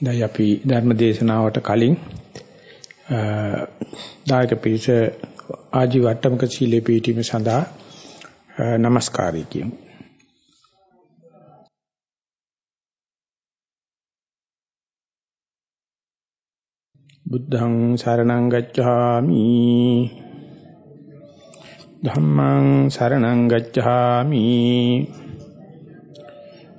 දැන් අපි ධර්ම දේශනාවට කලින් දායක පිරිස ආජීවට්ටමක සීලේ පිළිපීම සඳහා নমස්කාරය කියමු. බුද්ධං සරණං ගච්ඡාමි ධම්මං සරණං ගච්ඡාමි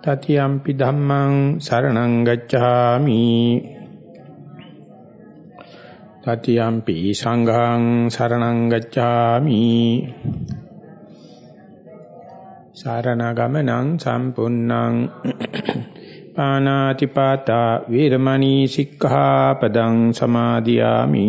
තතියම්පි ධම්මං සරණං ගච්ඡාමි. තතියම්පි සංඝං සරණං ගච්ඡාමි. සාරණ ගමනං සම්පුන්නං පානාති පාතා වීරමණී සික්ඛාපදං සමාදියාමි.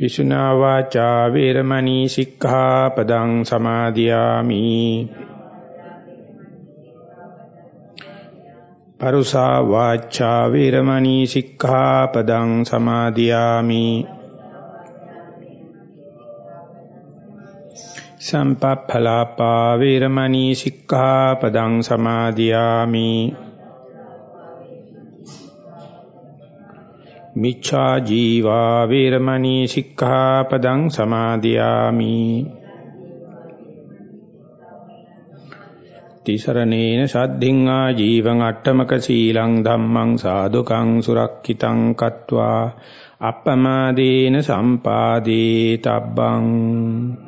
විසුනා වාචා වේරමණී සික්ඛාපදං සමාදියාමි. පරුසා වාචා වේරමණී සික්ඛාපදං සමාදියාමි. සම්පප්ඵලාපා වේරමණී සික්ඛාපදං සමාදියාමි. මිච්ඡා ජීවා වේරමණී සික්ඛාපදං සමාදියාමි. තිසරණේන සද්ධින් ආ ජීවං අට්ඨමක සීලං ධම්මං සාදුකං සුරක්ඛිතං කତ୍වා. අප්පමාදේන සම්පාදේ තබ්බං.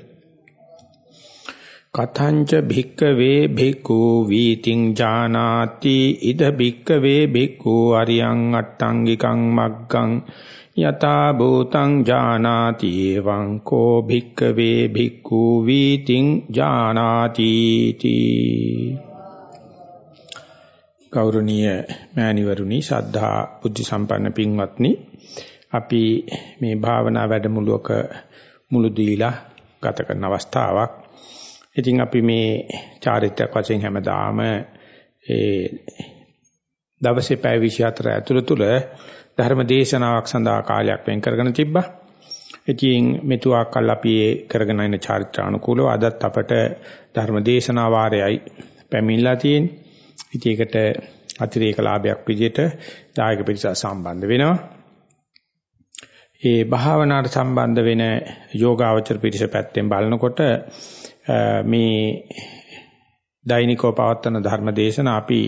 කතංච භික්කවේ භික්ඛු වීතිං ජානාති ඉද භික්කවේ භික්ඛු අරියං අට්ටංගිකං මග්ගං යතා භූතං ජානාති එවං කෝ භික්කවේ භික්ඛු වීතිං ජානාති තී. ගෞරවනීය මෑණිවරුනි ශ්‍රද්ධා බුද්ධ සම්පන්න පින්වත්නි අපි මේ භාවනා වැඩමුළුවක මුළු දීලා ගත කරන අවස්ථාවක් ඉතින් අපි මේ චාරිත්‍රාක් වශයෙන් හැමදාම ඒ දවසේ පැය 24 ඇතුළත තුල ධර්ම දේශනාවක් සඳහා කාලයක් වෙන් කරගෙන තිබ්බා. ඉතින් මෙතුආ කල් අපි ඒ කරගෙන යන චාරිත්‍රානුකූලව අදත් අපට ධර්ම දේශනා වාරයයි පැමිණලා තියෙන්නේ. ඉතින් ඒකට අතිරේක ලාභයක් විදිහට දායක පිරිස සම්බන්ධ වෙනවා. ඒ භාවනාවට සම්බන්ධ වෙන යෝගාවචර පිරිස පැත්තෙන් බලනකොට මේ දෛනිකව පවත්වන ධර්ම දේශනා අපි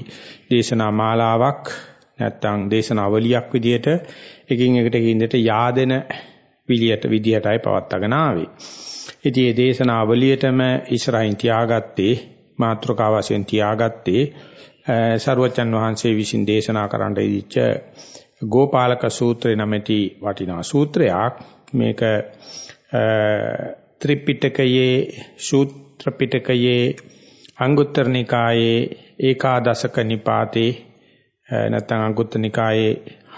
දේශනා මාලාවක් නැත්තම් දේශනාවලියක් විදියට එකින් එකට එකින්දට yaadෙන පිළියට විදියටයි පවත්වාගෙන ආවේ. ඉතින් මේ දේශනාවලියටම ඉස්සරහින් තියාගත්තේ මාත්‍රකාව වශයෙන් තියාගත්තේ සරුවචන් වහන්සේ විසින් දේශනා කරන්න ඉදිච්ච ගෝපාලක සූත්‍රය නැමැති වටිනා සූත්‍රයක් මේක ත්‍රිපිටකයේ සූත්‍ර පිටකයේ අංගුත්තර නිකායේ ඒකාදශක නිපාතේ නැත්නම් අංගුත්තර නිකායේ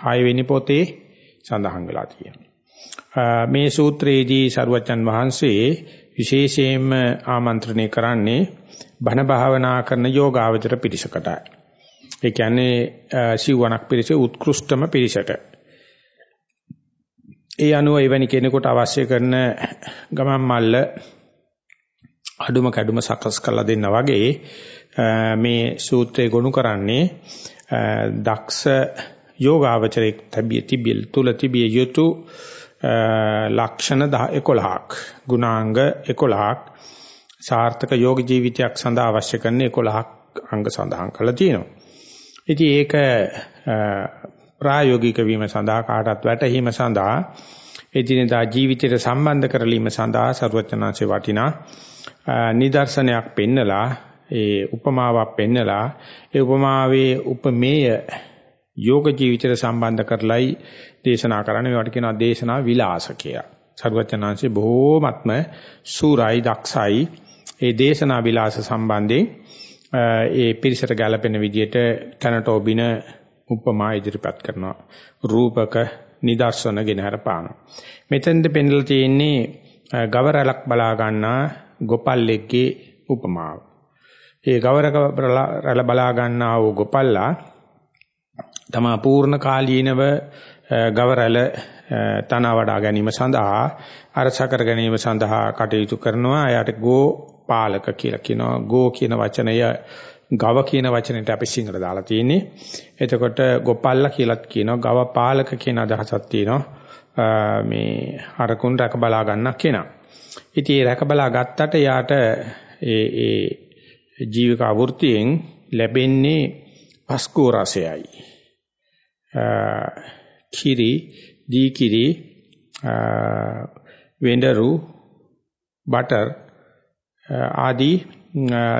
6 වෙනි පොතේ සඳහන් වෙලා තියෙනවා. මේ සූත්‍රයේදී සරුවචන් වහන්සේ විශේෂයෙන්ම ආමන්ත්‍රණය කරන්නේ බණ භාවනා කරන යෝගාවචර පිරිසකටයි. ඒ කියන්නේ සිව්වණක් පිරිස උත්කෘෂ්ඨම පිරිසට. ඒ අනුව එවැනි කෙනෙකුට අවශ්‍ය කරන ගමන් මල්ල අඩුම කැඩුම සකස් කරලා දෙන්න වගේ මේ සූත්‍රය ගොනු කරන්නේ දක්ෂ යෝගාවචරයක් තිබිය තිබිල් තුල තිබිය යුතු ලක්ෂණ 11ක් ගුණාංග 11ක් සාර්ථක යෝග ජීවිතයක් සඳහා අවශ්‍ය කරන 11ක් අංග සඳහන් කරලා තියෙනවා. ඉතින් ඒක ප්‍රායෝගික වීම සඳහා කාටත් වැටහීම සඳහා එදිනෙදා ජීවිතයට සම්බන්ධ කරලීම සඳහා ਸਰවචනාංශේ වටිනා නිදර්ශනයක් පෙන්නලා ඒ උපමාවක් පෙන්නලා ඒ උපමාවේ උපමේය යෝග ජීවිතයට සම්බන්ධ කරලයි දේශනා කරන්න මේවට කියනවා දේශනා විලාස කියලා. සරුවචනාංශේ බොහෝමත්ම සූරයි දක්ෂයි ඒ දේශනා විලාස සම්බන්ධයෙන් ඒ පිරිසට ගැළපෙන විදියට තනට ඔබින උපමා ඉදිරිපත් කරනවා. රූපක නිදර්ශන ගෙන හරපාන. මෙතෙන්ද පෙන්ලා තියෙන්නේ ගවරලක් බලා ගන්නා ගොපල්ලෙක්ගේ උපමාව. ඒ ගවරක රැළ බලා ගන්නා වූ ගොපල්ලා තමා පූර්ණ කාලීනව ගවරැළ තන වඩා ගැනීම සඳහා අරස කර ගැනීම සඳහා කටයුතු කරනවා. එයාට ගෝ පාලක කියලා කියනවා. ගෝ කියන වචනය ගව කියන වචනෙට අපි සිංහල දාලා තියෙන්නේ. එතකොට ගොපල්ලා කියලාත් කියනවා. ගව පාලක කියන අදහසක් තියෙනවා. මේ හරකුන් රැක බලා ගන්න කෙනා. ඉතින් ඒ රැක බලා ගත්තට යාට ඒ ඒ ජීවික අවෘත්තියෙන් ලැබෙන්නේ පස්කෝ රසයයි. කිරි, දී කිරි, වෙඬරු, බටර් ආදී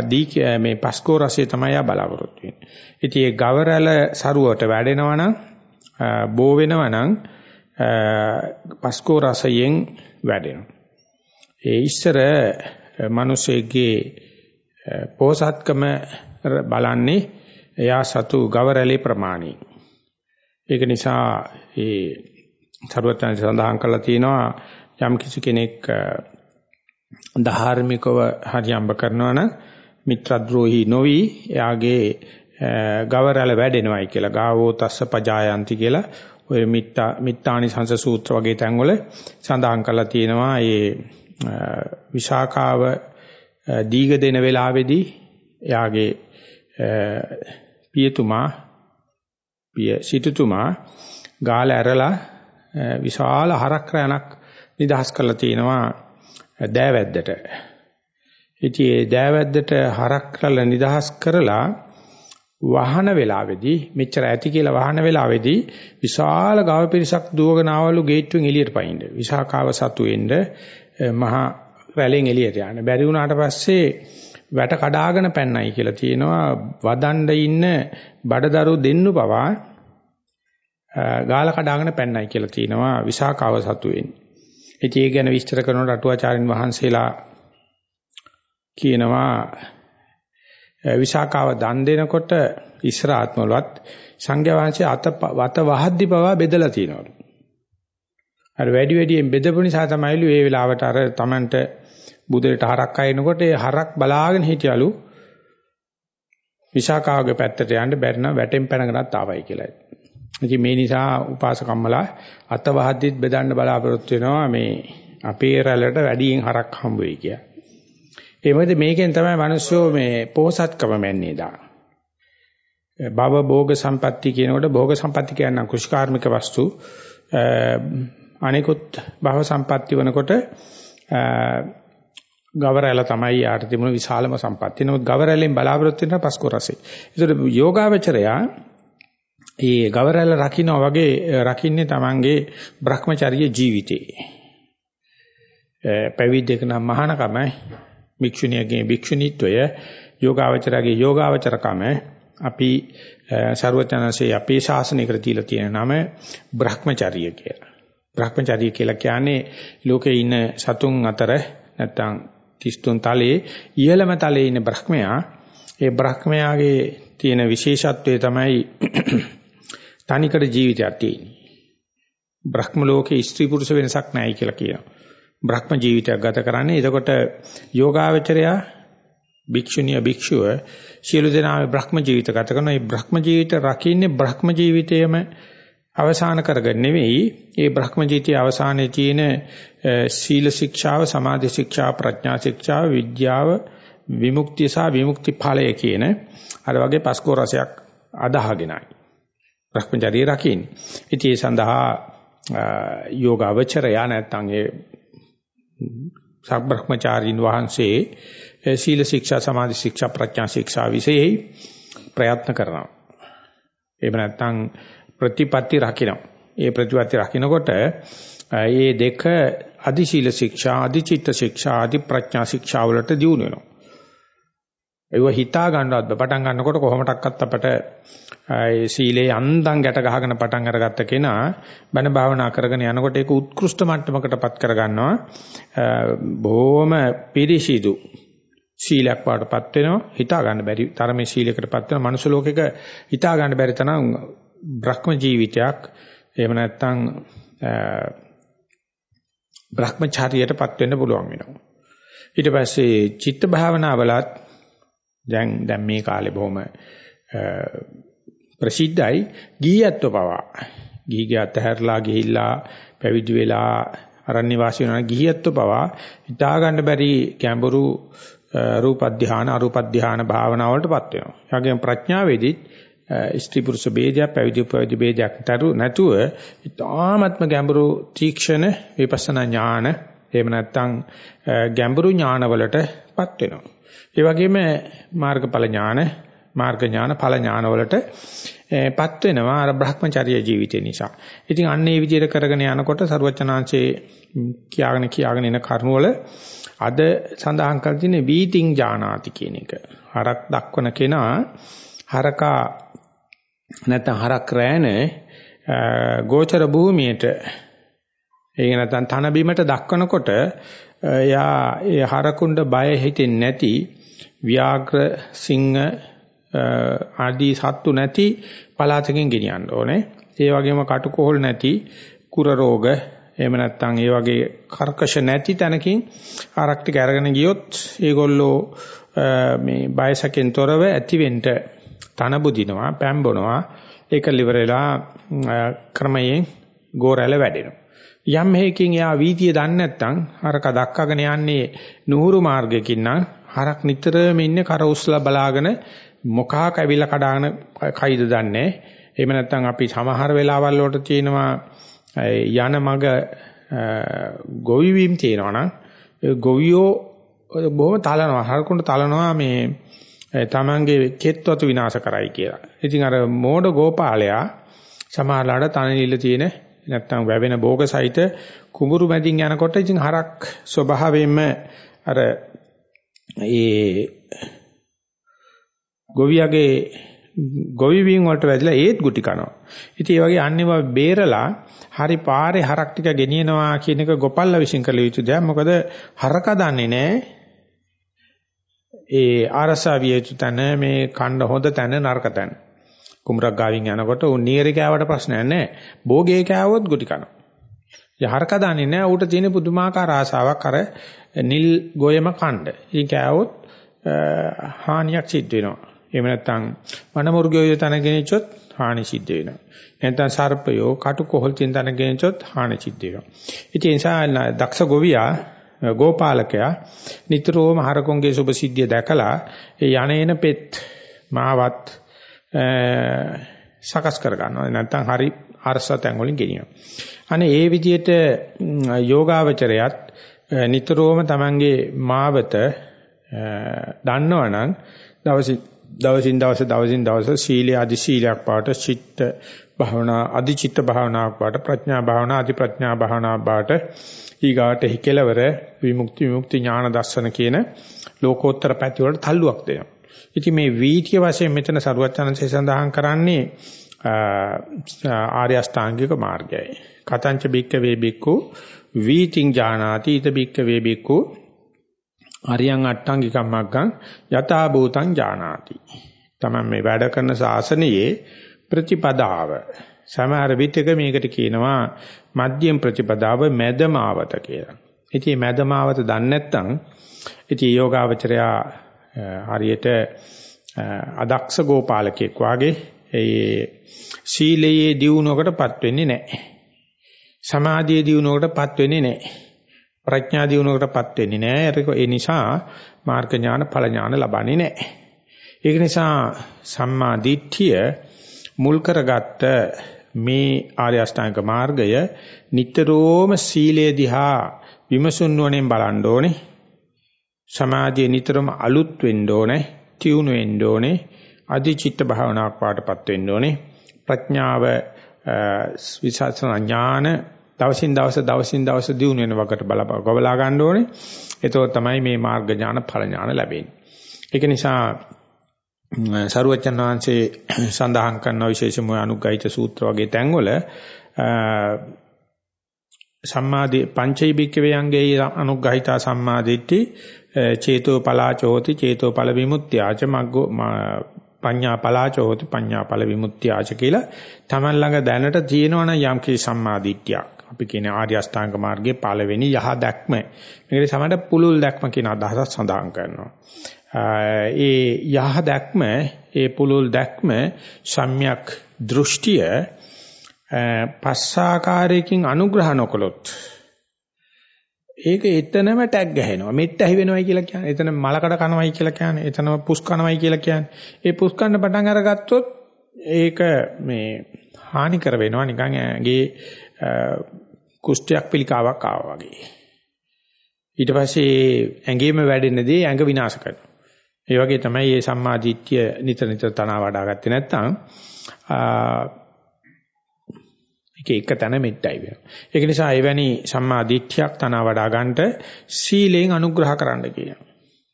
දී මේ පස්කෝ රසය තමයි ආ බලාපොරොත්තු වෙන්නේ. ඉතින් ඒ ගවරැල සරුවට වැඩෙනවා නම් බෝ වෙනවා නම් පස්කෝ රසයෙන් වැඩෙනවා. ඒ ඉස්සර මිනිසෙගේ පෝසත්කම බලන්නේ එයා සතු ගවරැලේ ප්‍රමාණය. ඒක නිසා ඒ සරුවත්යන් සඳහන් කරලා තියෙනවා යම් කිසි කෙනෙක් ධාර්මිකව හරියම්බ කරනවා නම් මිත්‍රද්‍රෝහි නොවි එයාගේ ගවරැල වැඩෙනවයි කියලා. ගාවෝ තස්ස පජායන්ති කියලා ඔය මිත්තා මිත්තානි සංස සූත්‍ර වගේ තැන්වල සඳහන් කරලා තියෙනවා. මේ විශාකාව දීග දෙන වෙලාවේදී එයාගේ පියතුමා පිය සිටුතුමා ගාල ඇරලා විශාල හරක් රැණක් නිදහස් කරලා තිනවා දෑවැද්දට. ඉතින් ඒ දෑවැද්දට හරක් කරලා නිදහස් කරලා වහන වෙලාවේදී මෙච්චර ඇති කියලා වහන වෙලාවේදී විශාල ගව පිරිසක් දුවගෙන ආවලු ගේට්ටුවෙන් එළියට පයින්ද. විසාකාව සතු වෙන්න මහා රැළෙන් එළියට යන්න. බැරි වුණාට පස්සේ වැට කඩාගෙන පැන්නයි කියලා තියෙනවා වදණ්ඩ ඉන්න බඩදරු දෙන්නු පවා ගාල කඩාගෙන පැන්නයි කියලා තියෙනවා විසාකාව සතු වෙන්නේ. ඉතින් ඒ ගැන විස්තර කරන රටුවාචාරින් වහන්සේලා කියනවා විසාකාව දන් දෙනකොට ඉස්සර ආත්මවලත් සංඝයා වහන්සේ අත වත වහද්දි පවා බෙදලා තියෙනවලු. අර වැඩි වැඩියෙන් බෙදපු නිසා තමයිලු ඒ වෙලාවට අර Tamanට බුදේට හරක් අයිනකොට ඒ හරක් බලාගෙන හිටියලු විසාකාවගේ පැත්තට යන්න බැරි නම් වැටෙන් පැනගෙනත් ආවයි කියලා. ඉතින් මේ නිසා උපාසකම්මලා අත වහද්දිත් බෙදන්න බලාපොරොත්තු වෙනවා මේ අපේ රැළට වැඩියෙන් හරක් හම්බ වෙයි කියලා. ඒ මොකද මේකෙන් තමයි මිනිස්සු මේ පෝසත්කම මැන්නේ දා. භව භෝග සම්පatti කියනකොට භෝග සම්පatti කියන්නේ කුෂ්කාර්මික වස්තු අනිකුත් භව සම්පatti වෙනකොට ගවරැල තමයි යාට තිබුණු විශාලම සම්පත්තිය. නමුත් ගවරැලෙන් බලාපොරොත්තු වෙන පස්කෝ රසෙ. ඒතර යෝගාවචරයා ඒ ගවරැල්ල රකින්න වගේ රකින්නේ Tamange Brahmacharya ජීවිතේ. පැවිද්දක නම් මහානකම භික්ෂුණියගේ භික්ෂුණීත්වය යෝගාවචරගේ යෝගාවචරකම අපි ਸਰවචනසේ අපේ ශාසනයකට තියලා තියෙන නම Brahmacharya කියලා. Brahmacharya කියලා කියන්නේ ලෝකේ ඉන්න සතුන් අතර නැත්තම් 33 තලයේ ඉහළම තලයේ ඉන්න බ්‍රහ්මයා ඒ බ්‍රහ්මයාගේ තියෙන විශේෂත්වය තමයි තනිකර ජීවිතයක් තියෙන්නේ. බ්‍රහ්ම ලෝකේ ස්ත්‍රී පුරුෂ වෙනසක් නැහැ කියලා කියනවා. බ්‍රහ්ම ජීවිතයක් ගත කරන්නේ. එතකොට යෝගාවචරයා භික්ෂුණිය භික්ෂුව සියලු දෙනාම බ්‍රහ්ම ජීවිත ගත කරන මේ බ්‍රහ්ම ජීවිත රකින්නේ බ්‍රහ්ම ජීවිතයේම අවසාන කරගෙන නෙවෙයි ඒ බ්‍රහ්ම ජීවිතයේ අවසානයේ තියෙන සීල ශික්ෂාව සමාධි ශික්ෂා ප්‍රඥා ශික්ෂාව විද්‍යාව විමුක්තිය සහ විමුක්ති ඵලය කියන අර වගේ පස්කෝ රසයක් අදාහගෙනයි බ්‍රහ්මචර්යය රකින්නේ ඉතින් ඒ සඳහා යෝගාවචරය නැත්නම් ඒ සබ්‍රහ්මචාරින් වහන්සේ සීල ශික්ෂා සමාධි ශික්ෂා ප්‍රඥා ශික්ෂා විශේෂයි ප්‍රයත්න කරනවා. එහෙම නැත්නම් ප්‍රතිපatti රකින්න. ඒ ප්‍රතිපatti රකින්නකොට මේ දෙක අදි ශීල ශික්ෂා අදි චිත්ත ශික්ෂා අදි ප්‍රඥා ශික්ෂා වලට දියුණු වෙනවා. ඒව හිතා ගන්නවත් පටන් ගන්නකොට කොහොමඩක්වත් අපට ඒ සීලේ අන්දම් ගැට ගහගෙන පටන් අරගත්ත කෙනා බණ භාවනා කරගෙන යනකොට ඒක උත්කෘෂ්ඨ මට්ටමකටපත් කරගන්නවා. බොහොම පිරිසිදු සීලයක් වාටපත් වෙනවා. හිතා ගන්න බැරි තරමේ සීලයකටපත් වෙන මනුෂ්‍ය ලෝකෙක හිතා ගන්න බැරි තරම් බ්‍රහ්ම ජීවිතයක් එහෙම නැත්නම් බ්‍රහ්මචාරියටපත් වෙන්න පුළුවන් වෙනවා. ඊට පස්සේ චිත්ත භාවනාවලත් දැන් දැන් මේ කාලේ බොහොම ප්‍රසිද්ධයි ගිහියත්ව පවා ගිහිගේ අතහැරලා ගිහිල්ලා පැවිදි වෙලා අරණ්‍ය වාසී වෙනා ගිහියත්ව පවා හිතා ගන්න බැරි ගැඹුරු රූප ධානය අරූප ධානය භාවනාව වලටපත් වෙනවා. ඒ වගේම ප්‍රඥාවේදීත් ස්ත්‍රී පුරුෂ ભેදයක් පැවිදි පැවිදි ભેදයක් නැතුව ඉතාමත්ම ගැඹුරු තීක්ෂණ විපස්සනා ඥාන එහෙම නැත්නම් ගැඹුරු ඥානවලටපත් වෙනවා. ඒ වගේම මාර්ගඵල ඥාන මාර්ග ඥාන ඵල ඥාන වලටපත් වෙනවා අර Brahmacharya ජීවිතය නිසා. ඉතින් අන්න ඒ විදිහට කරගෙන යනකොට ਸਰවචනාංශේ කියාගෙන කියාගෙන එන කරුණ වල අද සඳහන් කර තියෙන්නේ වීතිං ජානාති කියන එක. හරක් දක්වන කෙනා හරකා නැත්නම් හරක් රෑන ගෝචර භූමියට ඒක නැත්නම් තන බිමට දක්වනකොට එයා ඒ හරකුණ්ඩ බය හිතෙන්නේ නැති ව්‍යාග්‍ර සිංහ ආදී සත්තු නැති පළාතකින් ගෙනියන්න ඕනේ. ඒ වගේම කටුකොහල් නැති කුර රෝග එහෙම නැත්නම් ඒ වගේ කර්කශ නැති තැනකින් ආරක් ටික අරගෙන ගියොත් ඒගොල්ලෝ මේ බයසකෙන් තොරව ඇතිවෙන්න තන බුදිනවා පැම්බොනවා ඒක liverලා ක්‍රමයෙන් ගෝරැල වැඩෙනවා යම් හේකින් එයා වීතිය දන්නේ නැත්නම් හරක දක්කගෙන යන්නේ නුහුරු මාර්ගයකින් නම් හරක් නිතරම ඉන්නේ කර උස්ලා බලාගෙන මොකා කැවිලා කඩාගෙන කයිද දන්නේ එහෙම නැත්නම් අපි සමහර වෙලාවල් වලට තියෙනවා යන මග ගොවි වීම තියෙනවා නම් ගොවියෝ බොහොම තලනවා හරකුන්ට තලනවා මේ තමන්ගේ කෙත්වතු විනාශ කරයි කියලා. ඉතින් අර මෝඩ ගෝපාලයා සමහරලාට තනනිල්ල තියෙන නැත්තම් වැවෙන භෝග සහිත කුඹුරු මැදින් යනකොට ඉතින් හරක් ස්වභාවයෙන්ම අර ඒ ගොවියගේ ගොවි වීම වලට වැදිලා ඒත් ගුටි කනවා. ඉතින් ඒ වගේ අන්නේව බේරලා හරි පාරේ හරක් ටික ගෙනියනවා කියන එක ගොපල්ලා විශ්ින් කළ යුතු දෙයක්. මොකද හරක දන්නේ නැහැ. ඒ ආරසා විය යුතු තැන මේ කණ්ඩ හොඳ තැන නරක තැන. කුඹරක් ගාවින් යනකොට උන් නීරේ කෑවට ප්‍රශ්නයක් නැහැ. භෝගේ කෑවොත් ගුටි කනවා. ඒ හරක දන්නේ නැහැ. ඌට තියෙන පුදුමාකාර ආසාවක් අර නිල් ගොයම කණ්ඩ. ඊ කෑවොත් හානියක් සිද්ධ වෙනවා. එහෙම නැත්නම් වනමුර්ගයෝ තන ගෙනිච්චොත් හානි සිද්ධ වෙනවා. නැත්නම් සර්පයෝ කටු කොහොල් චින්තන ගෙනිච්චොත් හානි සිද්ධ වෙනවා. ඉතින් ඒ නිසා දක්ෂ ගොවියා ගෝපාලකයා නිතරම හරකොන්ගේ සුභ සිද්ධිය දැකලා ඒ යන්නේන පෙත් මාවත් සකස් කර ගන්නවා. නැත්නම් හරි අරසතෙන් වලින් ගෙනියනවා. අනේ ඒ විදිහට යෝගාවචරයත් නිතරම තමන්ගේ මාවත දන්නවනම් දවසින් දවසින් දවස දවසින් දවස සීලයේ අධි සීලයක් පාට චිත්ත භාවනා අධි චිත්ත භාවනාවක් පාට ප්‍රඥා භාවනා අධි ප්‍රඥා භාවනාවක් පාට ඊගාට හිකලවර විමුක්ති විමුක්ති ඥාන දර්ශන කියන ලෝකෝත්තර පැති වලට තල්ලුවක් දෙනවා. ඉතින් මේ වීතිය වශයෙන් මෙතන සරුවචනන්සේ සඳහන් කරන්නේ ආර්ය අෂ්ටාංගික මාර්ගයයි. කතංච බික්ක වේ බික්කු වීතිං ඥානාති ඊත බික්ක වේ බික්කු අරියං අට්ටංගිකම් මග්ගං යථා භූතං ඥානාති. තමයි මේ වැඩ කරන ශාසනයේ ප්‍රතිපදාව. සමහර විටක මේකට කියනවා මධ්‍යම ප්‍රතිපදාව මැදමාවත කියලා. ඉතින් මැදමාවත දන්නේ නැත්නම් ඉතින් යෝගාවචරයා හරියට අදක්ෂ ගෝපාලකෙක් වාගේ ඒ සීලයේ දියුණුවකටපත් වෙන්නේ නැහැ. සමාධියේ දියුණුවකටපත් වෙන්නේ නැහැ. ප්‍රඥා දියුණුවකටපත් වෙන්නේ නැහැ. ඒ නිසා මාර්ග ඥාන ඵල ඥාන ලබන්නේ නැහැ. ඒක නිසා සම්මා දිට්ඨිය මුල් කරගත්ත මේ ආර්ය අෂ්ටාංග මාර්ගය නිතරම සීලය දිහා විමසුන් වණෙන් බලන්න ඕනේ. සමාධිය නිතරම අලුත් වෙන්න ඕනේ. තියුණු වෙන්න ඕනේ. අධිචිත්ත භාවනාවක් පාටපත් වෙන්න ඕනේ. ප්‍රඥාව විසස්සන ඥාන දවසින් දවස දවසින් දවස දියුණු වෙන වකට බලපගවලා ගන්න ඕනේ. එතකොට තමයි මේ මාර්ග ඥාන ඵල ඥාන ලැබෙන්නේ. ඒක නිසා සරුවචන් වහන්සේ සඳහන් කරන විශේෂම අනුග්‍රහිත සූත්‍ර වගේ තැන්වල සම්මාදී පංචෛ බික්කවේ යංගේ අනුග්‍රහිතා සම්මාදිට්ඨි චේතෝ පලාචෝති චේතෝ පල විමුක්ත්‍යාච මග්ගෝ පඤ්ඤා පලාචෝති පඤ්ඤා පල විමුක්ත්‍යාච කියලා තමන් ළඟ දැනට තියෙනවනම් යම් කිසි සම්මාදිට්ඨියක්. අපි කියන ආර්ය අෂ්ටාංග මාර්ගයේ පළවෙනි යහ දැක්ම. මේකේ සමහරට පුලුල් දැක්ම කියන අදහසක් සඳහන් කරනවා. ඒ යහ දැක්ම ඒ පුලුල් දැක්ම සම්‍යක් දෘෂ්ටිය පස්සාකාරයකින් අනුග්‍රහ නොකළොත් ඒක එතනම ටැග් ගහනවා. මෙත් ඇහි වෙනවයි කියලා කියන්නේ. එතන මලකඩ කනවයි කියලා කියන්නේ. එතනම පුස් කනවයි කියලා කියන්නේ. ඒ පුස් කන්න පටන් අරගත්තොත් ඒක මේ හානි කර වෙනවා නිකන් ඇඟේ කුෂ්ඨයක් පිළිකාවක් ආවා වගේ. ඊට පස්සේ ඇඟේම වැඩෙන දේ ඇඟ විනාශ කරනවා. ඒ වගේ තමයි මේ සම්මාදිට්ඨිය නිතර නිතර තනවා වඩා ගත්තේ නැත්නම් ඒක එක තැන මෙට්ටයි වෙනවා. ඒක නිසා එවැනි සම්මාදිට්ඨියක් තනවා වඩා ගන්නට සීලෙන් අනුග්‍රහ කරන්න කියනවා.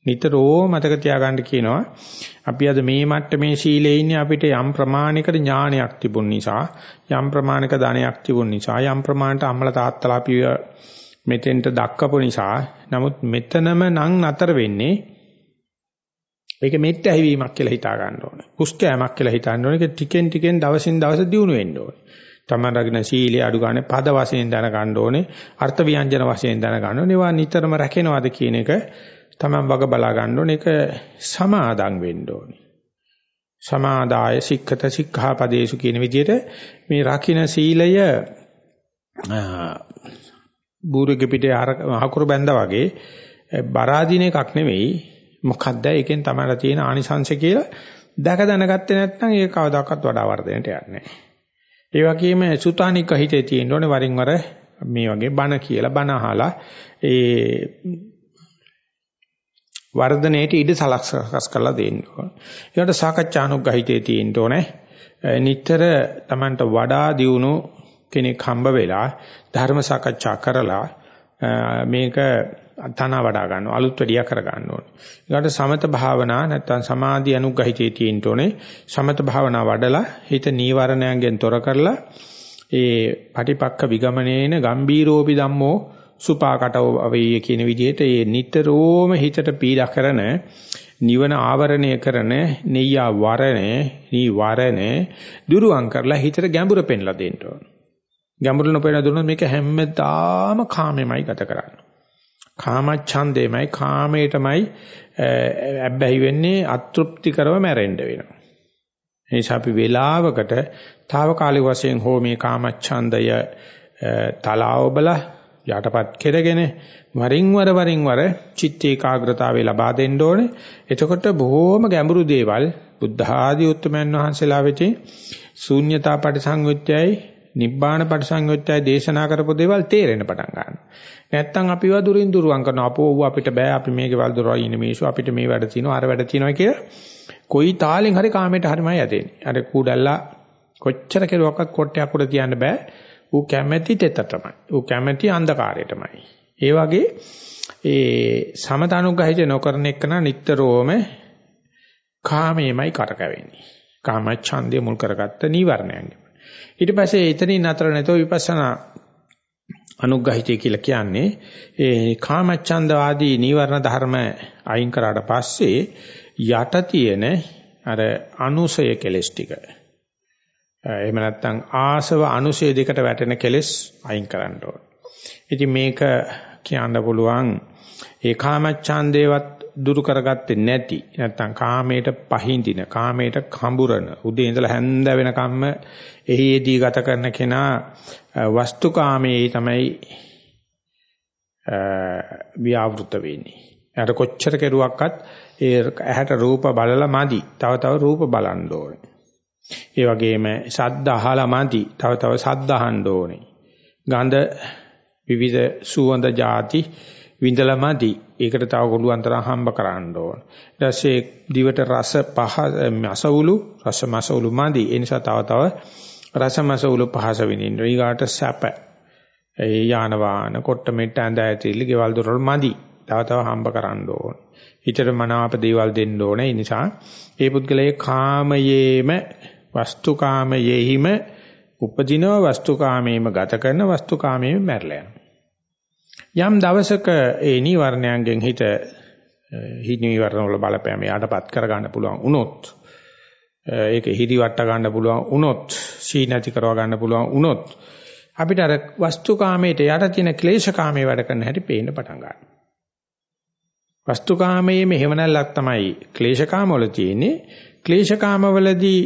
නිතරම මතක තියාගන්න කියනවා අපි අද මේ මට්ටමේ සීලේ ඉන්නේ අපිට යම් ප්‍රමාණයකට ඥානයක් තිබුණ නිසා යම් ප්‍රමාණයක ධනයක් තිබුණ නිසා යම් ප්‍රමාණයට අම්මල තාත්තලා අපි මෙතෙන්ට දක්කපු නිසා නමුත් මෙතනම නම් නතර වෙන්නේ ඒක මෙත් ඇහිවීමක් කියලා හිතා ගන්න ඕනේ. කුස්කෑමක් කියලා හිතන්න ඕනේ. ඒක ටිකෙන් ටිකෙන් දවසින් දවස දියුණු වෙන්න ඕනේ. තමන් රකින්න සීලයේ අඩු ගන්න පද වශයෙන් දැන ගන්න ඕනේ. අර්ථ ව්‍යංජන වශයෙන් දැන ගන්න ඕනේ. ඒවා නිතරම රැකෙනවද කියන එක තමන් වග බලා ගන්න ඕනේ. ඒක සමාදම් වෙන්න ඕනේ. සමාදාය සික්ඛත සික්ඛාපදේසු කියන විදිහට මේ රකින්න සීලය බූරුගේ පිටේ අහකුරු බැඳා වගේ බරාදීන එකක් නෙවෙයි මොකක්ද ඒකෙන් තමයි තියෙන ආනිසංශ කියලා දැක දැනගත්තේ නැත්නම් ඒක කවදාකවත් වඩා වර්ධනයට යන්නේ නැහැ. ඒ වගේම සුතානික හිතේ තියෙන්න ඕනේ වරින් වර මේ වගේ බණ කියලා බණ අහලා ඒ වර්ධනයේට ඉඩ සලක්ස් කරලා දෙන්න ඕනේ. ඒකට සාකච්ඡානුග්‍රහිතේ තියෙන්න ඕනේ. නිතර Tamanට වඩා දියුණු කෙනෙක් හම්බ වෙලා ධර්ම සාකච්ඡා කරලා මේක තන වඩා ගන්නවා අලුත් වැඩියා කර ගන්න ඕනේ. ඊළඟට සමත භාවනා නැත්තම් සමාධි අනුග්‍රහිතේ තියෙන්න ඕනේ. සමත භාවනා වඩලා හිත නීවරණයන්ගෙන් තොර කරලා ඒ පටිපක්ක විගමනේන ගම්බීරෝපි ධම්මෝ සුපාකටව වෙයි කියන විදිහට ඒ නිතරම හිතට පීඩා කරන නිවන ආවරණය කරන නෙయ్యා වරණ නීවරණ දුරුවන් කරලා හිතට ගැඹුර පෙන්ලා දෙන්න ඕන. ගැඹුරු නොපෙන දුන්නොත් මේක හැමදාම කාමෙමයි ගත කරන්නේ. කාමච්ඡන්දේමයි කාමයටමයි ඇබ්බැහි වෙන්නේ අතෘප්තිකරව මැරෙන්න වෙනවා. ඒ නිසා අපි වේලාවකට తాවකාලික වශයෙන් හෝ මේ කාමච්ඡන්දය තලාවබල යටපත් කෙරගෙන වරින් වර වරින් වර චිත්ත ඒකාග්‍රතාවය ලබා දෙන්න ඕනේ. එතකොට බොහෝම ගැඹුරු දේවල් බුද්ධ ආදී උත්තමයන් වහන්සේලා වෙතින් ශූන්‍යතා පරිසංයුත්තයයි නිබ්බාන පරිසංයුත්තයයි දේශනා කරපු දේවල් තේරෙන්න පටන් ගන්නවා. නැත්තම් අපිව දුරින් දුරවන් කරනවා. අපෝ ඌ අපිට බෑ අපි මේ ගෙවල් දොරවල් ඉන්නේ මේසු අපිට මේ වැඩ තියෙනවා අර වැඩ තියෙනවා කියලා කොයි තාලෙන් හරි කාමයට හරිමයි යදෙන්නේ. අර කූඩල්ලා කොච්චර කෙරුවක්වත් කොට්ටයක් උඩ තියන්න බෑ. ඌ කැමැති තෙතටමයි. ඌ කැමැති අන්ධකාරයටමයි. ඒ වගේ ඒ සමතනුග්‍රහිත නොකරන එකන නිට්ටරෝම කාමයේමයි කරකැවෙන්නේ. කාමච්ඡන්දය මුල් කරගත්ත නීවරණයන්. ඊට පස්සේ එතනින් අතර නැතෝ විපස්සනා අනුග්‍රහිතය කියලා කියන්නේ ඒ කාමච්ඡන්ද ආදී නීවරණ ධර්ම අයින් කරාට පස්සේ යට තියෙන අර අනුසය කෙලස් ටික. එහෙම නැත්නම් ආසව අනුසය දෙකට වැටෙන කෙලස් අයින් කරන්න ඕන. ඉතින් මේක කියන්න පුළුවන් ඒ කාමච්ඡන්දේවත් දුරු කරගත්තේ නැති නැත්තම් කාමයට පහින්දින කාමයට කඹරන උදේ ඉඳලා හැන්ද වෙනකම්ම එහිදී ගත කරන කෙනා වස්තුකාමයේ තමයි ව්‍යාවෘත වෙන්නේ. එයාට කොච්චර කෙරුවක්වත් ඒ ඇහැට රූප බලලා මදි. තව තව රූප බලන්න ඕනේ. ඒ වගේම ශබ්ද අහලා මදි. තව තව ශබ්ද අහන්න ඕනේ. ගඳ විවිධ සුවඳ ಜಾති විඳලා මදි. ඒකට තව ගොළුන් තරම් හම්බ කරන්න ඕන. ඊට පස්සේ දිවට රස පහ අසවුලු රස මසවුලු මදි. ඒ නිසා තව තව රස මසවුලු පහස විඳින්න. ඊගාට සැප. ඒ යාන වාහන කොට මෙට්ට ඇඳ ඇතිලි ගෙවල් දොරවල් මදි. තව තව හම්බ කරන්න ඕන. හිතට මනාප දේවල් දෙන්න ඕන. ඒ නිසා ඒ පුද්ගලයේ කාමයේම වස්තුකාමයේහිම උපදිනව වස්තුකාමයේම ගත කරන වස්තුකාමයේම මැරලා යනවා. යම් දවසක ඒ නීවරණයන්ගෙන් හිත හිනීවරණ වල බලපෑම යටපත් කර ගන්න පුළුවන් වුණොත් ඒක හිරිවට ගන්න පුළුවන් වුණොත් සීනති කරව ගන්න පුළුවන් වුණොත් අපිට අර වස්තුකාමයට යට තියෙන ක්ලේශකාමයේ වැඩ කරන හැටි පේන්න පටන් ගන්නවා. වස්තුකාමයේ මෙහෙවණල්ලක් තමයි ක්ලේශකාම වල තියෙන්නේ. ක්ලේශකාම වලදී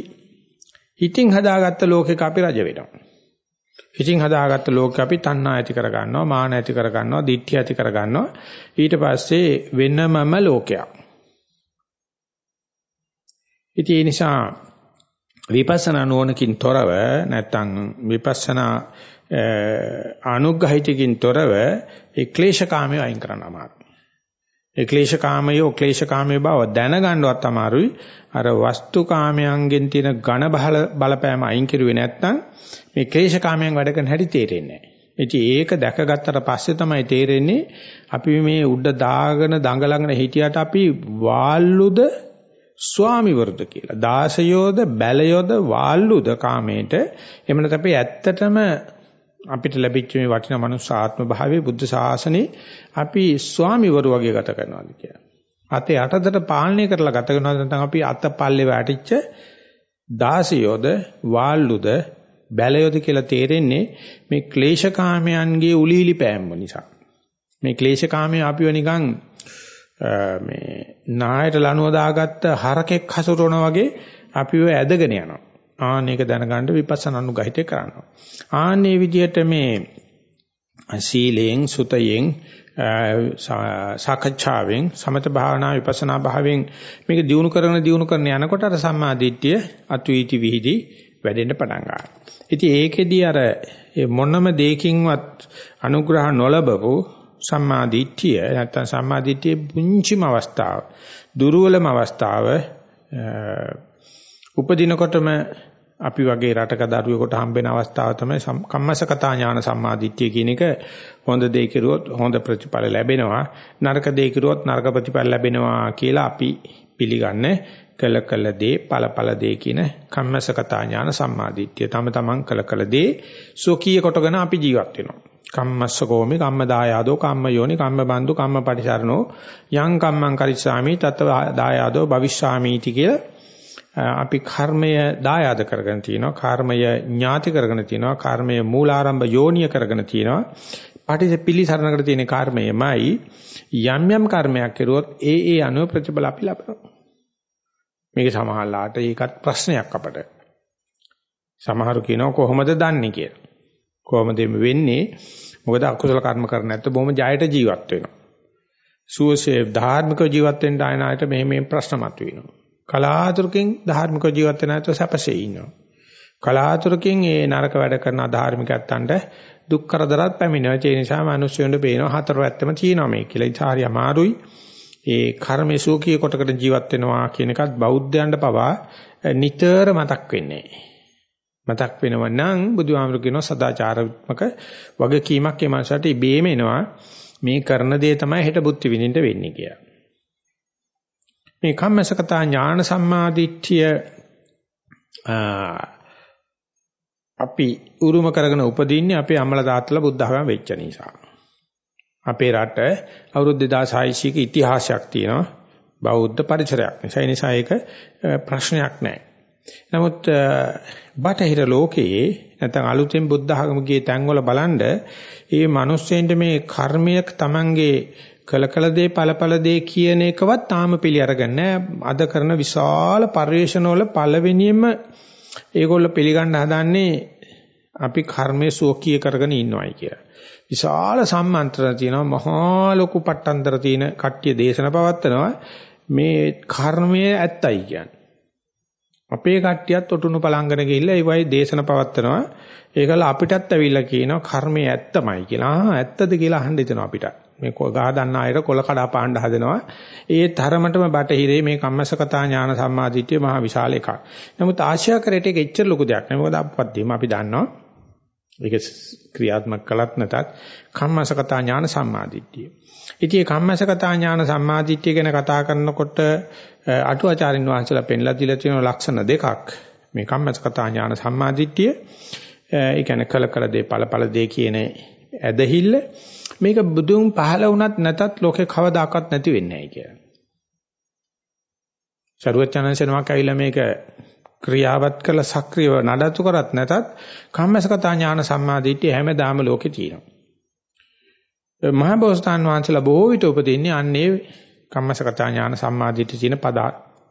හිතින් හදාගත්ත ලෝකෙක අපි රජ වෙනවා. ඉතින් හදාගත්ත ලෝකෙ අපි තණ්හා ඇති කර ගන්නවා, මාන ඇති කර ගන්නවා, දිට්ඨිය ඇති කර ගන්නවා. ඊට පස්සේ වෙනමම ලෝකයක්. ඉතින් ඒ නිසා විපස්සනා නුවණකින් තොරව නැත්නම් විපස්සනා අනුග්‍රහිතකින් තොරව ඒ ක්ලේශකාමයේ අයින් කරන්න අමාරුයි. ඒ ක්ලේශකාමයේ ක්ලේශකාමයේ බව දැනගන්නවත් අමාරුයි. අර වස්තුකාමයන්ගෙන් තියෙන ඝන බලපෑම අයින් කරුවේ නැත්නම් මේ ක්ලේශකාමයන් වැඩ කරන හැටි තේරෙන්නේ නැහැ. ඉතින් ඒක දැකගත්තට පස්සේ තමයි තේරෙන්නේ අපි මේ උඩ දාගෙන දඟලගෙන හිටියට අපි වාල්ලුද ස්වාමිවරුද කියලා. දාසයෝද බැලයෝද වාල්ලුද කාමයට. එහෙම නැත්නම් අපි ඇත්තටම අපිට ලැබිච්ච මේ වටිනා මනුස්ස ආත්ම භාවයේ බුද්ධ ශාසනේ අපි ස්වාමිවරු වගේ ගත කරනවාද කියලා. අතේ යටදට පාලනය කරලා ගත කරනවාද නැත්නම් අපි අත පල්ලේ වැටිච්ච දාසියෝද වාල්ලුද බැලයොද කියලා තේරෙන්නේ මේ ක්ලේශකාමයන්ගේ උලීලි පෑම නිසා. මේ ක්ලේශකාමයේ අපිව නිකන් මේ නායට ලනුව දාගත්ත හරකෙක් හසුරවනා වගේ අපිව ඇදගෙන යනවා. ආන්න ඒක දැනගන්න විපස්සනා අනුගහිතය කරනවා. ආන්නේ විදිහට මේ සීලයෙන් සුතයෙන් සාකච්ඡාවෙන් සමත භාවනා විපස්සනා භාවයෙන් මේක දිනු කරන දිනු කරන යනකොට අර සම්මා දිට්ඨිය අතුයිටි විහිදි වැඩෙන්න පටන් ගන්නවා. ඉතින් ඒකෙදී අර මොනම දෙයකින්වත් අනුග්‍රහ නොලබපු සම්මා දිට්ඨිය නැත්තම් සම්මා දිට්ඨියේ පුංචිම අවස්ථාව දුර්වලම අවස්ථාව උපදිනකොටම අපි වගේ රටක දරුවෙකුට හම්බෙන අවස්ථාව තමයි කම්මසකතා ඥාන සම්මාදිට්ඨිය කියන එක. හොඳ දේ කෙරුවොත් හොඳ ප්‍රතිඵල ලැබෙනවා. නරක දේ කෙරුවොත් නරක ප්‍රතිඵල ලැබෙනවා කියලා අපි පිළිගන්නේ. කළ කළ දේ ඵල ඵල දේ කියන කම්මසකතා ඥාන සම්මාදිට්ඨිය. තම තමන් කළ කළ දේ සෝකීය කොටගෙන අපි ජීවත් වෙනවා. කම්මස්ස කෝමි කම්ම දායාදෝ කම්ම යෝනි කම්ම බන්දු කම්ම පටිසරණෝ යං කම්මං කරිස්සාමි තත් දායාදෝ භවිෂාමීති කියලා අපි කර්මය දායාද කරගෙන තියෙනවා කර්මය ඥාති කරගෙන තියෙනවා කර්මය මූලාරම්භ යෝනිය කරගෙන තියෙනවා පටිච්ච පිළිසරණකට තියෙන කර්මයමයි යම් යම් කර්මයක් කෙරුවොත් ඒ ඒ අනුව ප්‍රතිඵල අපි ලබනවා මේක සමහරලාට ඒකත් ප්‍රශ්නයක් අපට. සමහරු කියනවා කොහොමද දන්නේ කියලා. කොහොමද වෙන්නේ? මොකද අකුසල කර්ම කරන්නේ නැත්නම් බොහොම ජයට ජීවත් වෙනවා. සුවසේ ධාර්මික ජීවත් වෙන්න ආයනායට මේ මේ ප්‍රශ්න මතුවෙනවා. කලාතුරකින් ධාර්මික ජීවත් වෙන නැත්නම් සැපසේ ඉන්නවා. කලාතුරකින් ඒ නරක වැඩ කරන අධාර්මිකයන්ට දුක් කරදරات පැමිණෙනවා. ඒ නිසා මිනිස්සුන්ට පේනවා හතර පැත්තම තියෙනවා මේ කියලා. ඒ හරි අමාරුයි. ඒ කර්මයේ සූකී කොටකට ජීවත් වෙනවා කියන එකත් බෞද්ධයන්ට පවා නිතර මතක් වෙන්නේ. මතක් වෙනව නම් බුදුහාමුදුරු කියනවා සදාචාරාත්මක වගකීමක් ඒ මාසට ඉබේම එනවා. මේ කරන දේ තමයි හෙට බුද්ධ විඳින්න වෙන්නේ කියලා. මේ කම්මසකතා ඥාන සම්මාදිට්ඨිය අපි උරුම කරගෙන උපදින්නේ අපේ අම්මලා තාත්තලා බුද්ධ ධර්ම වෙච්ච නිසා. අපේ රට අවුරුදු 2600ක ඉතිහාසයක් තියෙනවා බෞද්ධ පරිසරයක්. ඒ නිසා ඒක ප්‍රශ්නයක් නෑ. නමුත් බටහිර ලෝකයේ නැත්නම් අලුතෙන් බුද්ධ ආගමගේ තැන්වල බලනද මේ මිනිස්සෙන්ට මේ කර්මයක් Tamange කළ කළ දේ ඵලඵල දේ කියන එකවත් තාම පිළි අරගෙන අද කරන විශාල පරිශ්‍රණවල පළවෙනියම ඒගොල්ල පිළිගන්න හදන්නේ අපි කර්මයේ සෝකීය කරගෙන ඉන්නවයි කියලා. විශාල සම්මන්ත්‍රණ තියෙනවා මහා ලොකු පට්ටන්තර තියෙන කට්ටිය දේශන පවත්නවා මේ කර්මය ඇත්තයි කියන්නේ. අපේ කට්ටියත් ඔටුනු පලංගන ගිහිල්ලා ඒ වගේ දේශන පවත්නවා. ඒකල අපිටත් ඇවිල්ලා කියනවා කර්මය ඇත්තමයි කියලා. ආ ඇත්තද කියලා අහන්න හිතෙනවා අපිට. මේ ගහ දන්න අයට කොල කඩා පාණ්ඩ හදනවා. ඒ තරමටම බටහිරේ මේ කම්මසකතා ඥාන සම්මාදිට්ඨිය මහා විශාල එකක්. නමුත් ආශ්‍යාකරයට ඒක එච්චර ලොකු දෙයක් නෙවෙයි. මොකද අපපද්දීම අපි දන්නවා. ඒක ක්‍රියාත්මක කළත් නැතත් කම්මසකතා ඥාන සම්මාදිට්ඨිය. ඉතින් මේ කම්මසකතා ඥාන සම්මාදිට්ඨිය ගැන කතා කරනකොට අටුවාචාරින් වහන්සේලා පෙන්ලා දීලා තියෙන ලක්ෂණ දෙකක්. මේ කම්මසකතා ඥාන සම්මාදිට්ඨිය ඒ කියන්නේ කල කල දේ ඵල ඵල දේ කියන ඇදහිල්ල මේක බුදුන් පහළ වුණත් නැතත් ලෝකේ කවදාකවත් නැති වෙන්නේ නැහැ කියලා. සරුවචනන්සේනමක් ඇවිල්ලා මේක ක්‍රියාවත් කළ සක්‍රියව නඩත්තු කරත් නැතත් කම්මසකතා ඥාන සම්මාදිට්ඨිය හැමදාම ලෝකේ තියෙනවා. මහා බෝසතාන් වහන්සේලා බොහෝ විට උපදින්නේ අන්නේ කම්මසකතා ඥාන සම්මාදිට්ඨිය තියෙන පද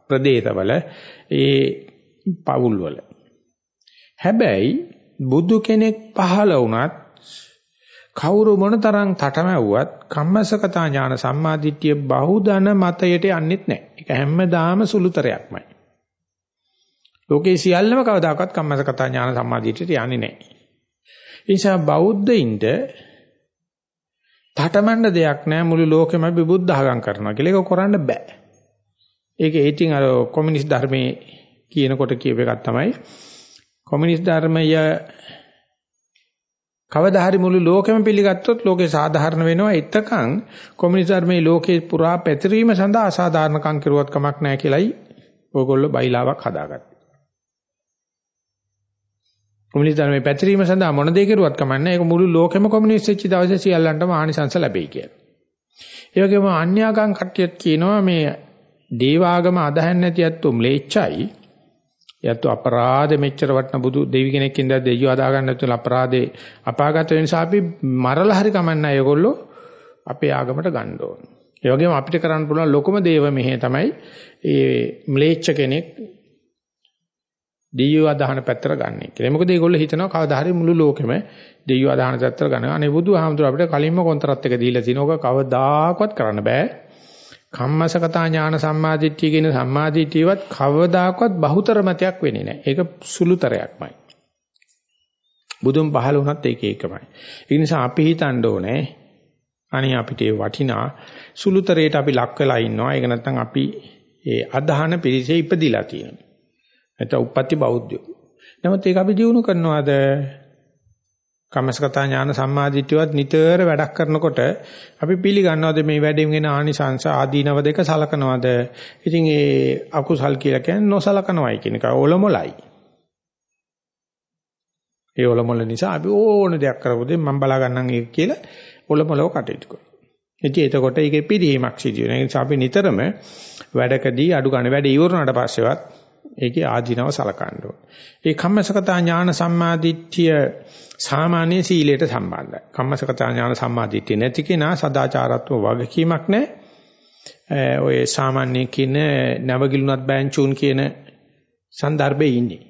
ප්‍රදේශවල ඒ පවුල් වල. හැබැයි බුදු කෙනෙක් පහළ වුණත් කවුරු මොනතරම් තටමැව්වත් කම්මසකතා ඥාන සම්මාදිට්ඨිය බහුදන මතයට යන්නෙත් නැහැ. ඒක හැමදාම සුළුතරයක්මයි. ලෝකේ සියල්ලම කවදාකවත් කම්මසකතා ඥාන සම්මාදිට්ඨියට යන්නේ නැහැ. ඒ නිසා බෞද්ධයින්ට තටමඬ දෙයක් නැහැ මුළු ලෝකෙම බුද්ධඝම් කරනවා කියලා ඒක කරන්න බෑ. ඒක ඒටින් අර කොමියුනිස්ට් ධර්මයේ කියනකොට කියව එකක් තමයි කොමියුනිස්ට් ධර්මය කවදා හරි මුළු ලෝකෙම පිළිගත්තොත් ලෝකේ සාධාරණ වෙනවා එතකන් කොමියුනිස්ට් ධර්මයේ ලෝකේ පුරා පැතිරීම සඳහා අසාධාරණකම් කෙරුවත් කමක් නැහැ කියලයි ඕගොල්ලෝ බයිලාවක් හදාගත්තේ. කොමියුනිස්ට් ධර්මයේ පැතිරීම සඳහා මොන දේ කෙරුවත් කමන්නේ ඒක මුළු ලෝකෙම කොමියුනිස්ට් වෙච්ච දවසේ සියල්ලන්ටම ආනිසංස ලැබෙයි කියලා. ඒ වගේම අන්‍යාගම් කට්ටියත් කියනවා මේ දේවාගම අදහන් නැති ඇත්තෝ ම්ලේච්චයි. යැත්තු අපරාධ මෙච්චර වටන බුදු දෙවි කෙනෙක් ඉඳලා දෙයියෝ අදා ගන්න නැතුව අපරාධේ අපාගත වෙන නිසා අපි මරලා හරි කමන්නේ ඒගොල්ලෝ අපේ ආගමට ගන්න ඕන. ඒ වගේම අපිට කරන්න පුළුවන් ලොකුම දේව මෙහෙ තමයි ඒ ම්ලේච්ඡ කෙනෙක් දෙයියෝ අදහන පැත්තට ගන්න කියලා. මොකද ඒගොල්ලෝ හිතනවා කවදා හරි මුළු ලෝකෙම දෙයියෝ අදහන පැත්තට ගන්න. අනේ බුදුහාමුදුර අපිට කලින්ම කොන්තරත් එක දීලා තිනෝක කවදාකවත් කරන්න බෑ. කම්මසකතා ඥාන සම්මාදිට්ඨිය කියන සම්මාදිට්ඨියවත් කවදාකවත් බහුතර මතයක් වෙන්නේ නැහැ. ඒක සුළුතරයක්මයි. බුදුන් පහළ වුණත් ඒක ඒකමයි. ඒ නිසා අපි හිතන්න ඕනේ අනේ අපිට වටිනා සුළුතරයට අපි ලක් වෙලා ඉන්නවා. ඒක නැත්නම් අපි ඒ අදහන පිරිසේ ඉපදිලා තියෙනවා. නැත්නම් උප්පත්ති බෞද්ධයෝ. නමුත් ඒක අපි දිනු කරනවාද? කම්මසගත ඥාන සම්මාදිට්ඨියවත් නිතර වැඩක් කරනකොට අපි පිළිගන්නවද මේ වැඩෙන් වෙන ආනිසංස ආදීනව දෙක සලකනවද? ඉතින් ඒ අකුසල් කියලා කියන්නේ නොසලකනවයි කියන එක ඔලොමලයි. ඒ ඔලොමල නිසා අපි ඕන දෙයක් කරපොද මම බලා ගන්නම් ඒක කියලා ඔලොමලව කටයුතු කරනවා. ඉතින් එතකොට ඒකේ පිළිහිමක් සිදු වෙනවා. ඒ නිසා අපි නිතරම වැඩකදී අඩු ගන්න වැඩ ඉවරනට පස්සෙවත් ඒකේ ආධිනව සලකන්න ඕනේ. ඒ කම්මසකතා ඥාන සම්මාදිට්ඨිය සාමාන්‍ය සීලයට සම්බන්ධයි. කම්මසකතා ඥාන සම්මාදිට්ඨිය නැති කෙනා සදාචාරත්ව වගකීමක් නැහැ. ඔය සාමාන්‍ය කියන නවගිලුණත් බෑන්චුන් කියන સંદર્ભේ ඉන්නේ.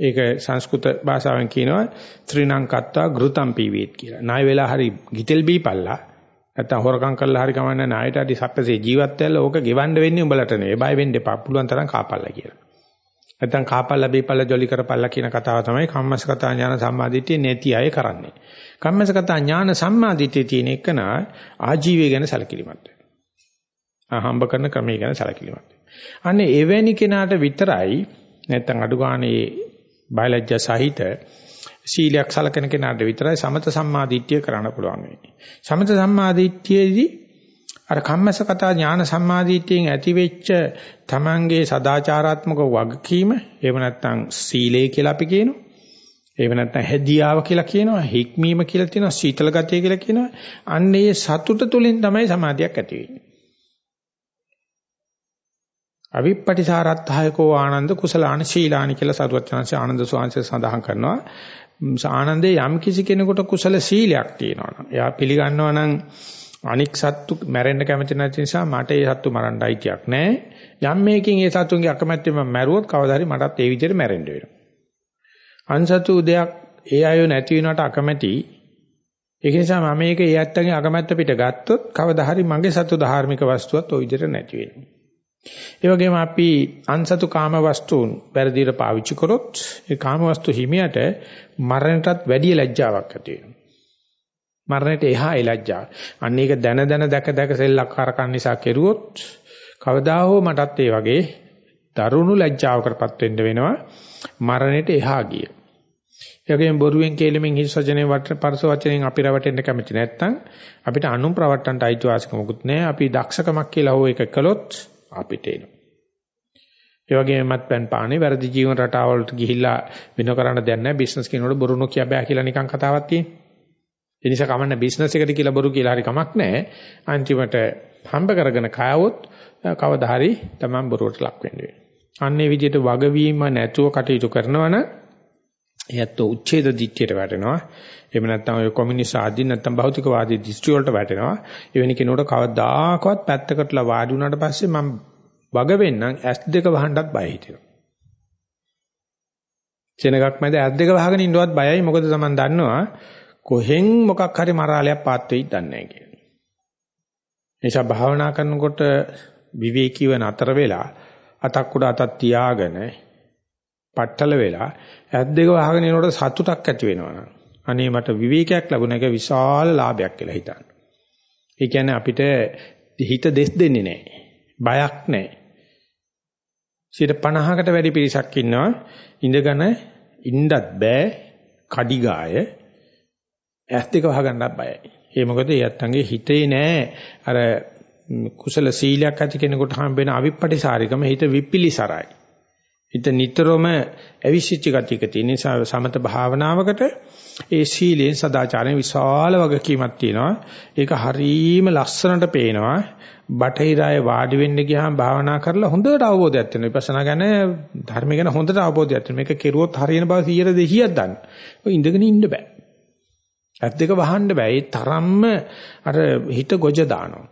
ඒක සංස්කෘත භාෂාවෙන් කියනවා ත්‍රිණංකත්වා ගෘතම් පීවේත් කියලා. ණය වෙලා හරි ගිතෙල් බීපල්ලා නැත්තම් හොරකම් කරලා හරි කමන්නේ ණයට අඩි සප්පසේ ජීවත් වෙලා ඕක ගෙවන්න වෙන්නේ උඹලට නෙවෙයි. බය වෙන්න එපා. පුළුවන් තරම් කාපල්ලා කියලා. නැත්නම් කාපල්ලා බීපල්ලා ජොලි කරපල්ලා කියන කතාව තමයි කම්මසගත ඥාන සම්මාදිට්ඨිය නැති අය කරන්නේ. කම්මසගත ඥාන සම්මාදිට්ඨිය තියෙන එක නා ආජීවය ගැන සැලකිලිමත් වෙනවා. හම්බ කරන ක්‍රමය ගැන සැලකිලිමත් වෙනවා. අනේ එවැනි කෙනාට විතරයි නැත්නම් අඩු ගානේ බයලජ්ජා සහිත සීලයක් සලකන කෙනාට විතරයි සමත සම්මාදිට්ඨිය කරන්න පුළුවන් වෙන්නේ. සමත සම්මාදිට්ඨියේදී අර කම්මසකතා ඥාන සම්මාදිටියෙන් ඇතිවෙච්ච තමන්ගේ සදාචාරාත්මක වගකීම එහෙම නැත්නම් සීලය කියලා අපි කියනවා. එහෙම නැත්නම් හැදියාව කියලා කියනවා. හික්මීම කියලා කියනවා. සීතල ගතිය කියලා කියනවා. අන්න ඒ සතුට තුලින් තමයි සමාධියක් ඇති වෙන්නේ. අවිප්පටිසාරත්ථයකෝ ආනන්ද කුසලාන ශීලානි කියලා සරුවත් chance ආනන්ද සෝංශය සඳහන් කරනවා. ආනන්දේ යම් කිසි කෙනෙකුට කුසල සීලයක් තියෙනවා නම් එයා පිළිගන්නවා නම් අනික් සත්තු මැරෙන්න කැමති නැති නිසා මට ඒ සත්තු මරන්න අයිතියක් නැහැ. යම් මේකින් ඒ සත්තුන්ගේ අකමැත්තෙන් මම මැරුවොත් කවදා හරි මටත් ඒ විදිහට මැරෙන්න වෙනවා. අන්සතු දෙයක් ඒ අයෝ නැති වෙනවට අකමැති. ඒක නිසා මම මේක ඒ ඇත්තගේ අකමැත්ත පිට ගත්තොත් කවදා හරි මගේ සතු ධාර්මික වස්තුවත් ওই විදිහට නැති වෙනවා. ඒ වගේම අපි අන්සතු කාම වස්තුන් පෙරදිර පාවිච්චි කරොත් ඒ කාම වස්තු හිමියට මරණයටත් වැඩි ලැජ්ජාවක් ඇති වෙනවා. මරණයට එහා ඒ ලැජ්ජාව. අන්න ඒක දැන දැන දැක දැක සෙල්ලක්කාරකම් නිසා කෙරුවොත් කවදා හෝ මටත් ඒ වගේ දරුණු ලැජ්ජාවකටපත් වෙන්න වෙනවා මරණයට එහා ගිය. ඒ වගේම බොරුවෙන් කේලෙමින් හිස් වචනේ වට පරස වචනෙන් අපි රවටෙන්න කැමති නැත්නම් අපිට අනුන් ප්‍රවට්ටන්ට අයිතිවාසිකමකුත් නැහැ. අපි දක්ෂකමක් කියලා හෝ එක කළොත් අපිට එනවා. ඒ වගේම මත්පැන් පානේ වැරදි ජීවන රටාවලට ගිහිල්ලා වෙන කරන්න දෙයක් නැහැ. බිස්නස් කෙනෙකුට බොරු නොකිය බෑ කියලා නිකන් කතාවක් තියෙනවා. ඒ නිසා කමන්න බිස්නස් එකට කියලා බොරු කියලා හරි කමක් නැහැ. අන්තිමට හම්බ කරගෙන කයවොත් කවදා හරි Taman බොරුවට ලක් වෙන්නේ. අන්නේ විදිහට වගවීම නැතුව කටයුතු කරනවනම් එයත් උච්ඡේද දිට්ඨියට වැටෙනවා. එහෙම නැත්නම් ඔය කොමියුනිස්ට් ආදී නැත්නම් භෞතිකවාදී දෘෂ්ටි වලට වැටෙනවා. එවැනි කෙනෙකුට කවදාකවත් පැත්තකටලා වාඩි වුණාට පස්සේ මම වග වෙන්නම් ඇස් දෙක වහන්නත් බය හිතෙනවා. සෙනගක් මැද ඇස් දෙක වහගෙන ඉන්නවත් බයයි. මොකද Taman දන්නවා කොහෙන් මොකක් හරි මරාලයක් පාත් වෙයිද දන්නේ නැහැ කියන්නේ. නිසා භාවනා කරනකොට විවේකීව නතර වෙලා අතක් උඩ අතක් තියාගෙන පట్టල වෙලා ඇත් දෙක වහගෙන යනකොට සතුටක් ඇති වෙනවා අනේ මට විවේකයක් ලැබුණ එක විශාල ලාභයක් කියලා හිතන්න. ඒ කියන්නේ අපිට හිත දෙස් දෙන්නේ නැහැ. බයක් නැහැ. 50කට වැඩි පිරිසක් ඉන්නවා ඉඳගෙන ඉන්නත් බෑ කඩිගාය ඇස් දෙක වහගන්නත් බයයි. ඒ මොකද ඒ අත්තන්ගේ හිතේ නෑ අර කුසල සීලයක් ඇති කෙනෙකුට හම්බෙන අවිප්පටිසාරිකම හිත විපිලිසරයි. හිත නිතරම අවිසිච්ච ගතියක තියෙන නිසා සමත භාවනාවකට ඒ සීලෙන් සදාචාරයෙන් විශාල වගකීමක් තියෙනවා. ඒක හරීම ලස්සනට පේනවා. බටහිරාය වාඩි වෙන්න ගියාම භාවනා කරලා හොඳට අවබෝධයක් තියෙනවා. විපස්සනා ගැන ධර්ම ගැන හොඳට අවබෝධයක් තියෙනවා. මේක කෙරුවොත් හරියන බව 100 200ක් දන්න. ඔය ඉඳගෙන ඉන්න බෑ. ඇත් දෙක වහන්න බෑ. ඒ තරම්ම අර හිත ගොජ දානවා.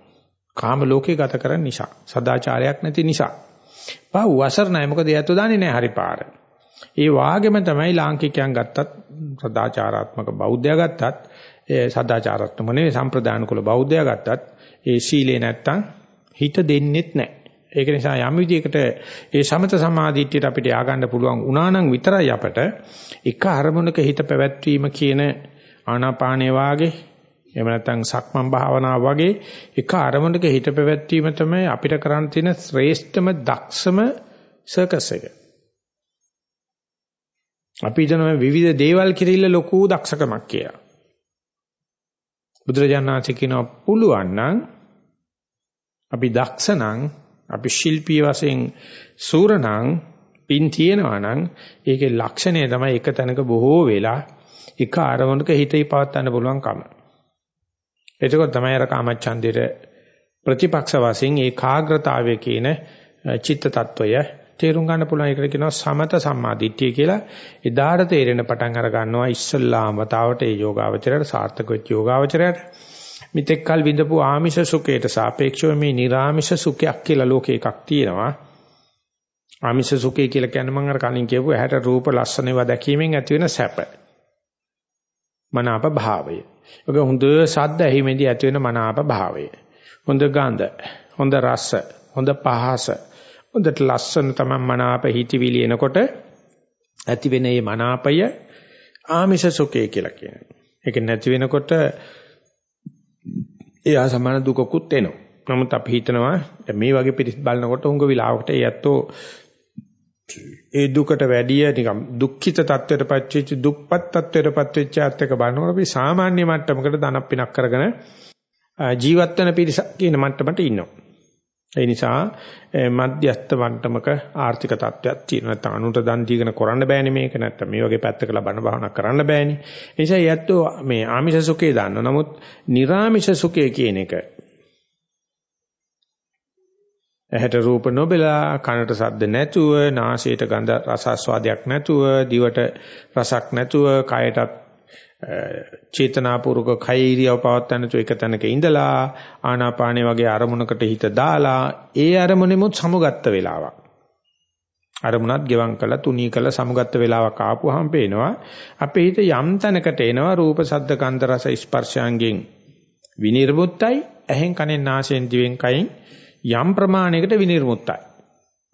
කාම ලෝකේ ගත කරන නිසා, සදාචාරයක් නැති නිසා. පහු වසර නැහැ. මොකද එයත් දන්නේ නැහැ හරි පාර. ඒ වාගෙම තමයි ලාංකිකයන් ගත්තත් සදාචාරාත්මක බෞද්ධය ගත්තත් ඒ සදාචාරාත්මක නෙවෙයි සම්ප්‍රදාන කුල බෞද්ධය ගත්තත් ඒ සීලේ නැත්තම් හිත දෙන්නෙත් නැහැ. ඒක නිසා යම් විදියකට ඒ සමත සමාධිත්‍යයට අපිට ය아가න්න පුළුවන් වුණා නම් විතරයි අපට එක අරමුණක හිත පැවැත්වීම කියන ආනාපානේ වාගේ එහෙම නැත්නම් සක්මන් භාවනාව වගේ එක අරමුණක හිත පැවැත්වීම තමයි අපිට කරන්න තියෙන ශ්‍රේෂ්ඨම දක්ෂම සර්කස් එක. අපි හිතනවා විවිධ දේවල් කිරිල්ල ලොකු දක්ෂකමක් කියලා. බුදුරජාණන්සේ කියනවා පුළුවන් නම් අපි දක්ෂ නම් අපි ශිල්පී වශයෙන් සූර නම් පින් තියෙනවා නම් ඒකේ ලක්ෂණය තමයි එක තැනක බොහෝ වෙලා එක අරමුණක හිතේ පවත්වන්න පුළුවන් කම. එතකොට තමයි අර කාමච්ඡන්දේට ප්‍රතිපක්ෂ වශයෙන් ඒකාග්‍රතාවය කියන චිත්ත tattවය තේරුම් ගන්න පුළුවන් එකට කියනවා සමත සම්මාදිට්ඨිය කියලා. එදාට තේරෙන පටන් අර ගන්නවා ඉස්සල්ලාම වතාවට ඒ යෝගාවචරයට සාර්ථක වෙච්ච යෝගාවචරයට මිත්‍යක් කල් විඳපු ආමිෂ සුඛයට සාපේක්ෂව මේ නිර්ආමිෂ සුඛයක් කියලා ලෝකේ එකක් තියෙනවා. ආමිෂ සුඛය කියලා කියන්නේ මම අර කලින් කියපු ඇහැට රූප ලස්සනව දැකීමෙන් ඇති වෙන සැප. මනාප භාවය. ඒක හොඳ ශබ්ද ඇහිමේදී ඇති වෙන මනාප භාවය. හොඳ ගඳ, හොඳ රස, හොඳ පහස, හොඳට ලස්සන තමයි මනාප හිතවිලි එනකොට ඇති වෙන මේ මනාපය ආමිෂ සුඛය කියලා කියනවා. ඒක නැති වෙනකොට ඒ ආසමන දුකකුත් එනවා. නමුත් අපි හිතනවා මේ වගේ පිරිස් බලනකොට උංග විලාවකට ඒ ඇත්තෝ ඒ දුකට වැඩිය නිකම් දුක්ඛිත තත්වයටපත් වෙච්ච දුක්පත් තත්වයටපත් වෙච්ච ආත්‍යක බලනකොට අපි සාමාන්‍ය මට්ටමකට ධනක් පිනක් කරගෙන ජීවත් වෙන පිරිසක් කියන මට්ටමට ඉන්නවා. ඒ නිසා මධ්‍යස්ථ මට්ටමක ආර්ථික තත්ත්වයක් තියෙනවා. නැත්නම් අනුන්ට දන් දීගෙන කරන්න බෑනේ මේක. නැත්නම් මේ වගේ පැත්තක ලබන භාවනා කරන්න බෑනේ. ඒ නිසා යැත්තෝ මේ ආමිෂ සුඛේ දාන්න. නමුත් නිර්ආමිෂ සුඛය කියන එක ඇහැට රූප නොබලා කනට ශබ්ද නැතුව නාසයට ගඳ රස ආස්වාදයක් නැතුව දිවට රසක් නැතුව කයටත් චේතනාපූර්වක කය ඉරියව පවත්වන්න තු එක තැනක ඉඳලා ආනාපානේ වගේ අරමුණකට හිත දාලා ඒ අරමුණෙමුත් සමුගත්ත වෙලාවක්. අරමුණත් ගෙවම් කළා තුනී කළා සමුගත්ත වෙලාවක් ආපුවාම පේනවා අපේ හිත යම් තැනකට එනවා රූප සද්ද ගන්ධ රස ස්පර්ශයන්ගෙන් විනිර්මුත්තයි ඇහෙන් කනෙන් නාසයෙන් දිවෙන් කයින් යම් ප්‍රමාණයකට විනිර්මුත්තයි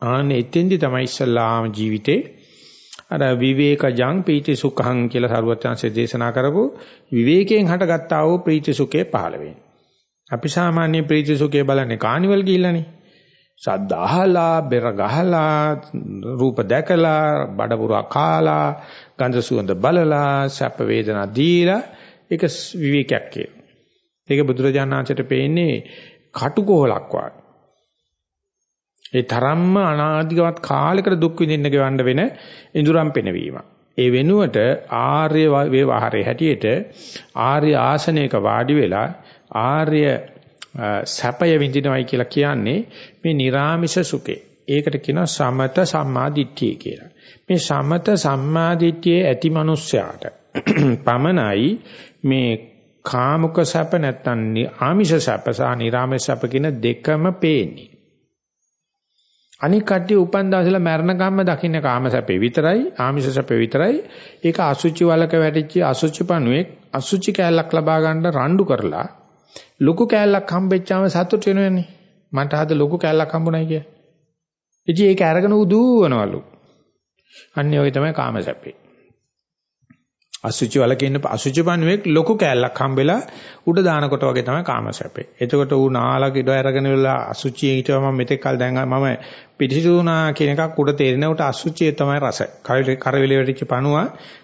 ආන්නේ එතෙන්දි තමයි ඉස්සල්ලාම ජීවිතේ අර විවේකජං පීති සුඛං කියලා සරුවත්‍යංශයේ දේශනා කරපු විවේකයෙන් හටගත්තා වූ ප්‍රීති සුඛේ පහළ වෙන්නේ. අපි සාමාන්‍ය ප්‍රීති සුඛේ බලන්නේ කානිවල් ගිහිල්ලානේ. ශබ්ද අහලා, බෙර ගහලා, රූප දැකලා, බඩපුරා කාලා, ගන්ධ සුවඳ බලලා, සැප වේදනා දීලා ඒක විවේකයක් කියලා. ඒක බුදුරජාණන් වහන්සේට පේන්නේ කටුකොහලක් වගේ. ඒ තරම්ම අනාදිගත කාලයකට දුක් විඳින්න ගෙවන්න වෙන ඉඳුරම් පෙනවීම. ඒ වෙනුවට ආර්ය ව්‍යවහාරයේ හැටියට ආර්ය ආසනයක වාඩි වෙලා ආර්ය සැපය විඳිනවයි කියලා කියන්නේ මේ නිර්ාමිෂ සුඛේ. ඒකට කියනවා සමත සම්මාදිට්ඨිය කියලා. මේ සමත සම්මාදිට්ඨියේ ඇති මිනිස්යාට පමණයි මේ කාමක සැප නැත්නම් ආමිෂ සැප සහ නිර්ාමිෂ සැප කියන දෙකම පේන්නේ. අනික කට්ටිය උපන් දවසේලා මරණ කම්ම දකින්න කාම සැපේ විතරයි ආමිෂ සැපේ විතරයි ඒක අසුචි වලක වැටිච්ච අසුචි පණුවෙක් අසුචි කෑල්ලක් ලබා ගන්න රණ්ඩු කරලා ලොකු කෑල්ලක් හම්බෙච්චාම සතුට වෙනවනේ මට අද ලොකු කෑල්ලක් හම්බුනායි කිය. ඉතින් ඒක අරගෙන උදුවනවලු. අන්නේ ඔය තමයි කාම සැපේ. අසුචි වලක ඉන්න අසුචි පණුවෙක් ලොකු කෑල්ලක් හම්බෙලා උඩ දානකොට වගේ තමයි කාමසැපේ. එතකොට ඌ නාලක ඉඩ අරගෙන වෙලා අසුචියේ හිටව මම මෙතෙක් කල් දැන් මම පිටිසුණා කියන එකක් උඩ තේරෙනකොට අසුචියේ තමයි රස. කරවිලේ වැටිච්ච පණුව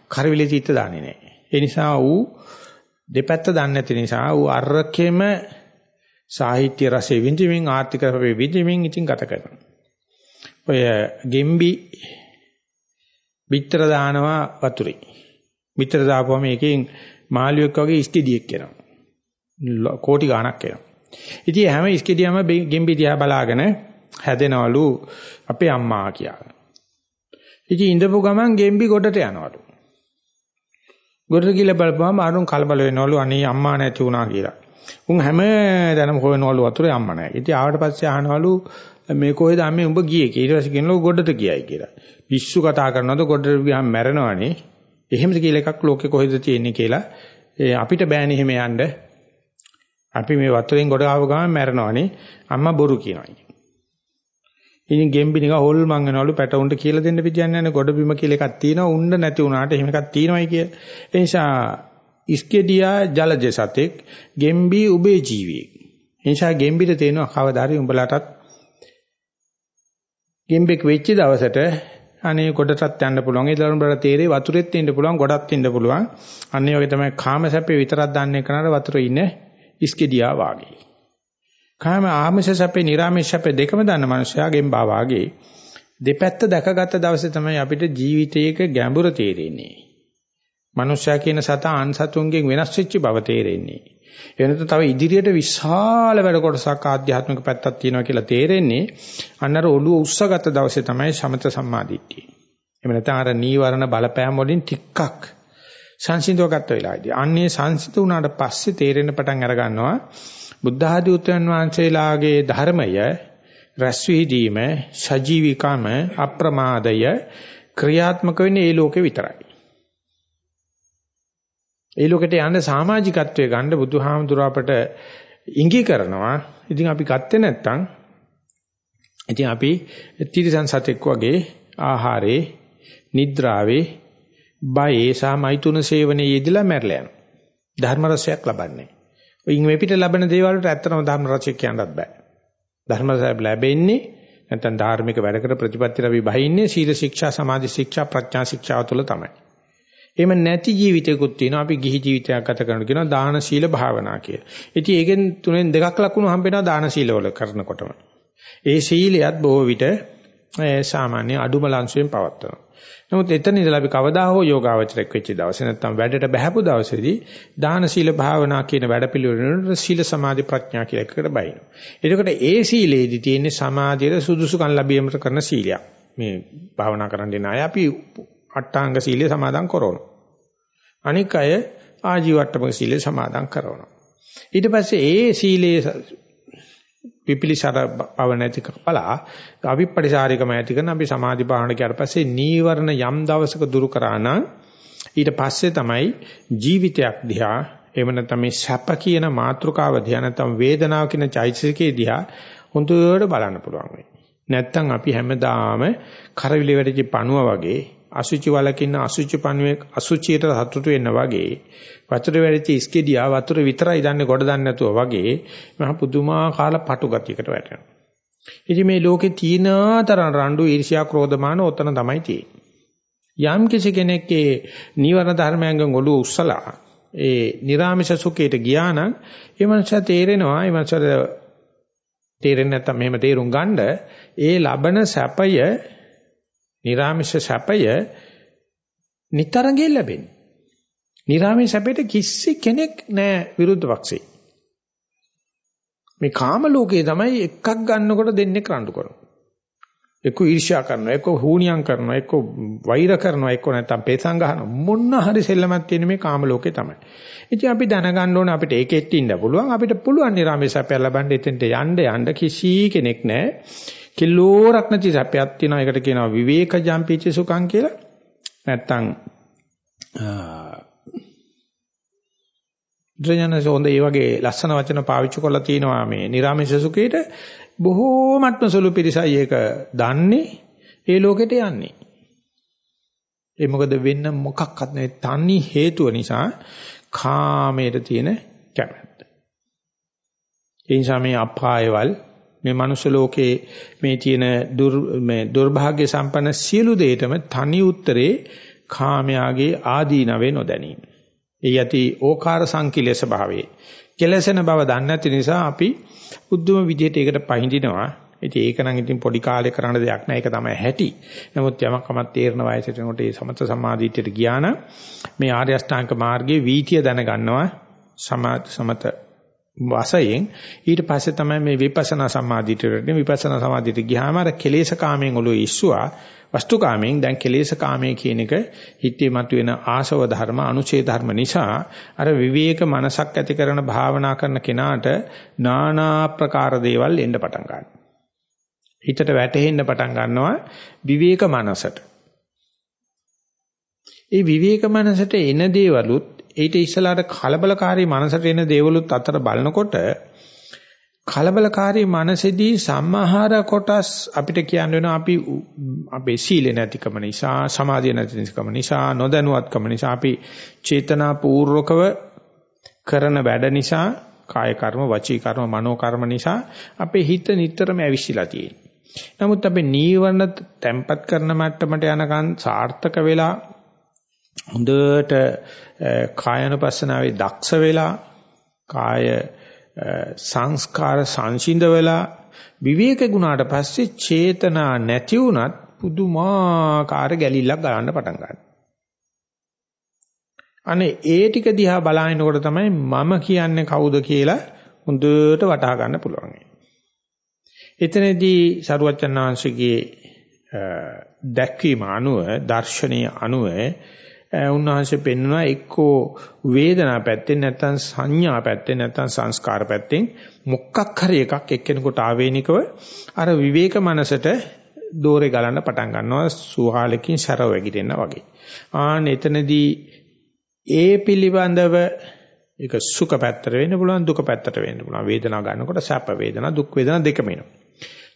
කරවිලේ චිත්ත දාන්නේ නැහැ. ඒ නිසා ඌ දෙපැත්ත දන්නේ නැති නිසා ඌ අරකෙම සාහිත්‍ය රසෙ විඳින්මින් ආර්ථික රසෙ විඳින්මින් ඉතින් ගත කරනවා. ඔය ගෙම්බි පිටර දානවා වතුරේ. පිටර දාපුවම ඒකෙන් මාළුවෙක් වගේ ඉස්කෙඩියක් එනවා. කෝටි ගාණක් එනවා. ඉතින් හැම ඉස්කෙඩියම ගෙම්බි දිහා බලාගෙන හැදෙනවලු අපේ අම්මා කියලා. ඉතින් ඉඳපු ගමන් ගෙම්බි ගොඩට යනවලු. ගොඩට ගිහලා බලපුවම අරුන් කලබල වෙනවලු අනේ අම්මා නැති වුණා කියලා. උන් හැම දැනම හොයනවලු වතුරේ අම්මා නැහැ. ඉතින් ආවට පස්සේ අහනවලු මේ කොහෙද අම්මේ උඹ ගියේ කියලා. ඊට පස්සේ කියනවලු ගොඩට ගියයි කියලා. පිස්සු කතා කරනවද ගොඩට ගියාම මැරෙනවනේ. එහෙමද කියලා එකක් ලෝකේ කොහෙද තියෙන්නේ කියලා අපිට බෑනේ එහෙම යන්න. අපි මේ වතුරෙන් ගොඩ ආව ගමන් මැරෙනවනේ. අම්මා බොරු කියනවා. ඉතින් ගෙම්බි නිකන් හොල් මං වෙනවලු පැටවුන්ට කියලා දෙන්න විදියක් නැහැ නේ. ගොඩ බිම කියලා එකක් තියෙනවා. උන්න නැති වුණාට එහෙම එකක් තියෙනවයි කිය. ඒ නිසා ඉස්කෙඩියා ජලජ සතෙක් ගෙම්බි උබේ ජීවියෙක්. ඒ නිසා ගෙම්බිට තේනවා කවදා හරි උඹලටත් ගෙම්බෙක් වෙච්ච දවසට අනේ ගොඩටත් යන්න පුළුවන්. ඒ දරුණු තේරේ වතුරෙත් ඉන්න පුළුවන්, ගොඩත් ඉන්න පුළුවන්. අන්නේ වගේ තමයි කාම සැපේ විතරක් දන්නේ කරනාට වතුරේ ඉන්නේ ඉස්කෙඩියා වාගේ. කාම ආමස සැපේ, නිර්ආමස සැපේ දෙකම දන්න මනුස්සයාගෙන් බා වාගේ දෙපැත්ත දැකගත්ත දවසේ තමයි අපිට ජීවිතයක ගැඹුර තේරෙන්නේ. මනුෂ්‍යයා කියන සතා අන්සතුන්ගෙන් වෙනස් වෙච්ච බව තේරෙන්නේ. එනත තව ඉදිරියට විශාල වැඩ කොටසක් ආධ්‍යාත්මික පැත්තක් තියෙනවා කියලා තේරෙන්නේ අන්නර ඔළුව උස්සගත්ත දවසේ තමයි සමත සම්මාදිට්ඨිය. එහෙම නැත්නම් අර නීවරණ බලපෑම් වලින් ටිකක් සංසිඳව ගත්ත වෙලාවේදී අන්නේ සංසිඳ වුණාට පස්සේ තේරෙන පටන් අර ගන්නවා බුද්ධ ආදී උතුම් වහන්සේලාගේ ධර්මය රැස්වීදීම සජීවිකම අප්‍රමාදය ක්‍රියාත්මක වෙන්නේ ඒ ලෝකේ විතරයි. ඒ ලෝකෙට යන්න සමාජිකත්වයේ ගන්න බුදුහාමුදුර අපට ඉඟි කරනවා. ඉතින් අපි ගත්තේ නැත්තම් ඉතින් අපි තිරිසන් සතෙක් වගේ ආහාරේ, නිද්‍රාවේ, බයේ සහ මෛතුන සේවනයේ යෙදලා මැරලා යනවා. ධර්ම රසයක් ලබන්නේ. ඔයින් මේ පිට ලැබෙන දේවල් වලට ඇත්තම ධර්ම රසයක් කියන්නත් බෑ. ධර්ම රසය ලැබෙන්නේ නැත්නම් ධාර්මික වැඩකට ප්‍රතිපත්ති ලැබි බහින්නේ සීල ශික්ෂා, සමාධි ශික්ෂා, ප්‍රඥා ශික්ෂාව තුළ තමයි. එහෙම නැති ජීවිතයකුත් තියෙනවා. අපි ගිහි ජීවිතයක් ගත කරනවා කියනවා දාන සීල භාවනා කියලා. ඉතින් ඒකෙන් තුනෙන් දෙකක් ලකුණු හම්බෙනවා දාන සීල වල කරනකොටම. ඒ සීලයත් බොහෝ විට සාමාන්‍ය අඩුම ලංශයෙන් පවත්වනවා. නමුත් එතන ඉඳලා අපි කවදා හෝ යෝගාවචරයක් වෙච්ච දවසේ නැත්තම් වැඩට බහැපු දවසේදී දාන සීල භාවනා කියන වැඩපිළිවෙලට සීල සමාධි ප්‍රඥා කියලා එකකට බයිනවා. එතකොට ඒ සීලේදී තියෙන්නේ සමාධියට සුදුසුකම් ලැබීමට කරන සීලයක්. මේ භාවනා කරන්න දෙන අය අපි අට්ටාංග සීලය සමාදන් කරනවා. අනික් අය ආජීවට්ටමක සීලය සමාදන් කරනවා. ඊට පස්සේ ඒ සීලයේ පිපිලිසර බව නැති කපලා අවිපටිසාරිකම ඇති කරන අපි සමාධි භාවනා කරලා පස්සේ නීවරණ යම් දවසක දුරු කරා නම් ඊට පස්සේ තමයි ජීවිතයක් දිහා එහෙම නැත්නම් මේ සැප කියන මාතෘකාව දිහා නැත්නම් වේදනාව කියන චෛතසිකේ දිහා හොඳට බලන්න පුළුවන් වෙන්නේ. නැත්තම් අපි හැමදාම කරවිලි වැඩිච පණුව වගේ අසුචි වලකින්න අසුචි පණුවේ අසුචියට සතුටු වෙන්න වගේ වතුර වැඩිච ඉස්කෙඩියා වතුර විතරයි දන්නේ කොට දන්නේ නැතුව වගේ මහ පුදුමාකාර පටු ගතියකට වැටෙනවා. ඉතින් මේ ලෝකේ තීනාතරන් රණ්ඩු ඊර්ෂ්‍යා ක්‍රෝධමාන ඔතන තමයි තියෙන්නේ. යම් කිසි කෙනෙක්ගේ නීවරණ ධර්මයන්ගෙන් ඔළුව උස්සලා ඒ නිර්ාමිෂ සුඛයට ගියා නම් ඒ මනුස්සයා තේරෙනවා ඒ මනුස්සයා තේරෙන්නේ නැත්තම් මෙහෙම තේරුම් ගන්න ඒ ලබන සැපය නිර්ාමිෂ සැපය නිතරගෙන් ලැබෙන්නේ. නිර්ාමිෂ සැපයට කිසි කෙනෙක් නැහැ විරුද්ධ පක්ෂේ. මේ කාම ලෝකයේ තමයි එකක් ගන්නකොට දෙන්නේ කරඬු කරනවා. එක්ක ඊර්ෂ්‍යා කරනවා, එක්ක හූනියම් කරනවා, එක්ක වෛර කරනවා, එක්ක නැත්තම් පේසං ගහනවා. මොන හරි සෙල්ලමක් තියෙන මේ කාම ලෝකේ තමයි. ඉතින් අපි දැනගන්න ඕනේ අපිට ඒකෙත් ඉන්න පුළුවන්. අපිට පුළුවන් නිරාමේ සැපය ලබන්න එතෙන්ට යන්න යන්න කිසි කෙනෙක් නැහැ. කිලෝරක් නැති සැපයක් තියෙනවා. ඒකට කියනවා විවේක ජම්පීච සුඛං කියලා. නැත්තම් ද්‍රජනස හොඳ ඒ වගේ ලස්සන වචන පාවිච්චි කරලා තිනවා මේ නිරාමේශ සුඛේට බොහෝමත්ම සුළු පිරිසයි ඒක දන්නේ ඒ ලෝකෙට යන්නේ. ඒ මොකද වෙන්න මොකක්වත් නැහැ තනි හේතුව නිසා කාමයට තියෙන කැමැත්ත. ඒ නිසා මේ අපායවල මේ මනුස්ස ලෝකේ මේ තියෙන දුර් මේ දුර්භාග්‍ය සම්පන්න සියලු දෙයටම තනි උත්තරේ කාමයාගේ ආදීනවේ නොදැනීම. ඒ යටි ඕකාර සංකිලේශ භාවයේ කෙලසෙන බව දන්නේ නැති නිසා අපි බුද්ධම විදියට ඒකට පහඳිනවා. ඉතින් ඒක නම් ඉතින් පොඩි කාලේ කරන්න දෙයක් නෑ ඒක තමයි හැටි. නමුත් යමක්මත් තේරන වයසට එනකොට මේ සමත සමාධියට ගියා නම් මේ ආර්ය අෂ්ටාංග මාර්ගයේ වීතිය දැනගන්නවා සමත වාසයෙන් ඊට පස්සේ තමයි මේ විපස්සනා සමාධියට වෙන්නේ විපස්සනා සමාධියට ගියාම අර කෙලේශ කාමයෙන් ඔළුව ඉස්සුවා වස්තුකාමයෙන් දැන් කෙලෙස් කාමයේ කියන එක හිතේ මතුවෙන ආශව ධර්ම අනුචේ ධර්ම නිසා අර විවේක මනසක් ඇති කරන භාවනා කරන කෙනාට নানা ප්‍රකාර දේවල් එන්න පටන් ගන්නවා. හිතට වැටෙන්න පටන් ගන්නවා විවේක මනසට. ඒ විවේක මනසට එන දේවලුත් ඊට ඉස්සලාට කලබලකාරී මනසට එන දේවලුත් අතර බලනකොට කලබලකාරී මනසේදී සම්මහාර කොටස් අපිට කියන්න වෙනවා අපි අපේ සීල නැතිකම නිසා සමාධිය නැතිකම නිසා නොදැනුවත්කම නිසා අපි චේතනා පූර්වකව කරන වැඩ නිසා කාය කර්ම වචී කර්ම මනෝ කර්ම නිසා අපේ හිත නිතරම ඇවිස්සලා තියෙනවා. නමුත් අපි නීවරණ තැම්පත් කරන මට්ටමට යනකන් සාර්ථක වෙලා හොඳට කායනුපස්සනාවේ දක්ෂ වෙලා කාය සංස්කාර සංසිඳ වෙලා විවේක ගුණාට පස්සේ චේතනා නැති වුණත් පුදුමාකාර ගැලිල්ලක් ගන්න පටන් ගන්නවා. අනේ ඒ ටික දිහා බලනකොට තමයි මම කියන්නේ කවුද කියලා හොඳට වටහා ගන්න පුළුවන්. එතනදී සරුවච්චන් වහන්සේගේ දැක්වීම අනුව දර්ශනීය අනුව උන්වහන්සේ පෙන්වනවා එක්කෝ වේදනා පැත්තෙන් නැත්නම් සංඥා පැත්තෙන් නැත්නම් සංස්කාර පැත්තෙන් මොකක් හරි එකක් එක්කෙනෙකුට ආවේනිකව අර විවේක මනසට දෝරේ ගලන්න පටන් ගන්නවා සුහාලකින් සැරව වැగిරෙනා වගේ. ආන් එතනදී ඒ පිළිබඳව ඒක සුඛ පැත්තට වෙන්න පුළුවන් දුක පැත්තට වෙන්න පුළුවන් වේදනාව ගන්නකොට සැප වේදනා දුක් වේදනා දෙකම එනවා.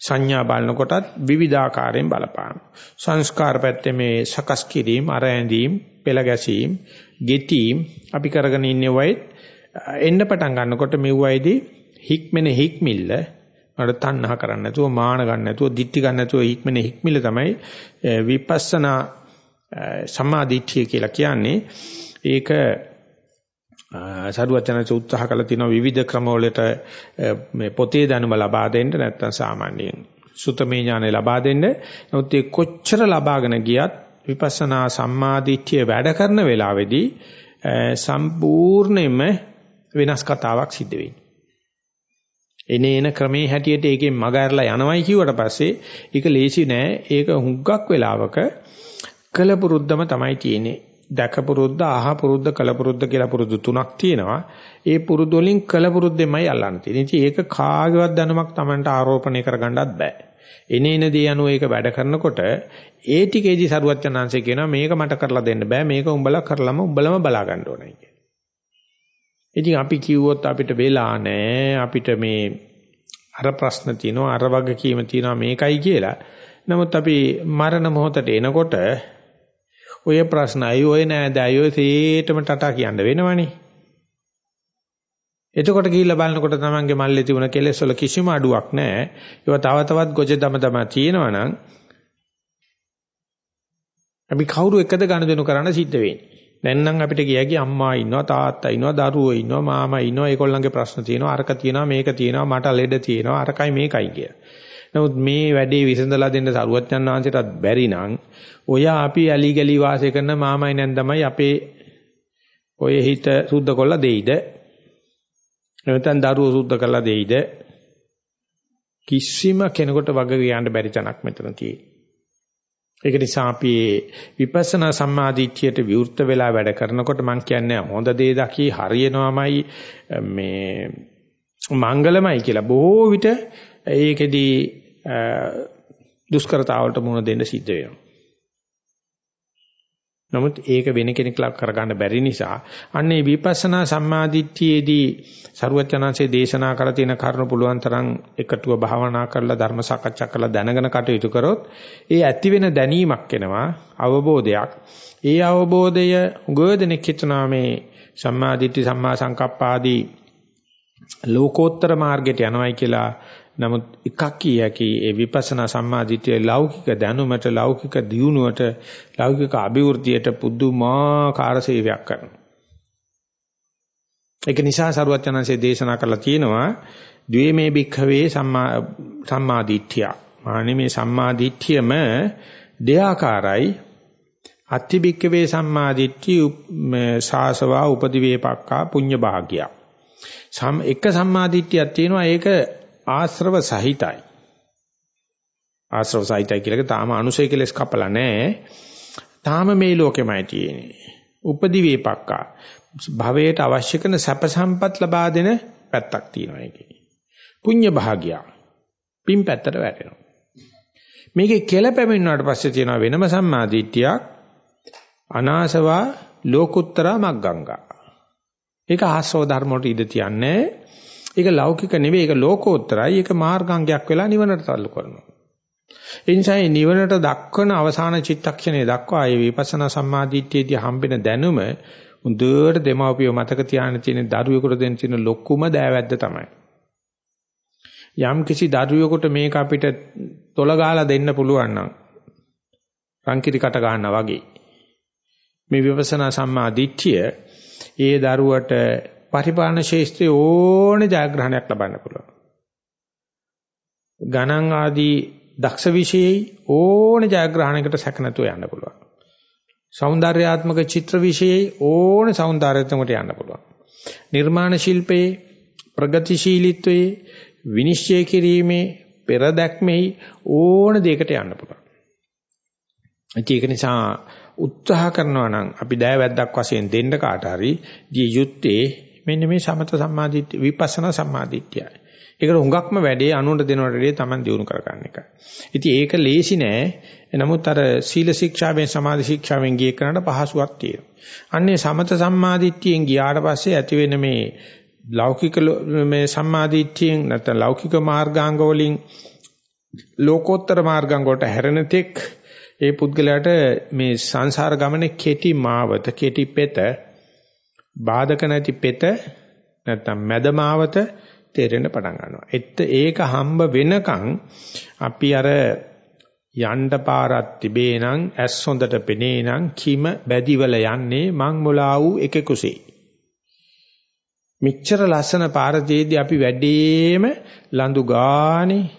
සංඥා බලනකොටත් විවිධාකාරයෙන් බලපාන. සංස්කාර පැත්තේ මේ සකස් කිරීම, අරැඳීම්, පෙළ ගැසීම්, ගෙතීම් අපි කරගෙන ඉන්නේ වයි එන්න පටන් ගන්නකොට මෙව්වයිදී හික්මෙන හික්මිල්ල මට තණ්හා කරන්න නැතුව මාන ගන්න නැතුව දික්ටි ගන්න නැතුව හික්මෙන හික්මිල්ල තමයි විපස්සනා සමාධිත්‍ය කියලා කියන්නේ. ඒක සරුවචනච උත්සාහ කළ තියෙනවා විවිධ ක්‍රමවලට මේ පොතේ දැනුම ලබා දෙන්න නැත්නම් සාමාන්‍යයෙන් සුතමේ ඥානය ලබා දෙන්න. නමුත් ඒ කොච්චර ලබාගෙන ගියත් විපස්සනා සම්මාදිට්ඨිය වැඩ කරන වෙලාවේදී සම්පූර්ණයෙන්ම වෙනස් කතාවක් සිද්ධ වෙන්නේ. එනේන ක්‍රමේ හැටියට ඒකෙන් මග ඇරලා යනවයි කිව්වට පස්සේ ඒක ලේසි නෑ. ඒක හුඟක් වෙලාවක කලපුරුද්දම තමයි තියෙන්නේ. දැක පුරුද්ද, අහ පුරුද්ද, කල පුරුද්ද කියලා පුරුදු තුනක් තියෙනවා. ඒ පුරුදු වලින් කල පුරුද්දෙමයි අල්ලන්න තියෙන්නේ. ඉතින් ඒක කාගේවත් දැනුමක් Tamanට ආරෝපණය කරගන්නත් බෑ. එනේන දේ අනුව ඒක වැඩ කරනකොට ඒ ටිකේදී සරුවච්චන්හන්සේ කියනවා මේක මට කරලා දෙන්න බෑ මේක උඹලා කරලම උඹලම බලා ගන්න ඕනයි කියලා. ඉතින් අපි කිව්වොත් අපිට වෙලා නැහැ අපිට මේ අර ප්‍රශ්න තියෙනවා අර වගකීම තියෙනවා මේකයි කියලා. නමුත් අපි මරණ මොහොතට එනකොට ඔය ප්‍රශ්නයි ඔය නෑදෑයි ඔය සේටම ටටා කියන්න වෙනවනේ. එතකොට ගිහිල්ලා බලනකොට තමන්ගේ මල්ලේ තිබුණ කෙලෙස් වල කිසිම අඩුවක් නැහැ. ඒවා තව තවත් ගොජ දම දම තියෙනවා නම් අපි කවුරු එකද ගනුදෙනු කරන්න සිද්ධ වෙන්නේ. දැන් නම් අපිට ගියකි අම්මා ඉන්නවා තාත්තා ඉන්නවා දරුවෝ ඉන්නවා මාමා ඉන්නවා ඒගොල්ලන්ගේ ප්‍රශ්න තියෙනවා අරක තියෙනවා මේක තියෙනවා මට ලෙඩ තියෙනවා අරකයි මේකයි කිය. නමුත් මේ වැඩේ විසඳලා දෙන්න සරුවච්චන් වහන්සේටත් බැරි නම් ඔය අපි ඇලි ගලි වාසය කරන මාමයි නැන්දමයි අපේ ඔය හිත සුද්ධ කොල්ල දෙයිද? නැත්නම් දරුවෝ සුද්ධ කරලා දෙයිද? කිසිම කෙනෙකුට වග කියන්න බැරි තැනක් මෙතන තියෙන්නේ. ඒක නිසා අපි විපස්සනා සම්මාදිට්ඨියට විවෘත වෙලා වැඩ කරනකොට මම කියන්නේ හොඳ දේ දකි හරියනවාමයි මේ මංගලමයි කියලා බොහෝ විට ඒකෙදී දුෂ්කරතාවලට මුහුණ දෙන්න සිද්ධ වෙනවා. නමුත් ඒක වෙන කෙනෙක් කරගන්න බැරි නිසා අන්නේ විපස්සනා සම්මාදිට්ඨියේදී සරුවචනාංශයේ දේශනා කළ තියෙන කරුණු පුළුවන් තරම් එකටුව භාවනා කරලා ධර්ම සාකච්ඡා කරලා දැනගෙන කටයුතු කරොත් ඒ ඇති වෙන දැනීමක් එනවා අවබෝධයක් ඒ අවබෝධය උගෝදෙනෙක් හිතනවා මේ සම්මාදිට්ඨි සම්මා සංකප්පාදී ලෝකෝත්තර මාර්ගයට යනවායි කියලා නමුත් එකක් කියකි ඒ විපස්සනා සම්මාදිටිය ලෞකික දැනුමට ලෞකික දියුණුවට ලෞකික අභිවෘද්ධියට පුදුමාකාර සේවයක් කරනවා. ඒක නිසා සරුවචනන්සේ දේශනා කරලා තියෙනවා ද්වේමේ භික්ඛවේ සම්මා සම්මාදිට්ඨිය. මානේ මේ සම්මාදිට්ඨියම දෙආකාරයි අත්ති භික්ඛවේ සම්මාදිට්ඨි සාසවා උපදිවේපක්කා පුඤ්ඤ භාග්‍ය. සම් එක සම්මාදිට්ඨියක් තියෙනවා ඒක ආශ්‍රව සහිතයි. ආශ්‍රව සහිතයි කියලක තාම අනුසය කෙලස් කපලා නැහැ. තාම මේ ලෝකෙමයි තියෙන්නේ. උපදි වේපක්කා. භවයට අවශ්‍ය කරන සැප සම්පත් ලබා දෙන පැත්තක් තියෙනවා ඒකේ. පුඤ්ඤ භාග්‍ය. පින් පැත්තට වැටෙනවා. මේකේ කෙල පැමිණුණාට පස්සේ තියෙන වෙනම සම්මාදිට්ඨියක් අනාසවා ලෝකුත්තරා මග්ගංගා. ඒක ආශ්‍රව ධර්ම වලට ඉඳ තියන්නේ ඒක ලෞකික නෙවෙයි ඒක ලෝකෝත්තරයි. ඒක මාර්ගාංගයක් වෙලා නිවනට තල්ලු කරනවා. ඒ නිසා මේ නිවනට දක්වන අවසාන චිත්තක්ෂණය දක්වා ආයේ විපස්සනා සම්මාදිට්ඨියදී හම්බෙන දැනුම හොඳට දෙමව්පියෝ මතක තියාගෙන තියෙන දරුවෙකුට දෙන්න තියෙන ලොකුම දෑවැද්ද තමයි. යම් කිසි දරුවෙකුට මේක අපිට තොල ගාලා දෙන්න පුළුවන් නම් රංකිරි කට ගන්නවා වගේ. මේ විපස්සනා සම්මා දිට්ඨිය ඒ දරුවට පරිපාලන ශාස්ත්‍රයේ ඕන ජයග්‍රහණයක් ලබන්න පුළුවන්. ගණන් ආදී දක්ෂ විශේෂයි ඕන ජයග්‍රහණයකට සැක නැතුව යන්න පුළුවන්. సౌందర్యාත්මක චිත්‍ර විශේෂයි ඕන సౌందర్యත්වයකට යන්න පුළුවන්. නිර්මාණ ශිල්පයේ ප්‍රගතිශීලීත්වයේ විනිශ්චය කිරීමේ පෙරදැක්මෙහි ඕන දෙයකට යන්න පුළුවන්. ඒක නිසා උත්සාහ කරනවා නම් අපි දෑවැද්දක් වශයෙන් දෙන්න කාට හරි දිය යුත්තේ මෙන්න මේ සමත සම්මාදිට්ඨිය විපස්සනා සම්මාදිට්ඨියයි. ඒකට හුඟක්ම වැඩේ අනුන්ට දෙනවට වැඩිය Taman දිනු කරගන්න එකයි. ඉතින් ඒක ලේසි නෑ. නමුත් අර සීල ශික්ෂාවෙන් සමාධි ශික්ෂාවෙන් ගිය කරනට පහසුවක් තියෙනවා. අන්නේ සමත සම්මාදිට්ඨියෙන් ගියාට පස්සේ ඇති වෙන මේ ලෞකික මේ සම්මාදිට්ඨියෙන් නැත්නම් ලෞකික මාර්ගාංග වලින් ලෝකෝත්තර මාර්ගාංග වලට හැරෙන තෙක් ඒ පුද්ගලයාට මේ සංසාර ගමනේ කෙටි මාවත කෙටි පෙත බාධක නැති පෙත නැත්තම් මැදමාවත තේරෙන්න පටන් ගන්නවා. එත් ඒක හම්බ වෙනකන් අපි අර යන්න පාරක් තිබේ නම් ඇස් හොඳට පෙනේ නම් කිම බැදිවල යන්නේ මං මොලා වූ එකෙකුසේ. මෙච්චර ලස්සන පාරදීදී අපි වැඩිම ලඳු ගානේ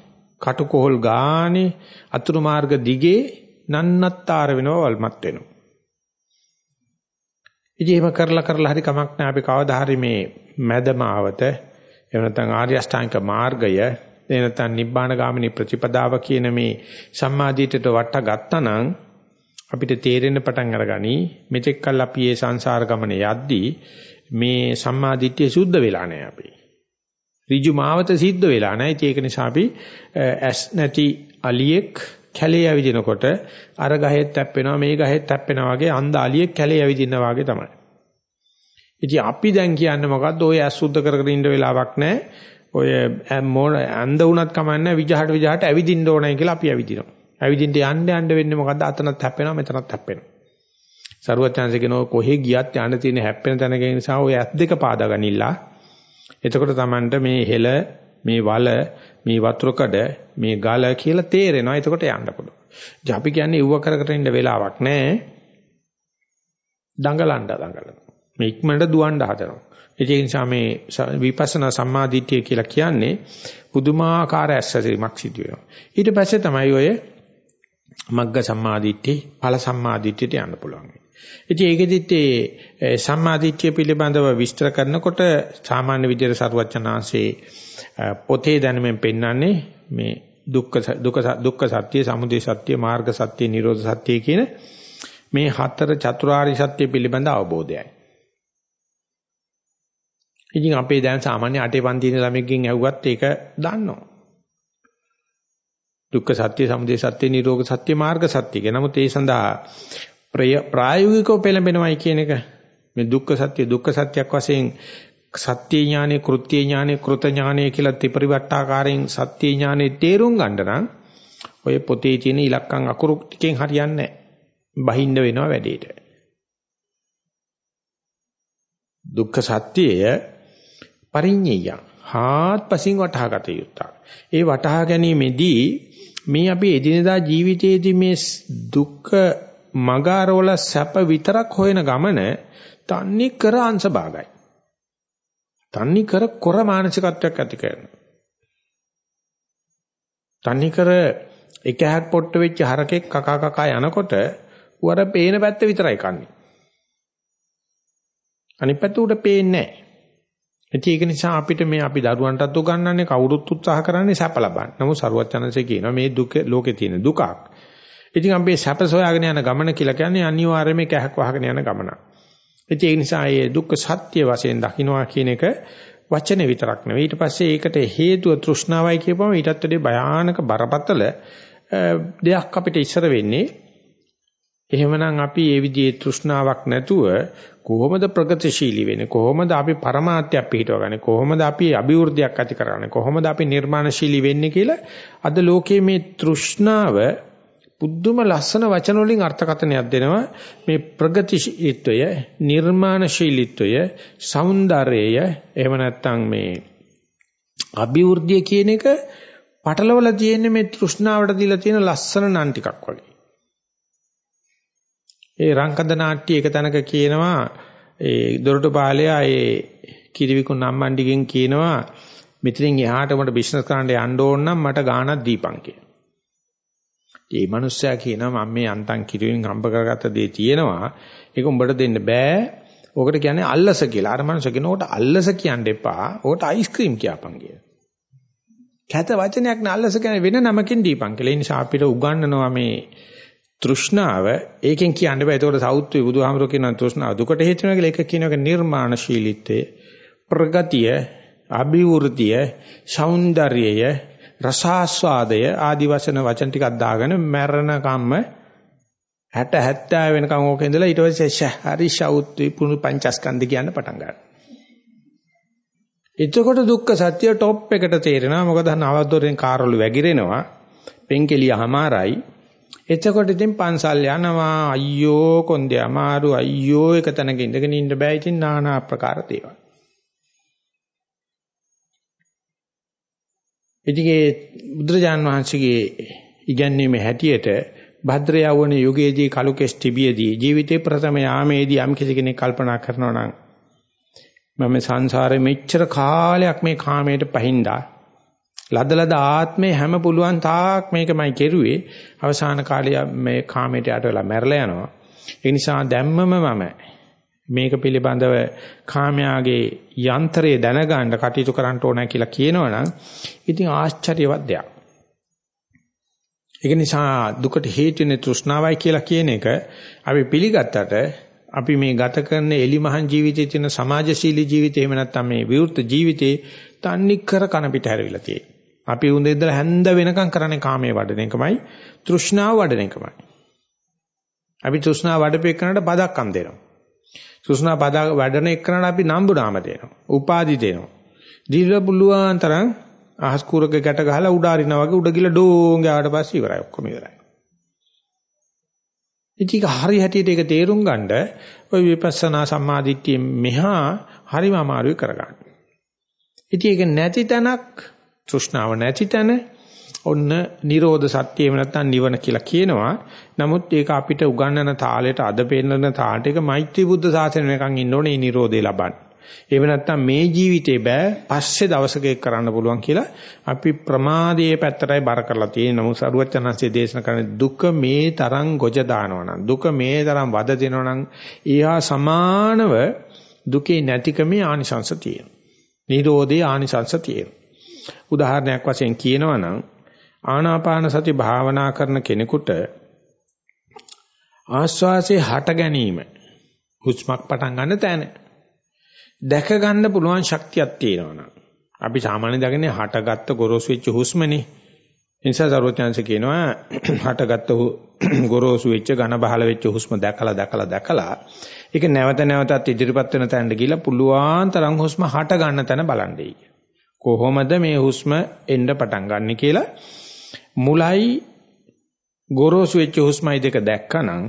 කටුකොහල් ගානේ අතුරු මාර්ග දිගේ නන්නත්තර වෙනව වල්මත් වෙනවා. ඉතින් එහෙම කරලා කරලා හරි කමක් නැහැ අපි කවදා හරි මේ මැදමාවත එහෙම නැත්නම් ආර්ය අෂ්ටාංග මාර්ගය එහෙම නැත්නම් නිබ්බාන ගාමිනී ප්‍රතිපදාව කියන මේ සම්මාදිටට වට ගත්තා නම් අපිට තේරෙන්න පටන් අරගනි මෙතෙක් කල් අපි මේ සංසාර ගමනේ යද්දී මේ සම්මාදිට්ඨිය සුද්ධ වෙලා නැහැ අපි. ඍජු මාවත සිද්ධ වෙලා නැහැ. ඒක නිසා අපි ඇස් නැති අලියෙක් කැලේ ඇවිදිනකොට අර ගහෙත් තැප්පෙනවා මේ ගහෙත් තැප්පෙනවා වගේ අන්ධ අලියෙක් කැලේ ඇවිදිනා වගේ තමයි. ඉතින් අපි දැන් කියන්නේ මොකද්ද? ඔය ඇස් සුද්ධ කරගෙන ඉන්න වෙලාවක් නැහැ. ඔය මොන අන්ධ වුණත් කමන්නේ විජහට විජහට ඇවිදින්න ඕනයි කියලා අපි ඇවිදිනවා. ඇවිදින්න යන්න යන්න වෙන්නේ මොකද්ද? අතනත් හැප්පෙනවා මෙතනත් හැප්පෙනවා. සරුවත් chance කියනවා කොහෙ ගියත් යන්න තියෙන හැප්පෙන තැනක නිසා ඔය ඇස් දෙක පාදා ගනිලා. එතකොට Tamanට මේ හෙල මේ වල මේ වතුරකඩ මේ ගල කියලා තේරෙනවා. එතකොට යන්න පුළුවන්. ඉතින් අපි කියන්නේ ඌව කර කර ඉන්න වෙලාවක් නැහැ. දඟලන්න දඟලන. මේ ඉක්මනට දුවන්න හදනවා. ඒ නිසා මේ විපස්සනා සම්මාදිට්ඨිය කියලා කියන්නේ පුදුමාකාර ඇස්සීමක් සිදු වෙනවා. ඊට පස්සේ තමයි ඔය මග්ග සම්මාදිට්ඨි, ඵල සම්මාදිට්ඨියට යන්න පුළුවන්. ඉතින් ඒකෙදිත් ඒ සම්මාදිට්ඨිය පිළිබඳව විස්තර කරනකොට සාමාන්‍ය විදිහට සරුවචනාංශේ පොතේ දැනුමෙන් පෙන්වන්නේ මේ දුක්ඛ දුක්ඛ දුක්ඛ සත්‍ය, සමුදය සත්‍ය, මාර්ග සත්‍ය, නිරෝධ සත්‍ය කියන මේ හතර චතුරාර්ය සත්‍ය පිළිබඳ අවබෝධයයි. ඉතින් අපේ දැන් සාමාන්‍ය අටේ පන්ති ඉන්න ළමෙක්ගෙන් ඇහුවත් ඒක දන්නවා. දුක්ඛ සත්‍ය, සමුදය සත්‍ය, නිරෝධ සත්‍ය, මාර්ග සත්‍ය කියන. නමුත් ඒ සඳහා ප්‍රායෝගිකව පෙළඹෙනවයි කියන එක මේ දුක්ඛ සත්‍ය දුක්ඛ සත්‍යයක් වශයෙන් සත්‍ය ඥානෙ, කෘත්‍ය ඥානෙ, කෘත ඥානෙ කියලා ත්‍රිපරිවට්ටාකාරයෙන් සත්‍ය ඥානෙ තේරුම් ගන්න නම් ඔය පොතේ තියෙන ඉලක්කම් අකුරු ටිකෙන් හරියන්නේ නැහැ. බහින්න වෙනවා වැඩේට. දුක්ඛ සත්‍යය පරිඤ්ඤය හාත්පසින් වටහා ගත යුතුයි. ඒ වටහා ගැනීමේදී මේ අපි එදිනදා ජීවිතයේදී මේ දුක්ඛ මගාරවල සැප විතරක් හොයන ගමන තන්නේ කර අංශ භාගයි. තන්නේ කර කොර මානසිකත්වයක් ඇති කරනවා. තන්නේ කර එක හැක් පොට්ට වෙච්ච හරකෙක් කකා කකා යනකොට උවර පේන පැත්ත විතරයි කන්නේ. අනිත් පැත්ත උඩ පේන්නේ නැහැ. ඒක නිසා අපිට මේ අපි දරුවන්ටත් උගන්වන්නේ කවුරුත් උත්සාහ කරන්නේ සැප ලබන්න. නමුත් සරුවත් චනසේ කියනවා මේ දුක ලෝකේ තියෙන දුකක්. ඉතින් අපි සැප සොයාගෙන යන ගමන කියලා කියන්නේ අනිවාර්යයෙන්ම කැහක් වහගෙන යන ගමනක්. ඒ නිසා මේ දුක්ඛ සත්‍ය වශයෙන් දකින්නවා කියන එක වචනේ විතරක් නෙවෙයි. ඊට පස්සේ ඒකට හේතුව තෘෂ්ණාවයි කියපුවම ඊටත් වඩා භයානක බරපතල දෙයක් අපිට ඉස්සර වෙන්නේ. එහෙමනම් අපි මේ විදිහේ තෘෂ්ණාවක් නැතුව කොහොමද ප්‍රගතිශීලී වෙන්නේ කොහොමද අපි પરමාර්ථයක් පිළිටවගන්නේ කොහොමද අපි අභිවෘද්ධියක් ඇති කරගන්නේ කොහොමද අපි නිර්මාණශීලී වෙන්නේ කියලා අද ලෝකයේ මේ තෘෂ්ණාව බුද්ධම ලස්සන වචන වලින් අර්ථකථනයක් දෙනවා මේ ප්‍රගතිශීලීත්වය නිර්මාණශීලීත්වය సౌందර්යය එහෙම නැත්නම් මේ අභිවෘද්ධිය කියන එක පටලවල තියෙන්නේ මේ තෘෂ්ණාවට දීලා තියෙන ලස්සන නම් ටිකක් වගේ ඒ රංකඳ නාට්‍ය එක තැනක කියනවා ඒ දොරටු පාලයා ඒ කිරිවිකුන් නම්මණ්ඩිගෙන් කියනවා මෙතනින් එහාට මට බිස්නස් කරන්න යන්න ඕන නම් මට ගාණක් දීපන් කියලා. ඒ මනුස්සයා කියනවා මම මේ අන්තම් කිරිවින් හම්බ කරගත්ත දේ තියෙනවා. ඒක උඹට දෙන්න බෑ. ඕකට කියන්නේ අල්ලස කියලා. අර මනුස්සයා කියනවා ඕකට අල්ලස කියන්න එපා. ඕකට අයිස්ක්‍රීම් කියපන් කියලා. කැත වචනයක් න අල්ලස කියන්නේ වෙන නමකින් දීපන් කියලා. ඒ නිසා අපිට උගන්වනවා මේ තෘෂ්ණාව ඒකෙන් කියන්න බෑ. ඒතකොට සෞත්වි බුදුහාමරෝ කියන තෘෂ්ණාව දුකට හේතු වෙනවා කියලා ඒක කියනවා නිර්මාණශීලීත්වය, ප්‍රගතිය, අභිවෘද්ධිය, సౌందර්යය, රසාස්වාදය ආදි වශයෙන් වචන ටිකක් දාගෙන මරණකම්ම 60 70 වෙනකන් ඕක ඉඳලා ඊට පස්සේ හරි ශෞත් විපුණු පංචස්කන්ධ කියන්න පටන් ගන්නවා. එතකොට දුක්ඛ සත්‍ය টොප් එකට තේරෙනවා. මොකද නවදොරෙන් කාරවල වැగిරෙනවා. පෙන්කෙලිය හමාරයි එතකොට ඉතින් පන්සල් යනවා. අයියෝ කොන්දේ අමාරු. අයියෝ එක තැනක ඉඳගෙන ඉන්න බෑ. ඉතින් নানা ආකාර ප්‍රකාර තේවා ඉතින් බුදුරජාන් වහන්සේගේ ඉගැන්වීමේ හැටියට භද්‍ර යවන යුගයේදී කලු කෙස් තිබියදී ජීවිතේ ප්‍රථම යාමේදී යම් කෙනෙක් කල්පනා කරනවා නම් මම සංසාරේ මෙච්චර කාලයක් මේ කාමයට පහින්දා ලදලද ආත්මේ හැම පුළුවන් තාක් මේකමයි කෙරුවේ. අවසාන කාලේ මේ කාමයට යට වෙලා මැරලා යනවා. ඒ නිසා දැම්මම මම මේක පිළිබඳව කාමයාගේ යන්ත්‍රය දැනගන්න කටයුතු කරන්න ඕන කියලා කියනවනම් ඉතින් ආශ්චර්යවත් දෙයක් ඒක නිසා දුකට හේතු වෙන තෘෂ්ණාවයි කියලා කියන එක අපි පිළිගත්තට අපි මේ ගත කරන එලිමහන් ජීවිතයේ තියෙන සමාජශීලී ජීවිතේ එහෙම නැත්නම් මේ විවෘත ජීවිතේ තන්නේ කර කන පිට හැරවිලා තියෙන්නේ. අපි උදේ ඉඳලා හැන්ද වෙනකම් කරන්නේ කාමයේ වඩන එකමයි තෘෂ්ණාව වඩන එකමයි. අපි තෘෂ්ණාව වඩපෙන්නට බදක්කම් දෙනවා. තෘෂ්ණා බද වඩන එක්කනට අපි නම්බු නාම දෙනවා. උපාදි දෙනවා. දීලා පුළුවන් තරම් අහස් කුරක ගැට ගහලා උඩ අරිනා වගේ උඩ ගිල ඩෝං ගාවට පස්සේ ඉවරයි ඔක්කොම ඉවරයි. ඉතින් හරි හැටියට ඒක තේරුම් ගන්න ඔය විපස්සනා සම්මාදිට්ඨිය මෙහා හරිම අමාරුයි කරගන්න. ඉතින් ඒක නැති තැනක් තෘෂ්ණාව නැති තැන ඔන්න Nirodha Satya එහෙම නැත්නම් නිවන කියලා කියනවා. නමුත් ඒක අපිට උගන්වන තාලෙට අද පෙන්නන තාලට ඒක මෛත්‍රී බුද්ධ ශාසනය වෙනකන් ඉන්න ඕනේ මේ Nirodhe ලබන්න. එහෙම නැත්නම් මේ ජීවිතේ බෑ පස්සේ දවසක ඒක කරන්න පුළුවන් කියලා අපි ප්‍රමාදයේ පැත්තටයි බර කරලා තියෙන නමුත් සරුවචනන්සේ දේශනා කරන දුක මේ තරම් ගොජ දානවනම් දුක මේ තරම් වද දෙනවනම් ඊහා සමානව දුකේ නැතිකමේ ආනිසංශ තියෙනවා. නිරෝධේ ආනිසංශ තියෙනවා. උදාහරණයක් වශයෙන් කියනවා නම් ආනාපාන සති භාවනා කරන කෙනෙකුට ආස්වාසේ හට ගැනීම හුස්මක් පටන් ගන්න තැන. දැක ගන්න පුළුවන් ශක්තියක් තියෙනවා අපි සාමාන්‍යයෙන් දකින්නේ හටගත්ත ගොරෝසු වෙච්ච හුස්මනේ. නිසා සර්වඥාන්සේ කියනවා හටගත්ත ගොරෝසු වෙච්ච ඝන බහල වෙච්ච හුස්ම දැකලා දැකලා දැකලා ඒක නැවත නැවතත් ඉදිරිපත් වෙන තැනට ගිහිල්ලා පුළුවන් තරම් හුස්ම හට ගන්න තැන බලන්නේ කොහොමද මේ හුස්ම එන්න පටන් ගන්න කියලා මුලයි ගොරෝසු වෙච්ච හුස්මයි දෙක දැක්කනම්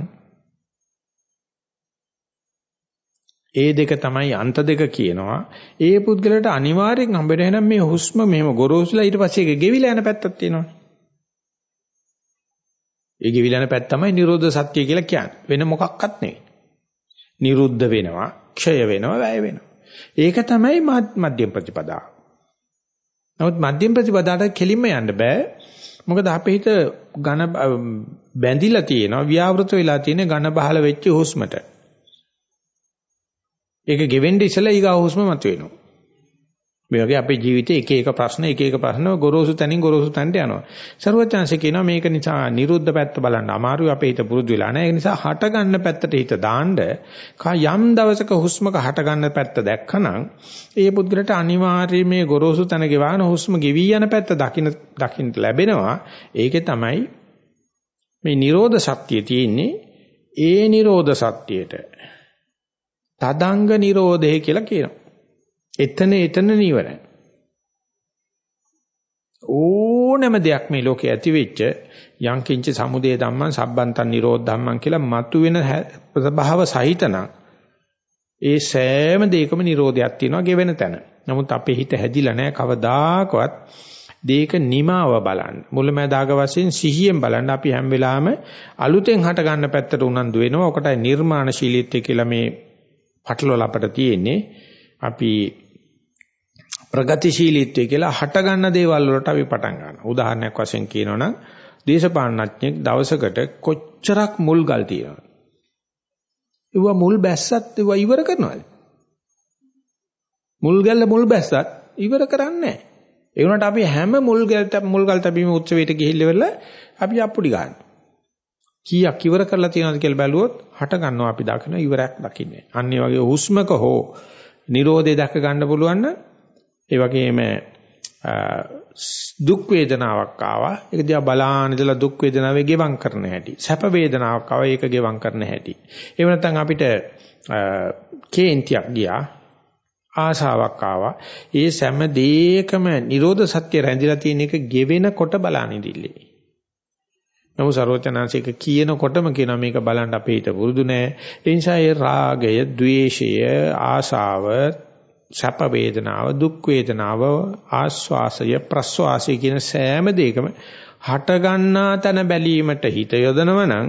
ඒ දෙක තමයි අන්ත දෙක කියනවා. ඒ පුද්ගලයාට අනිවාර්යෙන් හම්බෙන එහෙනම් මේ හුස්ම මෙහෙම ගොරෝසුලා ඊට පස්සේ ඒක ගෙවිලා යන පැත්තක් තියෙනවා. ඒ ගෙවිලා යන පැත්ත තමයි නිරෝධ සත්‍ය කියලා කියන්නේ. වෙන මොකක්වත් නෙවෙයි. නිරුද්ධ වෙනවා, ක්ෂය වෙනවා, වැය වෙනවා. ඒක තමයි මධ්‍යම ප්‍රතිපදාව. නමුත් මධ්‍යම ප්‍රතිපදාවට කෙලින්ම යන්න බෑ. මොකද අපේ හිත ඝන බැඳිලා තියෙනවා ව්‍යාවෘත වෙලා තියෙන ඝන බහල වෙච්ච හුස්මට. ඒක ගෙවෙන්න ඉස්සලා ඊගා හුස්ම මතුවෙනවා. මේ වගේ අපේ ජීවිතේ එක එක ප්‍රශ්න එක එක ප්‍රශ්න ගොරෝසු තැනින් ගොරෝසු තැනට යනවා. ਸਰවඥාන්සේ කියනවා මේක නිසා නිරුද්ධ පැත්ත බලන්න අමාරුයි අපේ හිත පුරුදු වෙලා නැහැ. ඒ නිසා හට ගන්න පැත්තට හිත දාන්න යම් දවසක හුස්මක හට ගන්න පැත්ත දැක්කනම් ඒ පුද්ගලට අනිවාර්යයෙන් මේ ගොරෝසු තැන ගෙවාන හුස්ම ගෙවි යන පැත්ත දකින්න දකින්න ලැබෙනවා. ඒකේ තමයි මේ නිරෝධ ශක්තිය තියෙන්නේ. ඒ නිරෝධ සත්‍යයට තදංග නිරෝධය කියලා කියනවා. එතන එතන නිවන. ඕනම දෙයක් මේ ලෝකේ ඇති වෙච්ච යංකින්ච සමුදය ධම්මං සබ්බන්තං නිරෝධ ධම්මං කියලා මතුවෙන ප්‍රභාව සහිතන ඒ සෑම දෙයකම නිරෝධයක් තියෙනවා ගෙවෙන තැන. නමුත් අපේ හිත හැදිලා නැහැ කවදාකවත් දෙයක නිමාව බලන්න. මුලමදාග වශයෙන් සිහියෙන් බලන්න අපි හැම වෙලාවෙම අලුතෙන් හට ගන්න පැත්තට උනන්දු වෙනවා. ඔකටයි නිර්මාණශීලීත්වය කියලා මේ පටලවල අපට තියෙන්නේ. අපි ප්‍රගතිශීලීත්වය කියලා හට ගන්න දේවල් වලට අපි පටන් ගන්නවා. උදාහරණයක් වශයෙන් කියනවනම් දේශපාලනඥයෙක් දවසකට කොච්චරක් මුල් ගල් තියනවද? ඒවා මුල් බැස්සත් ඒවා ඉවර කරනවද? මුල් ගැල්ල මුල් බැස්සත් ඉවර කරන්නේ නැහැ. ඒ වුණාට අපි හැම මුල් ගැල්ට මුල් ගල් තැබීම උත්සවයට ගිහිල්ලා අපි අප්පුඩි ගන්නවා. කීයක් ඉවර කරලා තියෙනවද කියලා බැලුවොත් හට ගන්නවා අපි දකින්න ඉවරයක් දකින්නේ. අන්න ඒ වගේ හුස්මක හෝ Nirodhe දැක ගන්න පුළුවන් නම් ඒ වගේම දුක් වේදනාවක් ආවා. ඒක දිහා බලාන ඉඳලා දුක් වේදනාවේ ගෙවම් කරන හැටි. සැප වේදනාවක් ආවා. ඒක ගෙවම් කරන හැටි. එහෙම නැත්නම් අපිට කේන්තියක් ගියා. ආශාවක් ආවා. ඒ සෑම දෙයකම නිරෝධ සත්‍ය රැඳිලා තියෙන එක ගෙවෙනකොට බලාන ඉඳිල්ලේ. නමුත් සරෝජනාංශික කියනකොටම කියනවා මේක බලන්න අපේ හිත පුරුදු නෑ. ඒ නිසා ඒ රාගය, ద్వේෂය, ආශාව, සැප වේදනාව, දුක් වේදනාව, ආස්වාසය, ප්‍රස්වාසය කියන සෑම දෙයකම හට ගන්නා තන බැලීමට හිත යොදනවා නම්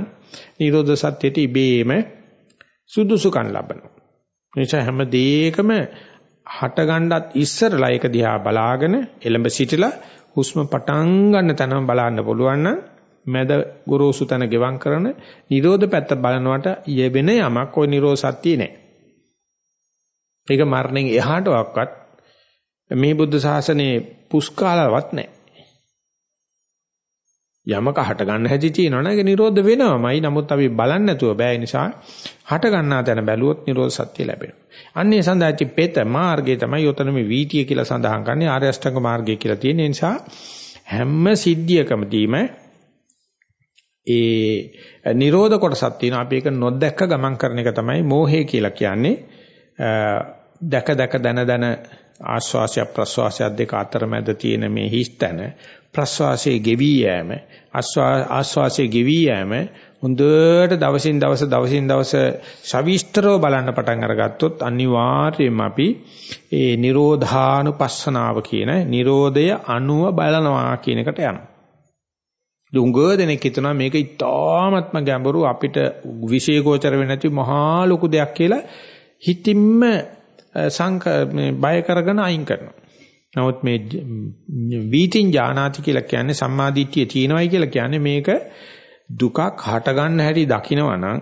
නිරෝධ සත්‍යයට ඉබේම සුදුසුකම් ලබනවා. නිසා හැම දෙයකම හට ගන්නත් ඉස්සරලා ඒක දිහා බලාගෙන එළඹ සිටලා හුස්ම පටන් ගන්න තැනම බලන්න පුළුවන් නම් මැද ගොරෝසු තන ගෙවම් කරන නිරෝධ පැත්ත බලනකොට යෙවෙන යමක් ওই නිරෝධ සත්‍යය නෑ. ඒක මරණයෙන් එහාටවත් මේ බුද්ධ ශාසනයේ පුස්කාලවත් නෑ. යමක හට ගන්න හැටි තියෙනවනේ ඒක නිරෝධ වෙනවමයි. නමුත් අපි බලන්නේ නැතුව බෑ නිසා හට ගන්නා තැන බැලුවොත් නිරෝධ සත්‍ය ලැබෙනවා. අන්නේ සඳහාචි පෙත මාර්ගය තමයි යොතන මේ වීතිය කියලා සඳහන් කරන්නේ ආර්ය අෂ්ටාංග මාර්ගය කියලා තියෙන නිසා හැම සිද්ධියකමදීම ඒ නිරෝධ කොටසක් තියෙනවා. අපි ඒක නොදැක්ක ගමන් කරන එක තමයි මෝහය කියලා කියන්නේ. දැක දැක දන දන ආස්වාසය ප්‍රස්වාසය දෙක අතරමැද තියෙන මේ හිස්තන ප්‍රස්වාසයේ ගෙවි යෑම ආස්වාසයේ ගෙවි යෑම හොඳට දවසින් දවස දවසින් දවස ශවිස්තරව බලන්න පටන් අරගත්තොත් අනිවාර්යයෙන්ම අපි ඒ නිරෝධානුපස්සනාව කියන නිරෝධය අනුව බලනවා කියන එකට යනවා. දුංග දෙනෙක් හිතනවා මේක ඉතාමත්ම ගැඹුරු අපිට විශේෂෝචර වෙන්නේ නැති මහා ලොකු දෙයක් කියලා හිතින්ම සංක මේ බය කරගෙන අයින් කරනවා. නමුත් මේ වීතින් ඥානාති කියලා කියන්නේ සම්මාදිට්ඨිය තියෙනවයි කියලා කියන්නේ මේක දුකක් හට ගන්න හැටි දකිනවනම්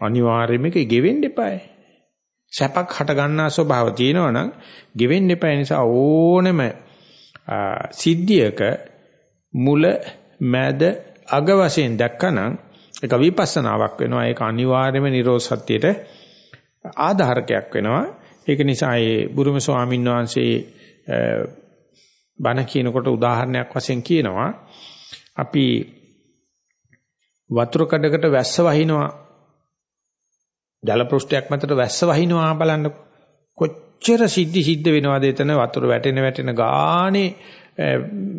අනිවාර්යයෙන්ම ඒක ගෙවෙන්න එපායි. සැපක් හට ගන්නා ස්වභාව තියෙනවනම් ගෙවෙන්න එපා නිසා ඕනෙම සිද්ධියක මුල මැද අග වශයෙන් දැක්කනම් ඒක විපස්සනාවක් වෙනවා. ඒක අනිවාර්යයෙන්ම නිරෝධ සත්‍යයට ආධාරකයක් වෙනවා. ඒක නිසා ඒ බුරුම ස්වාමීන් වහන්සේ බණ කියනකොට උදාහරණයක් වශයෙන් කියනවා. අපි වතුර කඩකට වැස්ස වහිනවා. ජල පෘෂ්ඨයක් මතට වැස්ස වහිනවා බලන්න කොච්චර සිද්ධි සිද්ධ වෙනවද එතන? වතුර වැටෙන වැටෙන ගානේ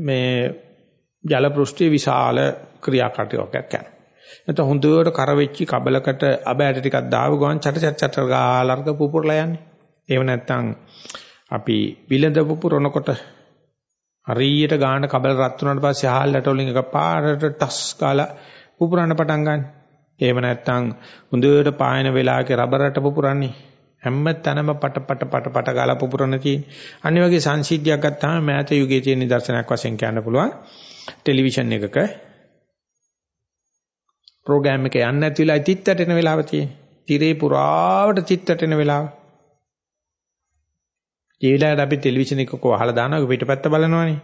මේ ජල පෘෂ්ඨයේ විශාල ක්‍රියාකාරකයක් කරනවා. නැත්නම් හොඳට කර වෙච්චි කබලකට අබෑට ටිකක් දාව ගමන් චට චට චට ගාලර්ග පුපුරලා යන්නේ. එහෙම නැත්නම් අපි විලඳ පුපුරනකොට හරියට ගාන කබල රත් වුණාට පස්සේ හාල්ලට වලින් එක පාරට ටස් කාලා පුපුරන්න පටන් ගන්න. එහෙම නැත්නම් හොඳට පායන වෙලාවක රබරට පුපුරන්නේ හැම තැනම පට පට පට පට ගාලා පුපුරන තියෙන්නේ. අනිත් වගේ සංසිද්ධියක් ගත්තාම මෑත යුගයේ තියෙන නිදර්ශනයක් වශයෙන් කියන්න පුළුවන්. ටෙලිවිෂන් එකක ප්‍රෝග්‍රෑම් එක යන්නේ නැති වෙලාවයි තිත් වැටෙන වෙලාව තියෙන්නේ. තිරේ පුරාවට තිත් වැටෙන වෙලාව. ඒ වෙලාවට අපි ටෙලිවිෂන් එකක වහලා දානවා පිටපැත්ත බලනවනේ.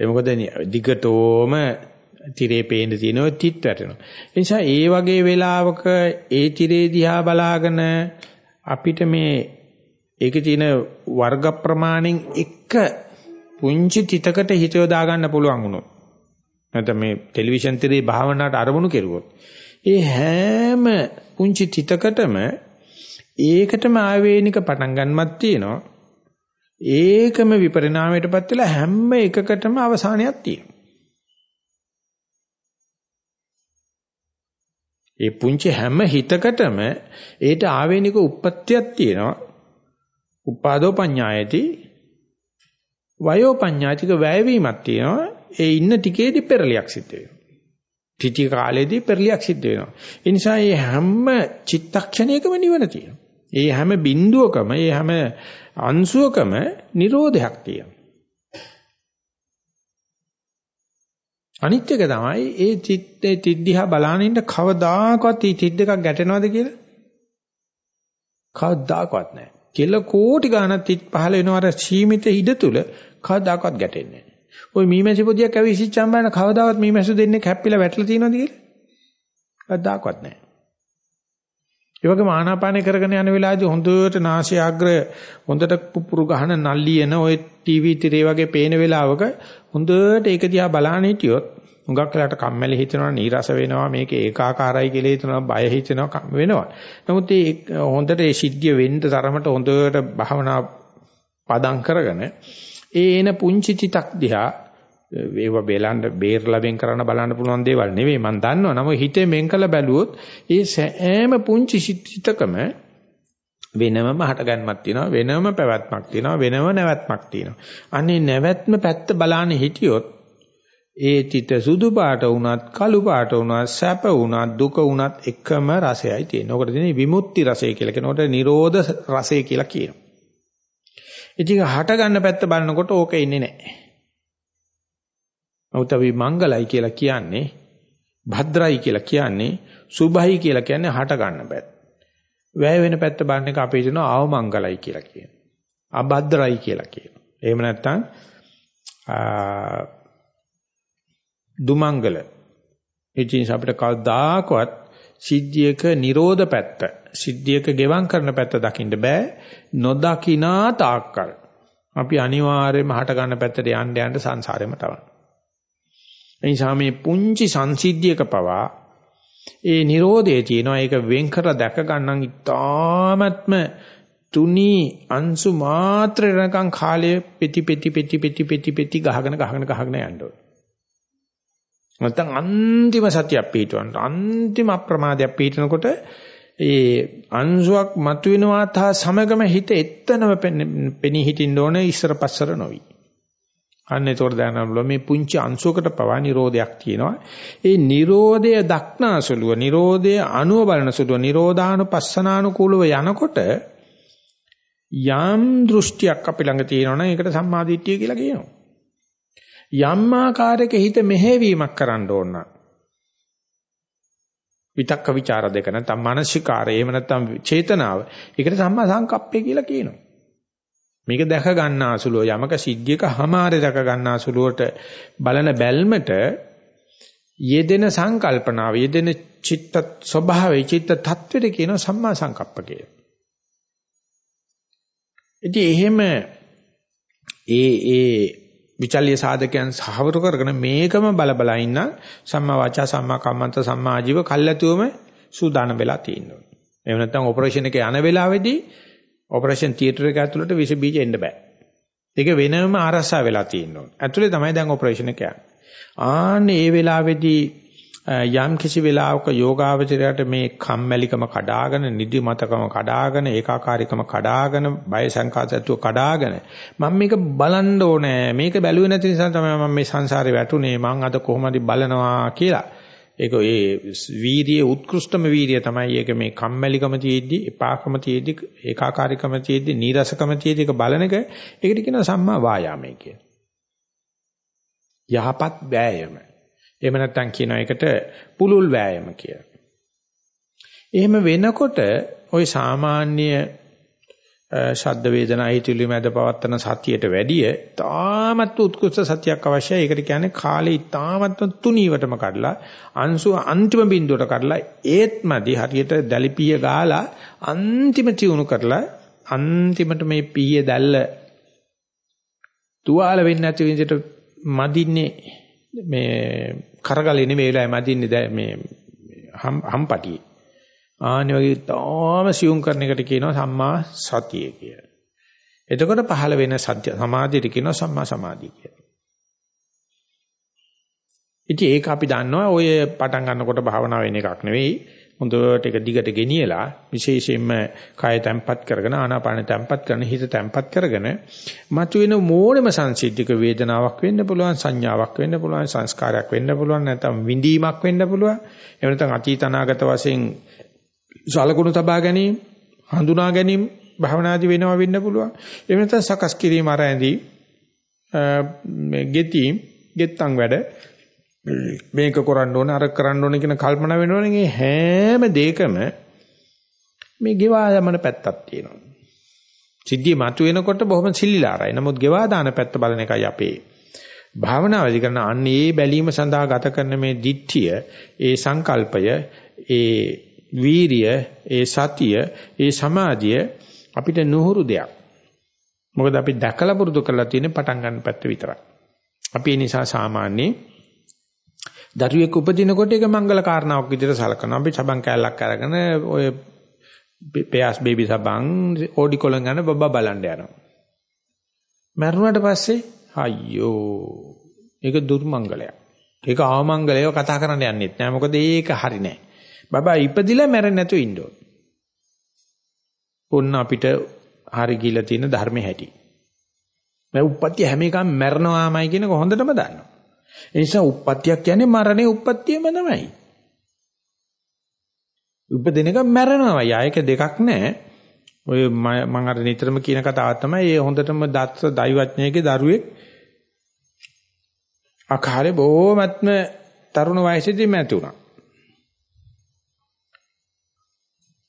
ඒ මොකද දිගටම තිරේ පේන්න තියෙනවා තිත් වැටෙනවා. ඒ නිසා ඒ වගේ වෙලාවක ඒ තිරේ දිහා බලාගෙන අපිට මේ ඒකේ තියෙන වර්ග ප්‍රමාණෙන් එක පුංචි තිතකට හිත යොදා ගන්න පුළුවන් වුණොත් නැත්නම් මේ ටෙලිවිෂන් තිරේ භාවනාවට අරමුණු කෙරුවොත් ඒ හැම පුංචි තිතකටම ඒකටම ආවේනික පටන් ගන්නමක් තියෙනවා. ඒකම විපරිණාමයටපත් වෙලා හැම එකකටම අවසානයක් තියෙනවා. ඒ පුංචි හැම හිතකටම ඒට ආවේනික උප්පත්තියක් තියෙනවා. උපාදෝ පඤ්ඤායති වයෝ පඤ්ඤාතික වැයවීමක් තියෙනවා. ඒ ඉන්න ටිකේදී පෙරලියක් සිද්ධ වෙනවා. ටිටි කාලේදී පෙරලියක් සිද්ධ වෙනවා. ඒ නිසා මේ හැම චිත්තක්ෂණයකම නිවන තියෙනවා. ඒ හැම බිඳුවකම, ඒ හැම අංශුවකම Nirodhayak තියෙනවා. අනිත් එක තමයි ඒ චිත්තේ තිද්දිහා බලානින්න කවදාකවත් මේ චිත් දෙකක් ගැටෙනවද කියලා? කවදාකවත් නැහැ. කෙල කෝටි ගණන් තිත් පහල වෙනව අර සීමිත ඉඩ තුල කවදාකවත් ගැටෙන්නේ නැහැ. ওই මීමැසි පොදියක් ඇවිසිච්චාම බලන්න කවදාවත් මීමැසු දෙන්නේ කැප්පිලා වැටලා තියෙනවද කියලා? කවදාකවත් නැහැ. ඒ වගේම ආනාපානය කරගෙන යන වෙලාවේදී හොඳට නාසයාග්‍රය හොඳට පුපුරු ගහන නල්ලියන ওই ටීවී තිරේ වගේ පේන වෙලාවක හොඳට ඒක දිහා බලන්න හිටියොත් හුඟක් වෙලාට කම්මැලි හිතෙනවා නීරස වෙනවා මේක ඒකාකාරයි කියලා හිතනවා බය හිතෙනවා වෙනවා. නමුත් ඒ හොඳට ඒ සිද්ධිය වෙන්න තරමට හොඳට භාවනා පදම් කරගෙන ඒ එන පුංචි තිතක් දිහා ඒව බේලන්න බේරලා වෙන් කරන්න බලන්න පුළුවන් දේවල් නෙවෙයි මම දන්නවා නම හිතේ මෙන් කළ බැලුවොත් ඒ සෑම පුංචි සිතකම වෙනමම හටගන්මක් තියෙනවා වෙනම පැවැත්මක් තියෙනවා වෙනම නැවැත්මක් තියෙනවා අනේ නැවැත්ම පැත්ත බලන්න හිටියොත් ඒ තිත සුදු පාට වුණත් කළු පාට වුණත් සැප වුණත් දුක වුණත් එකම රසයයි තියෙනවා. ඔකට තියෙන්නේ විමුක්ති රසය කියලා කියනකොට නිරෝධ රසය කියලා කියනවා. ඉතින් හට ගන්න පැත්ත බලනකොට ඕක ඉන්නේ නැහැ. නමුත් අපි මංගලයි කියලා කියන්නේ භද්‍රයි කියලා කියන්නේ සුභයි කියලා කියන්නේ හට ගන්න පැත්ත. වැය වෙන පැත්ත බලන එක අපේ හිතනවා ආවමංගලයි කියලා කියනවා. අභද්‍රයි කියලා කියනවා. එහෙම නැත්නම් දුමංගල. ඒ නිසා අපිට කවදාකවත් සිද්ධියක නිරෝධ පැත්ත, සිද්ධියක ගෙවම් කරන පැත්ත දකින්න බෑ. නොදකිනා තාක්කල්. අපි අනිවාර්යයෙන්ම හට ගන්න පැත්තට යන්න යන්න සංසාරෙම තවන. එනිසා මේ පුංචි සංසිද්ධියක පවා ඒ Nirodhe තියෙනවා ඒක වෙන් කරලා දැක ගන්නන් ඉතාමත්ම තුනි අංශු මාත්‍ර වෙනකන් කාලය පෙති පෙති පෙති පෙති පෙති පෙති ගහගෙන ගහගෙන ගහගෙන යන්න ඕන. නැත්තම් අන්තිම සතියක් පිටවන්න අන්තිම අප්‍රමාදයක් පිටනකොට ඒ අංශුවක් මතුවෙනවා තා සමගම හිත එත්තනම පෙනී හිටින්න ඕනේ ඉස්සර පස්සර නොවි. අන්න ඒතකොට දැනනවලු මේ පුංචි අංශුවකට පවා නිරෝධයක් තියෙනවා. ඒ නිරෝධය දක්නාසුලුව, නිරෝධය අනුව බලනසුලුව, නිරෝධානුපස්සනානුකූලව යනකොට යම් දෘෂ්ටියක් අපි ළඟ තියෙනවනම් ඒකට සම්මාදිට්ඨිය කියලා කියනවා. යම් ආකාරයක හිත මෙහෙවීමක් කරන්න ඕන නම් විතක්ක ਵਿਚාර දෙක නැත්නම් මානසිකාරය එහෙම නැත්නම් චේතනාව ඒකට සම්මා සංකප්පය කියලා කියනවා. මේක දැක ගන්න අසුලුව යමක සිද්ධියක හමාරේ දැක ගන්න අසුලුවට බලන බැල්මට යෙදෙන සංකල්පනාව යෙදෙන චිත්ත ස්වභාවය චිත්ත tattවෙට කියන සම්මා සංකප්ප කියලා. ඉතින් එහෙම ඒ ඒ විචල්්‍ය සාධකයන් සහවරු කරගෙන මේකම බල බල ඉන්න සම්මා වාචා සම්මා කම්මන්ත සම්මා ආජීව කල්ැතුවම සූදානම් වෙලා තියෙනවා. එහෙම නැත්නම් ඔපරේෂන් එක යන වෙලාවේදී ඔපරේෂන් තියටර් එක ඇතුළට විස බීජ එන්න බෑ. ඒක වෙනම ආරසා වෙලා තියෙනවා. ඇතුලේ තමයි දැන් ඔපරේෂන් එක යන්නේ. ආන්නේ ඒ වෙලාවේදී යම් කිසි වෙලාවක යෝගාවචරයට මේ කම්මැලිකම කඩාගෙන නිදිමතකම කඩාගෙන ඒකාකාරීකම කඩාගෙන බය සංකාසත්ව කඩාගෙන මම මේක බලන්න ඕනේ. මේක බැලුවේ නැති නිසා තමයි මම මේ සංසාරේ වැටුනේ. මං අද කොහොමද බලනවා කියලා. ඒක ඒ වීරිය උත්කෘෂ්ඨම වීරිය තමයි ඒක මේ කම්මැලිකම තියෙද්දි එපාකම තියෙද්දි ඒකාකාරීකම තියෙද්දි නීරසකම තියෙද්දි ඒක බලන එක. ඒකට කියනවා සම්මා වායාමය කියලා. යහපත් වෑයම. එහෙම නැත්නම් කියනවා ඒකට පුලුල් වෑයම කියලා. එහෙම වෙනකොට ওই සාමාන්‍ය ශබ්ද වේදනා හිතුවිලි මැද පවත්තන සතියට වැඩිය තාමත් උත්කෘෂ්ඨ සතියක් අවශ්‍යයි. ඒකට කියන්නේ කාලේ තාමත් තුනීවටම කඩලා අංශු අන්තිම බිඳුවට කඩලා ඒත්මදි හරියට දැලිපිය ගාලා අන්තිම තියුණු කරලා අන්තිමට මේ පීයේ දැල්ල තුවාල වෙන්නේ නැති විදිහට මදින්නේ මේ කරගලේ නෙමෙයි වෙලාවෙ මදින්නේ මේ හම්පටි. ආන්නේ වගේ තාම සියුම් කරන එකට කියනවා සම්මා සතිය කියලා. එතකොට පහළ වෙන සත්‍ය සමාධියට කියනවා සම්මා සමාධිය කියලා. ඉතින් ඒක අපි දන්නවා ඔය පටන් ගන්නකොට භාවනා වෙන එකක් නෙවෙයි. හොඳට ඒක දිගට ගෙනියලා විශේෂයෙන්ම කය තැම්පත් කරගෙන ආනාපාන තැම්පත් කරන හිත තැම්පත් කරගෙන මතුවෙන මෝඩම සංසිද්ධික වේදනාවක් වෙන්න පුළුවන් සංඥාවක් වෙන්න පුළුවන් සංස්කාරයක් වෙන්න පුළුවන් නැත්නම් විඳීමක් වෙන්න පුළුවන්. එහෙම නැත්නම් අතීත අනාගත වශයෙන් සලකුණු තබා ගැනීම හඳුනා ගැනීම භවනාදි වෙනවා වෙන්න පුළුවන්. එහෙම නැත්නම් සකස් කිරීම අර ඇඳි මේ ගෙතීම් ගෙත්තම් වැඩ මේක කරන්න ඕනේ අර කරන්න ඕනේ කියන කල්පනා වෙනවනේ මේ හැම දෙයකම මේ ගෙවා යමන පැත්තක් තියෙනවා. සිද්ධිය මතුවෙනකොට බොහොම සිල්ලිලාරයි. නමුත් ගෙවා දාන පැත්ත බලන එකයි අපේ භාවනාවේදී කරන අන්න ඒ බැලීම සඳහා ගත කරන මේ දිට්ඨිය, ඒ සංකල්පය, ඒ වීරිය, ඒ සතිය, ඒ සමාධිය අපිට නුහුරු දෙයක්. මොකද අපි දැකලා පුරුදු කරලා තියෙන පටන් ගන්න පැත්ත විතරයි. අපි ඒ නිසා සාමාන්‍යයෙන් දරුවෙක් උපදිනකොට ඒක මංගල කාරණාවක් විදිහට සලකනවා. අපි සබන් කෑල්ලක් අරගෙන ඔය පෙයාස් බේබි සබන් ඕඩි කොලන් ගන්න බබා බලන්න යනවා. මරුණාට පස්සේ අයියෝ ඒක දුර්මංගලයක්. ඒක අවමංගලයව කතා කරන්න යන්නෙත් නෑ. මොකද ඒක හරි නෑ. බබා ඉපදිලා මැරෙන්නේ නැතුව ඉන්න ඕන. ඔන්න අපිට හරි ගිලා තියෙන ධර්මයේ හැටි. මේ උප්පත්ති හැම එකම මැරනවාමයි කියන එක හොඳටම දන්නවා. ඒ නිසා උප්පත්තියක් කියන්නේ මරණේ උප්පත්තියම තමයි. උපදින එක මැරෙනවා. යායක දෙකක් නැහැ. ඔය මම අර නිතරම කියන කතාව තමයි ඒ හොඳටම දත්ස දෛවඥයෙක්ගේ දරුවෙක් අකාලේ බොහොමත්ම තරුණ වයසේදී මැති වුණා.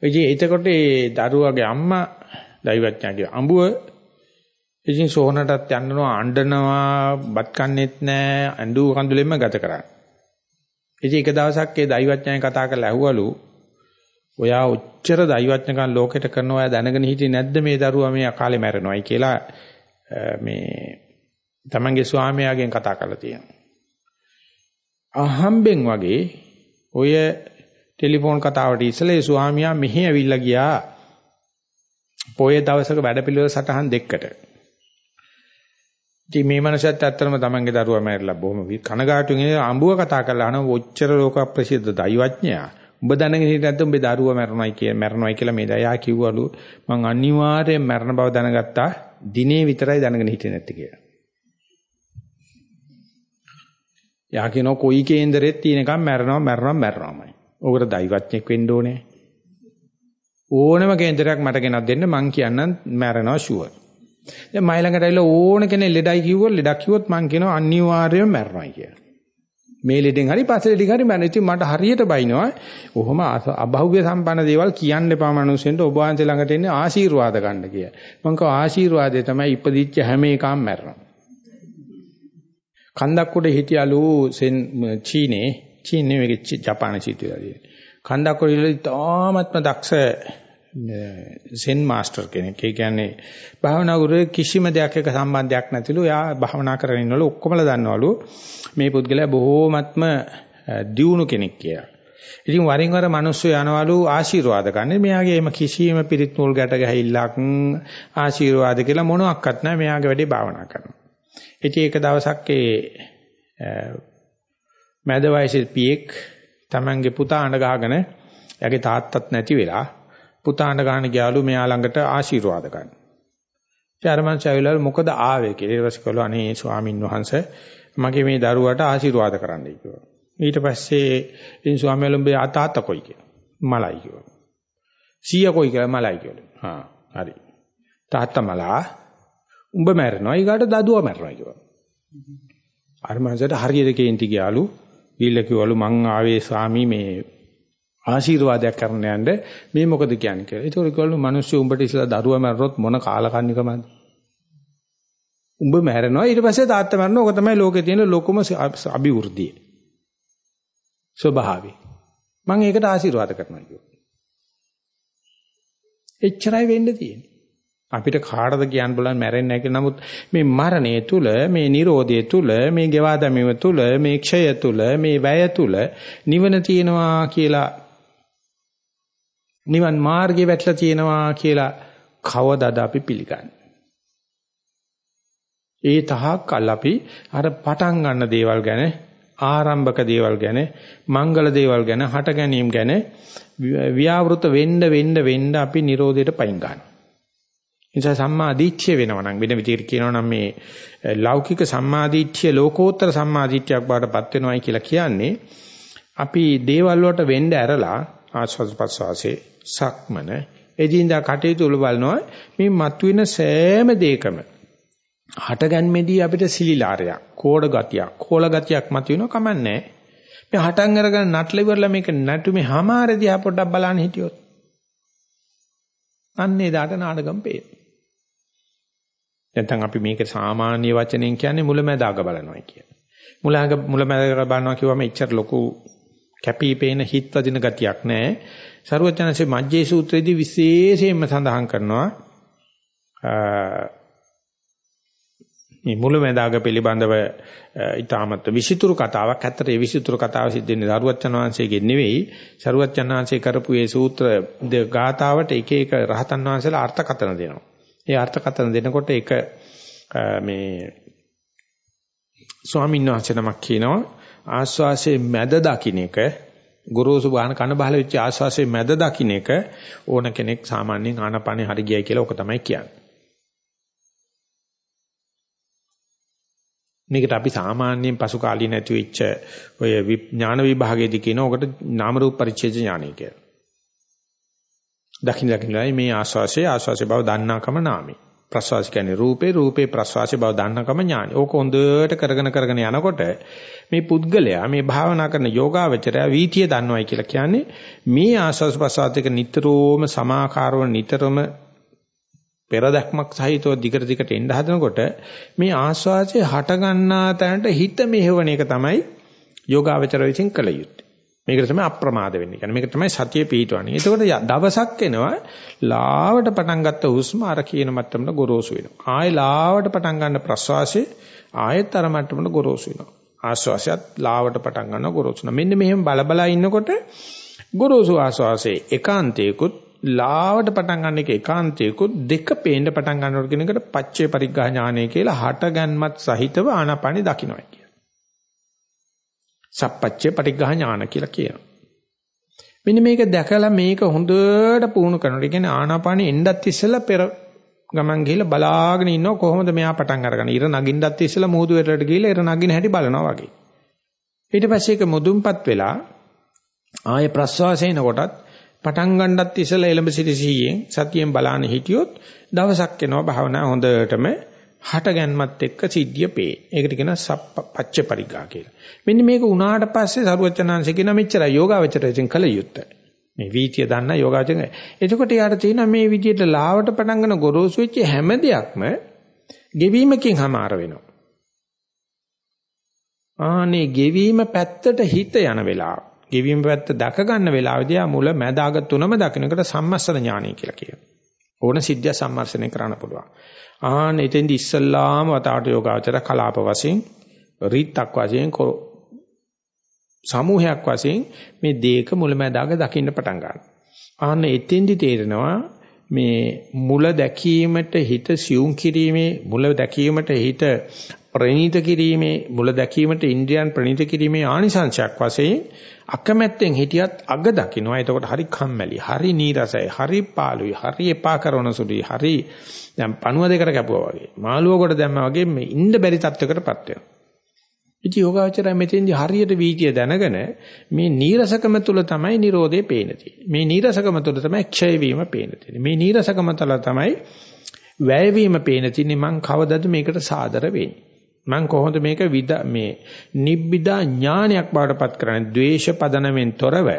එජේ එතකොට ඒ දරුවාගේ අම්මා දෛවඥයාගේ අඹුව ඉතින් සෝහනටත් යන්නනවා අඬනවා බත් කන්නේත් නැහැ අඬු කඳුලෙන්ම ගත කරන්නේ. ඉතින් එක දවසක් ඒ දෛවඥයන් කතා කරලා ඇහුවලු ඔයා ඔච්චර දෛවඥකම් ලෝකෙට කරන ඔයා දැනගෙන හිටියේ නැද්ද මේ දරුවා මේ අකාලේ මැරෙනවයි කියලා මේ තමන්ගේ ස්වාමියාගෙන් කතා කරලා තියෙනවා. අහම්බෙන් වගේ ඔය ටෙලිෆෝන් කතාවට ඉස්සෙල්ලා ඒ ස්වාමියා මෙහි ඇවිල්ලා ගියා. පොයේ දවසක වැඩපිළිවෙල සටහන් දෙකකට. ඉතින් මේ මනසත් ඇත්තටම තමන්ගේ දරුවා මැරිලා බොහොම කනගාටුවෙන් අඹුව කතා කරලා අහන ඔච්චර ලෝක ප්‍රසිද්ධ දෛවඥයා උඹ දැනගෙන හිටියේ නැත්නම් උඹේ දරුවා මැරණොයි කිය මැරණොයි කියලා මේ දයා කිව්වලු මං අනිවාර්යෙන් මැරණ බව දැනගත්තා දිනේ විතරයි දැනගෙන හිටියේ නැත්තේ කියලා. යා කියනවා කොයි කේන්දරෙත් තියෙනකම් මැරෙනවා මැරෙනවා මැරෙනවාමයි. ඕකට දෛවඥෙක් වෙන්න ඕනේ. ඕනම කේන්දරයක් මට ගෙනත් දෙන්න මං කියන්නම් මැරෙනවා ෂුවර්. දැන් මයි ළඟට ඇවිල්ලා ඕන කෙනෙක් ලෙඩයි කිව්වොත් ලෙඩක් කිව්වොත් මං කියනවා අනිවාර්යයෙන්ම මැරෙනවා කියලා. මේ ලෙඩෙන් හරි පස්සේ ලෙඩෙන් හරි මැරෙන. ඉතින් මට හරියට බයිනවා. ඔහොම අභෞ්‍ය සම්පන්න දේවල් කියන්න එපා මිනිස්සුන්ට ඔබ වහන්සේ ළඟට එන්නේ ආශිර්වාද ගන්න කියලා. මං කව ආශිර්වාදය තමයි ඉපදිච්ච හැම එකම මැරෙනවා. කන්දක් උඩ හිටියලු සෙන් චීනේ චීනේ මේක ජපාන චිත්‍රයදී. කන්දක් උඩ ඉඳලා තාමත්ම දක්ෂ සෙන් මාස්ටර් කෙනෙක්. ඒ කියන්නේ භාවනා ගුරුවේ කිසිම දෙයක් එක්ක සම්බන්ධයක් නැතිලු එයා භාවනා කරගෙන ඉන්නවලු ඔක්කොමලා දන්නවලු මේ පුද්ගලයා බොහෝමත්ම දියුණු කෙනෙක් කියලා. ඉතින් වරින් වර මිනිස්සු යනවලු ආශිර්වාද ගන්න. මෙයාගේ එම කිසියම් පිරිත් නූල් ගැට ගැහිල්ලක් ආශිර්වාද කියලා මොනවත් නැහැ. මෙයාගේ වැඩේ භාවනා කරනවා. ඉතින් ඒක දවසක් ඒ මැද වයසේ පියෙක් Tamange පුතා අඬ ගහගෙන එයාගේ තාත්තත් නැති වෙලා පුතා අඬ ගහන ගියාලු මෙයා ළඟට ආශිර්වාද ගන්න. ඉතින් අර මං චවිලල් මොකද ආවේ කියලා ඊට පස්සේ කළා අනේ ස්වාමින් වහන්සේ මගේ මේ දරුවාට ආශිර්වාද කරන්නයි කිව්වා. ඊට පස්සේ ඉතින් ස්වාමියා ලොම්බේ ආතාත කොයි කියලා. මලයි කිව්වා. සීයා කොයි කියලා මලයි කිව්වා. හා හරි. තාත්තා මලා උඹ මැරෙනවා ඊගාට දදුවා මැරෙනවා කිව්වා. අර මනසට හරියට කේන්ති ගියාලු. ගිහිල්ලා කිව්වලු මං ආවේ ස්වාමී මේ ආශිර්වාදයක් කරන්න යන්න මේ මොකද කියන්නේ කියලා. ඒතකොට කිව්වලු මිනිස්සු උඹට ඉස්සලා දරුවා මැරුණොත් මොන කාලකන්නිකමද? උඹ මැරෙනවා ඊට පස්සේ තාත්තා මැරෙනවා. ඕක තමයි ලෝකේ තියෙන ලොකුම අභිවෘද්ධිය. ස්වභාවය. මම ඒකට ආශිර්වාද කරනවා කිව්වා. එච්චරයි වෙන්න තියෙන්නේ. අපිට කාටද කියන්න බලන්න මැරෙන්නේ නැහැ කියලා. නමුත් මේ මරණය තුල, මේ Nirodhe තුල, මේ ගෙවා දැමීම තුල, මේ ක්ෂය තුල, මේ වැය තුල නිවන තියෙනවා කියලා නිවන් මාර්ගේ වැටලා තියෙනවා කියලා කවදාද අපි පිළිගන්නේ? ඒ තහක් කල් අපි අර පටන් ගන්න දේවල් ගැන ආරම්භක දේවල් ගැන මංගල දේවල් ගැන හට ගැනීම ගැන ව්‍යාවෘත වෙන්න වෙන්න වෙන්න අපි Nirodheට පයින් ගන්නවා. නිසා සම්මාදිට්ඨිය වෙනවා නම් වෙන විදිහට කියනවා නම් මේ ලෞකික සම්මාදිට්ඨිය ලෝකෝත්තර සම්මාදිට්ඨියක් බාටපත් වෙනවයි කියලා කියන්නේ අපි දේවල් වලට වෙන්න ඇරලා ආස්වාද ප්‍රසවාසයේ සක්මන එදින්දා කටයුතු වල බලනවා මේ මතුවෙන සෑම දෙයකම හටගන්මේදී අපිට සිලිලාරයක් කෝඩ ගතියක් කෝල ගතියක් මතුවෙනවා කමන්නේ මේ හටන් අරගෙන නටල ඉවරලා මේක නටුමේ හැමාරදී ආ පොඩ්ඩක් බලන්න හිටියොත්. අන්නේ දාට නාඩගම් පේනවා නැත්නම් අපි මේක සාමාන්‍ය වචනෙන් කියන්නේ මුලැමැදාග බලනවා කියන්නේ. මුලැඟ මුලැමැදාග බලනවා කිව්වම එච්චර ලොකු කැපිපේන හිත් වදින ගතියක් නැහැ. සරුවචනසේ මජ්ජේ සූත්‍රයේදී විශේෂයෙන්ම සඳහන් කරනවා මේ මුලැමැදාග පිළිබඳව ඊටමත් විසිතුරු කතාවක්. ඇත්තට ඒ විසිතුරු කතාව සිද්ධ වෙන්නේ සරුවචන වහන්සේගෙන් නෙවෙයි. සරුවචන වහන්සේ කරපු ඒ සූත්‍ර ගාතාවට එක එක රහතන් වහන්සේලා අර්ථකථන දෙනවා. ඒ අර්ථකථන දෙනකොට ඒක මේ ස්වාමීන් වහන්සේ නමක් කියනවා ආස්වාසේ මැද දකින්න එක ගුරුසු බාහන කන බහල වෙච්ච ආස්වාසේ මැද දකින්න එක ඕන කෙනෙක් සාමාන්‍යයෙන් ආනපනේ හරි ගියයි කියලා ඔක තමයි කියන්නේ. මේකට අපි සාමාන්‍යයෙන් පසු කාලීන ඇති වෙච්ච ඔය ඥාන විභාගයේදී කියන ඔකට නාම රූප පරිච්ඡේද ඥානය කියලා. දකින්න දකින්නයි මේ ආස්වාසේ ආස්වාසේ බව දන්නාකම නාමයි. ප්‍රස්වාස කියන්නේ රූපේ රූපේ ප්‍රස්වාසේ බව දන්නකම ඥානයි. ඕක හොඳට කරගෙන කරගෙන යනකොට මේ පුද්ගලයා මේ භාවනා කරන යෝගාවචරය වීතිය දන්නවයි කියලා කියන්නේ මේ ආස්වාස් ප්‍රස්වාස දෙක නිතරම සමාකාරව නිතරම පෙරදක්මක් සහිතව දිගට දිගට එන්න හදනකොට මේ ආස්වාසේ හට ගන්නා තැනට හිත මෙහෙවන එක තමයි යෝගාවචර විසින් කළ යුත්තේ. මේකට තමයි අප්‍රමාද වෙන්නේ. කියන්නේ මේක තමයි සතිය පිහිටවන්නේ. එතකොට දවසක් එනවා ලාවට පටන් ගත්ත හුස්ම අර කියන මට්ටමට ගොරෝසු වෙනවා. ආයෙ ලාවට පටන් ගන්න ප්‍රශ්වාසයේ ආයෙත් අර මට්ටමට ගොරෝසු වෙනවා. ආශ්වාසයත් ලාවට පටන් ගන්න ගොරෝසු වෙනවා. මෙන්න මෙහෙම බලබලා ඉන්නකොට ගොරෝසු ආශ්වාසයේ ඒකාන්තයකුත් ලාවට පටන් ගන්න එක ඒකාන්තයකුත් දෙක පේන්න පටන් ගන්නකොට කියන එකට පච්චේ පරිග්ඝා ඥානය කියලා හටගන්මත් සහිතව ආනාපානි දකින්නයි කියන. සප්පච්චේ පරිග්ඝා ඥාන කියලා කියනවා. මෙන්න මේක දැකලා මේක හොඳට පුහුණු කරනකොට කියන්නේ ආනාපානෙ එන්නත් ඉස්සෙල්ලා පෙර ගමන් ගිහිල්ලා බලාගෙන ඉන්නව කොහොමද මෙයා පටන් අරගන්නේ. ඉර නගින්නත් ඉස්සෙල්ලා මූදු වෙරළට ගිහිල්ලා ඉර නගින හැටි බලනවා වගේ. ඊට පස්සේ ඒක මුදුන්පත් වෙලා ආයේ ප්‍රස්වාසයෙන් කොටත් පටන් ගන්නත් ඉස්සෙල්ලා එලඹ සිටි සීයෙන් සතියෙන් බලාන හිටියොත් දවසක් එනවා භාවනා හොඳටම හටගන්මත් එක්ක සිද්ධිය පේ. ඒකට කියනවා පච්ච පරිගා කියලා. මෙන්න මේක උනාට පස්සේ සරුවචනාංශ කියන මෙච්චර යෝගාවචරයෙන් කළ යුත්තේ. මේ වීතිය දන්න යෝගාචරය. එතකොට යාට තියෙනවා මේ විදියට ලාවට පටන් ගන්න ගොරෝසු වෙච්ච හැම දෙයක්ම ගෙවීමකින් හමාර වෙනවා. ආනේ ගෙවීම පැත්තට හිත යන වෙලාව. ගෙවීම පැත්ත දක ගන්න වෙලාවදී ආ මුල මැද අග තුනම දකින්නකට සම්මස්සන ඥානය කියලා කියනවා. ඕන සිද්ධිය සම්මර්ෂණය කරන්න පුළුවන්. ආන එතෙන්දි ඉස්සල්ලාම වතාවට යෝගාචර කලාප වශයෙන් රීත්තක් වශයෙන් සමූහයක් වශයෙන් මේ දේක මුලැමැදාග දකින්න පටන් ගන්නවා. ආන්න එතෙන්දි තේරෙනවා මේ මුල දැකීමට හිත සියුම් කිරීමේ මුල දැකීමට හිත ප්‍රණීත කිරීමේ මුල දැකීමට ඉන්ද්‍රියන් ප්‍රණීත කිරීමේ ආනිසංශයක් වශයෙන් අකමැත්තෙන් හිටියත් අග දකින්නවා. එතකොට හරි කම්මැලි, හරි නීරසයි, හරි පාළුයි, හරි එපා කරන සුළුයි, හරි දැන් පණුව දෙකට කැපුවා වගේ. මාළුව කොට දැම්මා වගේ මේ ඉන්න බැරි තත්වයකටපත් වෙනවා. ඉතින් යෝගාවචරය මෙතෙන්දි හරියට වීතිය දැනගෙන මේ නීරසකම තුල තමයි Nirodhe පේන මේ නීරසකම තුල තමයි ක්ෂය වීම පේන මේ නීරසකම තුල තමයි වැය වීම පේන තියෙන්නේ මං කවදද මේකට සාදර වෙන්නේ. මං කොහොමද මේක විද මේ නිබ්බිදා ඥානයක් බවට පත් කරන්නේ? ද්වේෂ පදනමෙන් තොරව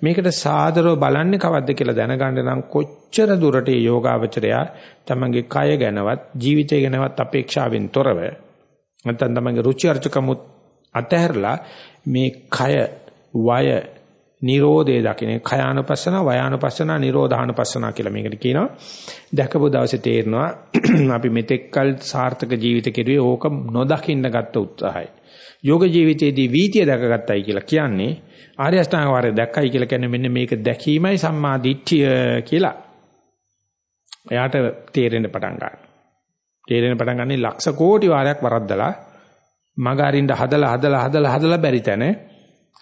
මේකට සාදරව බලන්නේ කවද්ද කියලා දැනගන්න නම් කොච්චර දුරට යෝගාවචරයා තමන්ගේ කය ගැනවත් ජීවිතය ගැනවත් අපේක්ෂාවෙන් තොරව නැත්නම් තමන්ගේ රුචි අරුචිකමුත් අතහැරලා මේ කය වය නිරෝධය දකින්නේ. කයානුපස්සන වයානුපස්සන නිරෝධානුපස්සන කියලා මේකට කියනවා. දැකපු දවසේ තේරෙනවා අපි මෙතෙක්කල් සාර්ථක ජීවිත කෙරුවේ ඕක නොදකින්න ගත්ත උත්සාහය. යෝග ජීවිතයේදී වීතිය දැකගත්තයි කියලා කියන්නේ ආර්ය අෂ්ටාංග වාරය දැක්කයි කියලා කියන්නේ මෙන්න මේක දැකීමයි සම්මා දිට්ඨිය කියලා. එයාට තේරෙන්න පටන් ගන්නවා. තේරෙන පටන් ගන්නේ ලක්ෂ කෝටි වාරයක් වරද්දලා මග අරින්න හදලා හදලා හදලා හදලා බැරි තැන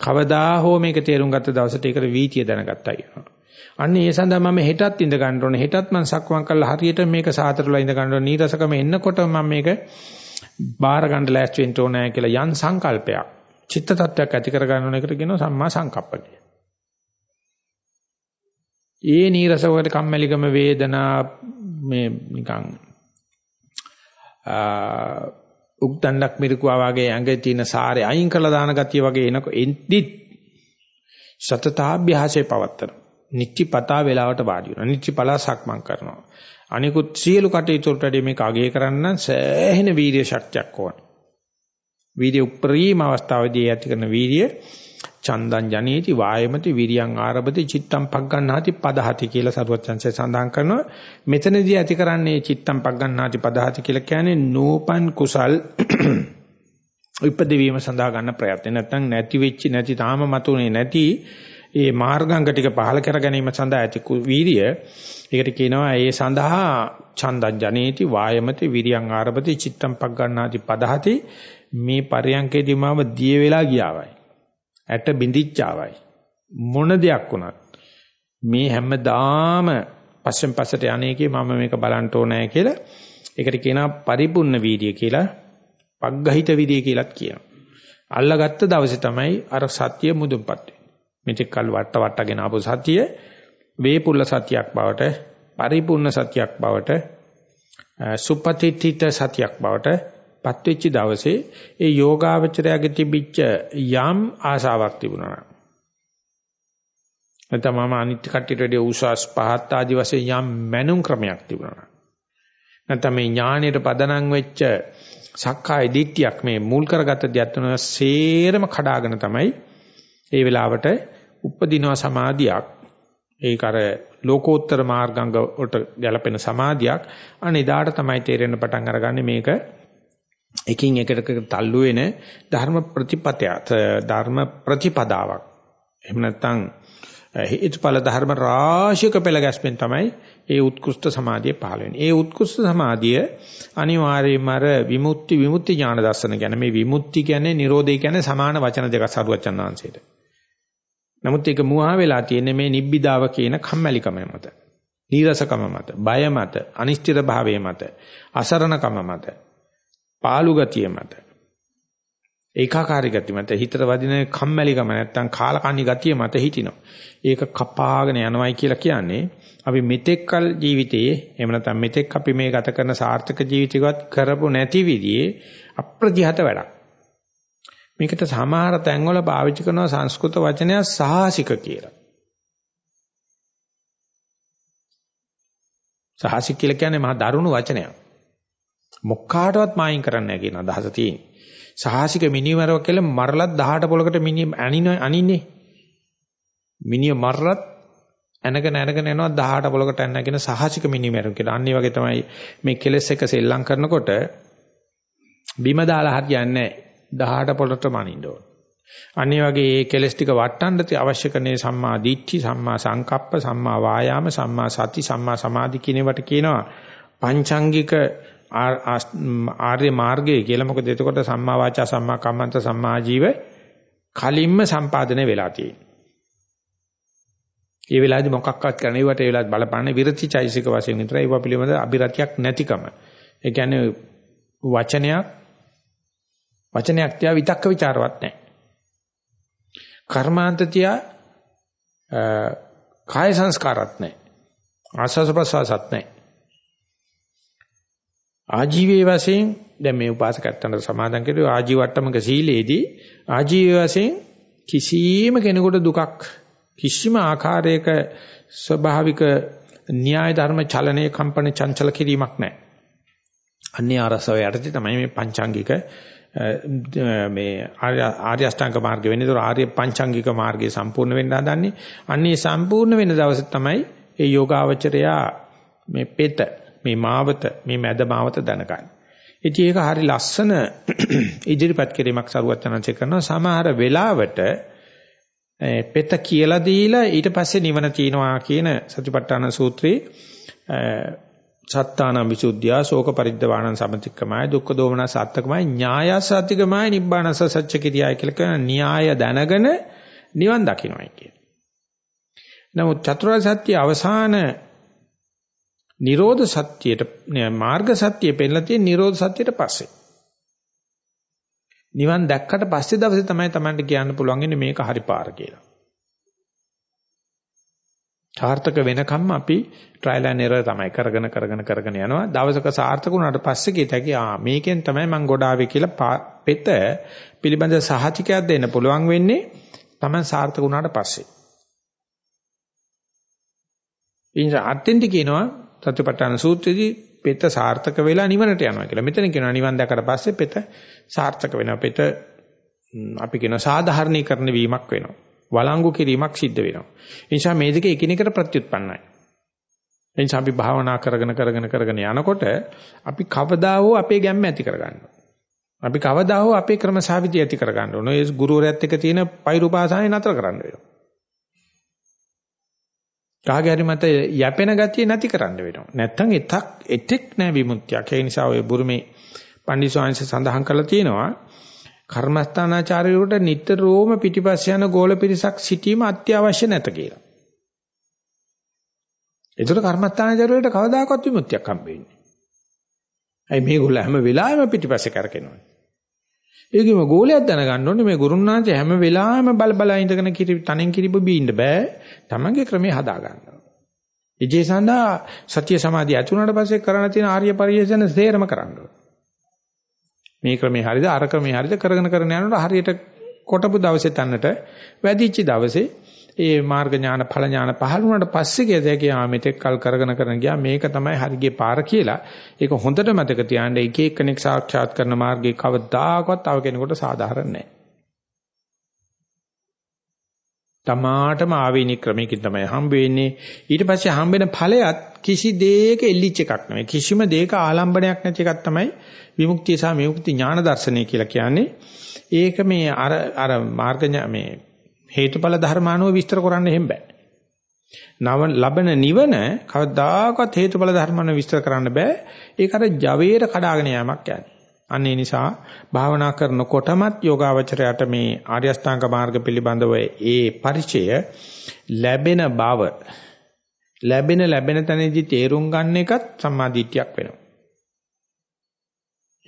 කවදා හෝ මේක තේරුම් ගත්ත දවසට ඒකට වීතිය දැනගත්තා කියනවා. අන්න ඒ සඳහා මම හෙටත් ඉඳ ගන්න ඕනේ. හෙටත් මම සක්මන් කරලා හරියට මේක සාතරලා ඉඳ ගන්න ඕනේ. නීරසකම එන්නකොට මම මේක බාර ගන්න ලෑස්ති වෙන්න ඕනේ කියලා යන් සංකල්පයක්. චිත්ත tattයක් ඇති කර ගන්න ඕන එකට කියනවා සම්මා සංකප්ප ඒ නීරසවකට කම්මැලිකම වේදනා මේ නිකන් උක්දණ්ඩක් මිරිකුවා වගේ ඇඟේ තියෙන සාරේ අයින් කරලා දාන ගතිය වගේ එනකො එද්දි සතතාභ්‍යාසයේ පවත්තන. නිත්‍යපතා වේලාවට වාඩි වෙනවා. නිත්‍යපලා සක්මන් කරනවා. අනිකුත් සියලු කටයුතු වලට මේක අගය කරන්න සෑහෙන වීර්ය ශක්තියක් ඕනේ. වීර්ය උප්පරීම අවස්ථාවේදී ඇති කරන වීර්ය චන්දං ජනේති වායමති විරියං ආරභති චිත්තම් පග්ගණ්ණාති පදහති කියලා සරුවචන්සේ සඳහන් කරනවා. මෙතනදී ඇති කරන්නේ චිත්තම් පග්ගණ්ණාති පදහති කියලා කියන්නේ නූපන් කුසල් ඉපදවීම සඳහා ගන්න ප්‍රයත්න. නැත්නම් නැති වෙච්ච නැති තාම මතුනේ නැති ඒ මාර්ගාංග ටික පහල කර ගැනීම සඳහා ඇති වීරිය. ඒකට කියනවා ඒ සඳහා චන්දං ජනේති වායමති විරියං ආරභති චිත්තම් පග්ගණ්ණාති පදහති. මේ පරියංකේදී මම දිය වෙලා ගියාවයි. ඇට බිඳිච්චාවයි. මොන දෙයක් වුණත් මේ හැමදාම පස්සෙන් පස්සට යන්නේකේ මම මේක බලන්න ඕනෑ කියලා ඒකට කියනවා පරිපූර්ණ වීර්ය කියලා පග්ගහිත වීර්ය කියලාත් කියනවා. අල්ලගත්ත දවසේ තමයි අර සත්‍ය මුදුන්පත් වෙන්නේ. මෙතෙක් කල් වට වටගෙන ආපු සත්‍ය වේපුල්ල සත්‍යයක් බවට පරිපූර්ණ සත්‍යයක් බවට සුපතිත්‍ිත සත්‍යයක් බවට පත්වෙච්ච දවසේ ඒ යෝගාවචරයාගේ තිබිච්ච යම් ආසාවක් තිබුණා නම්. නැත්නම් මම අනිත් කට්ටියට වඩා උසස් පහත් ආදි වශයෙන් යම් මැනුම් ක්‍රමයක් තිබුණා නැත්නම් මේ ඥාණයට පදනම් වෙච්ච සක්කාය දිට්ඨියක් මේ මුල් කරගත්ත දෙයක් තුන සේරම කඩාගෙන තමයි ඒ වෙලාවට උපදිනවා සමාධියක් ඒක අර ලෝකෝත්තර මාර්ගංග වලට ගැලපෙන සමාධියක් අනිදාට තමයි තේරෙන්න පටන් අරගන්නේ මේක එකින් එකට තල්ලු වෙන ධර්ම ප්‍රතිපත්‍ය ධර්ම ප්‍රතිපදාවක් එහෙම නැත්නම් හේතුඵල ධර්ම රාශියක පෙළ ගැස්මෙන් තමයි ඒ උත්කෘෂ්ඨ සමාධිය පහළ වෙන්නේ. ඒ උත්කෘෂ්ඨ සමාධිය අනිවාර්යයෙන්ම අර විමුක්ති විමුක්ති ඥාන දර්ශන කියන්නේ මේ විමුක්ති කියන්නේ Nirodha කියන්නේ සමාන වචන දෙකක් සරුවචන් වහන්සේට. නමුත් ඒක මුවා වෙලා තියෙන්නේ මේ නිබ්බිදාව කියන කම්මැලිකම මත. නීරසකම මත, බය මත, අනිශ්චිත භාවයේ මත, අසරණකම මත, පාළු ගතිය මත. ඒකාකාරී ගතිය මත හිතට වදින කම්මැලිකම නැත්තම් කාලකන්ණි ගතිය මත හිටිනවා. ඒක කපාගෙන යනවයි කියලා කියන්නේ අපි මෙතෙක්කල් ජීවිතයේ එහෙම නැත්නම් මෙතෙක් අපි මේ ගත කරන සාර්ථක ජීවිතයවත් කරපු නැති විදිහේ අප්‍රතිහත වැඩක්. මේකට සමහර තැන්වල පාවිච්චි කරන සංස්කෘත වචනය සාහසික කියලා. සාහසික කියලා කියන්නේ මහා දරුණු වචනයක්. මොක්කාටවත් මායින් කරන්නේ නැහැ කියන අදහස තියෙනවා. සාහසික මිනිමරව කියලා මරලත් 18 පොලකට මිනි අනින්නේ. මිනිහ මරලත් ඇනගෙන ඇනගෙන යනවා 18 පොලකට ඇනගෙන සාහසික මිනිමරව කියලා. අන්න වගේ තමයි මේ කෙලස් එක සෙල්ලම් කරනකොට බිම දාලා හරියන්නේ නැහැ. 18 පොලට මනින්න ඕන. අනිත් වගේ මේ කෙලස් ටික වටන්න අවශ්‍ය කරනේ සම්මා දිට්ඨි, සම්මා සංකප්ප, සම්මා වායාම, සම්මා සති, සම්මා සමාධි කියනවට කියනවා පංචාංගික ආර්ය මාර්ගය කියලා. මොකද එතකොට සම්මා වාචා සම්මා කම්මන්ත සම්මා ජීව කලින්ම සම්පාදනය වෙලා තියෙනවා. ඒ වෙලාවේදී මොකක්වත් කරන්නේ වට ඒ වෙලාවත් බලපන්නේ විරති චෛසික වශයෙන් විතරයි. ඒවා පිළිබඳ අභිරතියක් නැතිකම. ඒ කියන්නේ වචනයක් වචනයක් තියා විතක්ක ਵਿਚාරවත් නැහැ. කර්මාන්ත තියා කාය සංස්කාරත් නැහැ. ආස්වාස ප්‍රසවාසත් නැහැ. ආජීවයේ වශයෙන් දැන් මේ උපාසකයන්ට සමාදන් කෙරුවේ ආජීවට්ටමක සීලේදී ආජීවයේ වශයෙන් කිසියම් කෙනෙකුට දුකක් කිසිම ආකාරයක ස්වභාවික න්‍යාය ධර්ම චලනයේ කම්පන චංචල කිරීමක් නැහැ. අන්නේ ආරසව යටතේ තමයි මේ පංචාංගික මේ ආර්ය අෂ්ටාංග මාර්ගය වෙන්නේ. ඒතර ආර්ය පංචාංගික මාර්ගය සම්පූර්ණ වෙන්න හදන්නේ. අන්නේ සම්පූර්ණ වෙන දවසේ තමයි ඒ යෝගාවචරයා මේ පෙත මේ මාවත මේ මැද මාවත දැනගන්න. ඉතින් ඒක හරි ලස්සන ඉදිරිපත් කිරීමක් සරුවචනanse කරනවා සමහර වෙලාවට පෙත කියලා දීලා ඊට පස්සේ නිවන තියනවා කියන සතිපට්ඨාන සූත්‍රයේ සත්තාන විසුද්ධිය ශෝක පරිද්දවාණං සමතික්කමයි දුක්ඛ දෝමන සත්‍යකමයි ඥායසතිකමයි නිබ්බානස සත්‍ය කිරියයි කියලා කියන න්‍යාය දැනගෙන නිවන් දකින්නයි කියන. නමුත් චතුරාර්ය සත්‍ය අවසාන නිරෝධ සත්‍යයට මාර්ග සත්‍යය පෙන්නලා තියෙන නිරෝධ සත්‍යයට පස්සේ. නිවන් දැක්කට පස්සේ දවසේ තමයි Tamanට කියන්න පුළුවන් ඉන්නේ මේක හරි පාර කියලා. සාර්ථක වෙනකම්ම අපි ට්‍රයිල් ඇන් එරර් තමයි කරගෙන කරගෙන කරගෙන යනවා. දවසක සාර්ථක වුණාට පස්සේ කීත හැකි ආ මේකෙන් තමයි මම ගොඩ ආවේ කියලා පෙත පිළිබඳ සහතිකයක් දෙන්න පුළුවන් වෙන්නේ Taman සාර්ථක වුණාට පස්සේ. ඉතින් අත්ෙන්ට කියනවා සතිපට්ඨාන සූත්‍රයේදී පෙත සාර්ථක වෙලා නිවනට යනවා කියලා. මෙතන කියනවා නිවන් දැකලා පස්සේ පෙත සාර්ථක වෙනවා. පෙත අපි කියන සාධාරණීකරණ වීමක් වෙනවා. වළංගු කිරීමක් සිද්ධ වෙනවා. ඒ නිසා මේ දෙක එකිනෙකට ප්‍රත්‍යুৎපන්නයි. ඒ නිසා අපි භාවනා කරගෙන කරගෙන කරගෙන යනකොට අපි කවදා හෝ අපේ ගැම්ම ඇති කරගන්නවා. අපි කවදා හෝ අපේ ක්‍රමසාවිදි ඇති කරගන්න ඕන. ඒ ගුරුවරයාත් එක්ක තියෙන පෛරුපාසාවේ නතර කරන්න වෙනවා. කාගේ හරි මත යැපෙන ගතිය නැති කරන්න වෙනවා. නැත්තම් එතක් එතෙක් නැ විමුක්තියක්. ඒ නිසා ඔය බුරුමේ පණ්ඩිස්වාංශ සඳහන් කරලා තියෙනවා කර්මස්ථානාචාර්යවරුන්ට නිතරම පිටිපස්ස යන ගෝල පිරිසක් සිටීම අත්‍යවශ්‍ය නැත කියලා. ඒතර කර්මස්ථානාචාර්යවරුන්ට කවදාකවත් විමුක්තියක් හම්බෙන්නේ නැහැ. අයි මේගොල්ලෝ හැම වෙලාවෙම පිටිපස්සේ කරකිනවා. ඒකෙම ගෝලයක් දැනගන්න ඕනේ මේ ගුරුනාංශ හැම වෙලාවෙම බල බල ඉඳගෙන කිරි තනෙන් කිරිබ බීන්න බෑ. තමන්ගේ ක්‍රමේ හදා ගන්න. ඉජේ සඳහා සත්‍ය සමාධිය ඇති වුණාට පස්සේ කරණ තියෙන ආර්ය පරිශ්‍රණ සේරම කරන්න මේ ක්‍රමේ හරියද අර ක්‍රමේ හරියද කරගෙන කරගෙන යනකොට හරියට කොටපු දවසේ තන්නට වැඩිච්ච දවසේ ඒ මාර්ග ඥාන ඵල ඥාන පහළ වුණාට පස්සේ කියද කියා මෙතෙක් කල් කරගෙන කරන ගියා මේක තමයි හරිගේ පාර කියලා. ඒක හොඳට මතක තියාගන්න එක එක්කෙනෙක් සාක්ෂාත් කරන මාර්ගයේ කවදාකවත් තව කෙනෙකුට සාධාරණ නැහැ. තමාටම ආවේනික ක්‍රමයකින් තමයි හම්බ වෙන්නේ. ඊට පස්සේ හම්බෙන ඵලයත් කිසි දෙයක එල්ලිච්ච එකක් නෙවෙයි. කිසිම දෙයක ආලම්බණයක් නැති එකක් තමයි විමුක්තිය සහ විමුක්ති ඥාන දර්ශනය කියලා කියන්නේ. ඒක මේ අර අර මාර්ග මේ හේතුඵල ධර්මානුව විස්තර කරන්න එහෙම බෑ. නව ලබන නිවන කවදාකවත් හේතුඵල ධර්මානුව විස්තර කරන්න බෑ. ඒක අර ජවයට කඩාගෙන යamak යන්නේ. අන්න ඒ නිසා භාවනා කරනකොටමත් යෝගාවචරයට මේ ආර්ය අෂ්ටාංග මාර්ග පිළිබඳව ඒ ಪರಿචය ලැබෙන බව ලැබෙන ලැබෙන තැනදී තේරුම් ගන්න එකත් සම්මාදිට්ඨියක් වෙනවා.